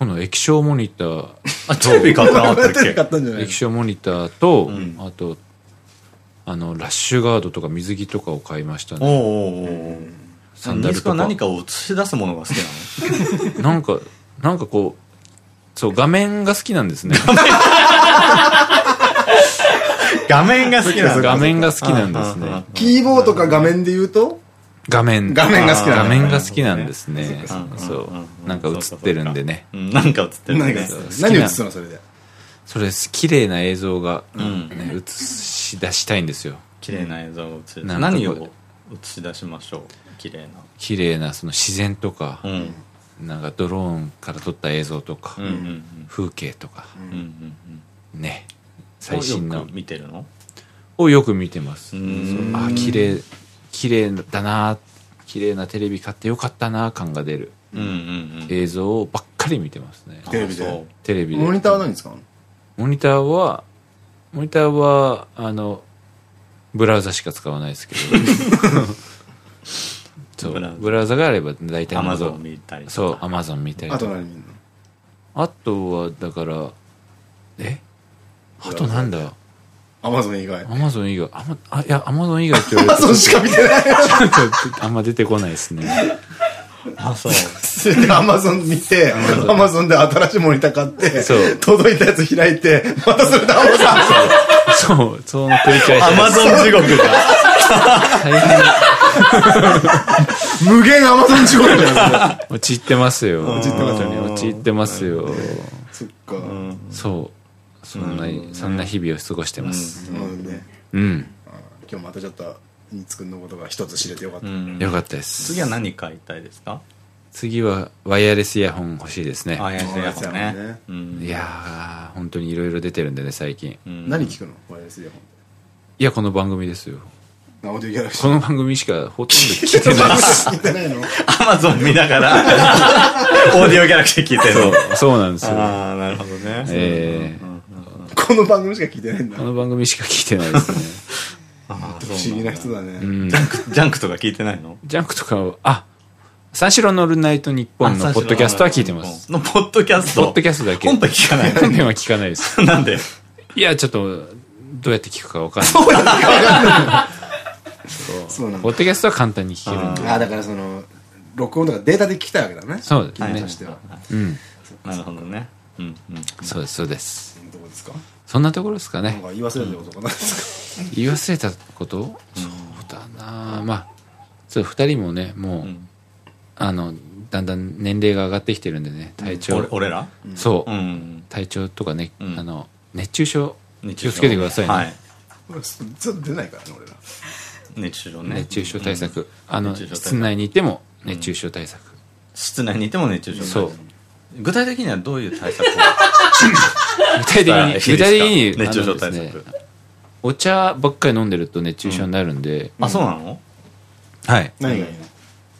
今度液晶モニター あテレビ買ったな ったっけ？液晶モニターと、あとあのラッシュガードとか水着とかを買いましたね。おおサンダルとか何かを映し出すものが好きなの？なんかなんかこうそう画面が好きなんですね 画面が好きなん画面が好きなんですね。キーボードか画面で言うと？画面。画面が好きなん画面が好きなんですね。そう。なんか映ってるんでね。なんか映ってるんでね。何映すのそれで？それ、綺麗な映像が、映し出したいんですよ。綺麗な映像を映す。何を映し出しましょう？綺麗な。綺麗な、その自然とか、なんかドローンから撮った映像とか、風景とか、ね。最新の。見てるの？をよく見てます。あ、綺麗、綺麗だな綺麗なテレビ買ってよかったな感が出る映像ばっかり見てますね。テレビで？テレビで。モニターは何使うのモニターは、モニターは、あの、ブラウザしか使わないですけど。そうブラウザがあれば大体アマゾン見たりそうアマゾン見たりあと何見るの？あとはだからえ？あとなんだ？アマゾン以外。アマゾン以外。あま、あ、いや、アマゾン以外って言われて。アマゾンしか見てない。あんま出てこないですね。あ、そう。それでアマゾン見て、アマゾンで新しいモニター買って、そう。届いたやつ開いて、またそれでアマゾンそう。その繰り返し。アマゾン地獄が。大変。無限アマゾン地獄じゃん。陥ってますよ。陥ってますよね。陥ってますよ。そっか。そう。そんな、そんな日々を過ごしてます。うん。今日またちょっと、ニツくんのことが一つ知れてよかった。よかったです。次は何買いたいですか？次はワイヤレスイヤホン欲しいですね。ワイヤレスイヤホンね。いやー、本当にいろいろ出てるんでね、最近。何聞くの？ワイヤレスイヤホンいや、この番組ですよ。この番組しかほとんど聞いてないです。聞いてないの？アマゾン見ながら、オーディオギャラクシー聞いてるの。そうなんですよ。ああ、なるほどね。ええ。この番組しか聞いてないんだ。この番組しか聞いてないですね。不思議な人だね。ジャンク、ジャンクとか聞いてないの？ジャンクとか、あ、三四郎のオールナイトニッポンのポッドキャストは聞いてます。のポッドキャストポッドキャストだけ。本編聞かない本編は聞かないです。なんで？いや、ちょっと、どうやって聞くかわかんない。そうやって聞くかわかんない。そうなんポッドキャストは簡単に聞けるんで。あ、だからその、録音とかデータで聞きたいわけだね。そうですね。としては。うん。なるほどね。うん。そうです、そうです。どこですか？そんなところですかね。言い忘れたことかないですか？言い忘れたこと？そうだなまあ、そう、二人もね、もう、あの、だんだん年齢が上がってきてるんでね、体調。俺ら？そう。体調とかね、あの、熱中症、気をつけてくださいね。はい。ずっと出ないからね、俺ら。熱中症ね。熱中症対策。あの、室内にいても熱中症対策。室内にいても熱中症対策。そう。具体的にはどういう対策を？具体的に、具体的に、熱中症対策。お茶ばっかり飲んでると熱中症になるんで。あ、そうなの？はい。何がいいの？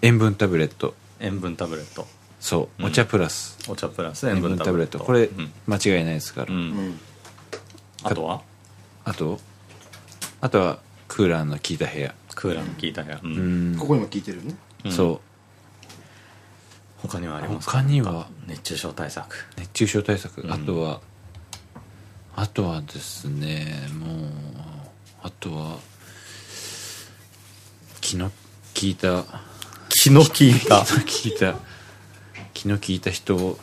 塩分タブレット。塩分タブレット。そう。お茶プラス。お茶プラス塩分タブレット。これ、間違いないですから。あとは？あと？あとは、クーラーの効いた部屋。クーラーの効いた部屋。ここにも効いてるね。そう。他にはありますか？他には？熱中症対策熱中症対策、あとはあとはですねもうあとは気の利いた気の利いた。気の利いた。気の利いた人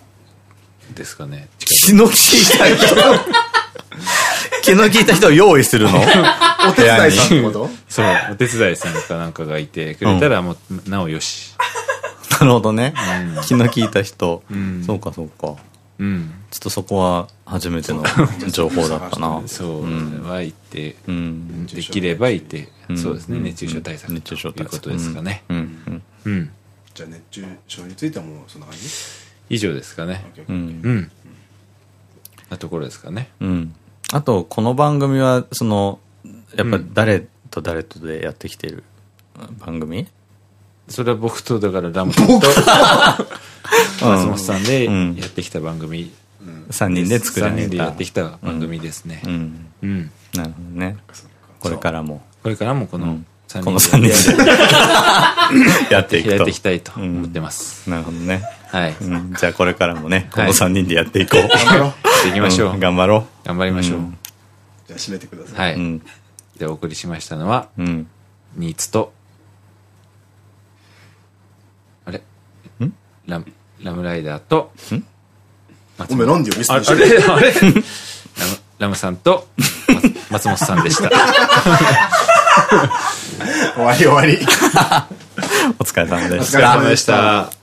ですかね。気の利いた人。気の利いた人を用意するの？お手伝いさんってこと？そうお手伝いさんかなんかがいてくれたらもうなおよし。なるほどね。気の利いた人。そうか、そうか。うん。ちょっとそこは初めての情報だったな。そう。は言って、できればいて、そうですね、熱中症対策。熱中症ということですかね。うん。じゃあ熱中症についてはもうそんな感じ？以上ですかね。うん。なところですかね。うん。あと、この番組は、その、やっぱ誰と誰とでやってきてる番組？それは僕とだからラムと 松本さんでやってきた番組、うん、3人で作られた3人でやってきた番組ですね。うん。なるほどね。これからも。これからもこの3人でこの3人で。やっていやっていきたいと思ってます。なるほどね。はい。じゃあこれからもねこの3人でやっていこう。頑張ろう。いきましょう頑張ろう。頑張りましょう。じゃあ締めてください。はい。でお送りしましたのはニーツとララムライダーと、お前なんでよ、ミスあれあれ？ラムラムさんと松、松本さんでした。終わり終わり。お疲れ様でした。お疲れ様でした。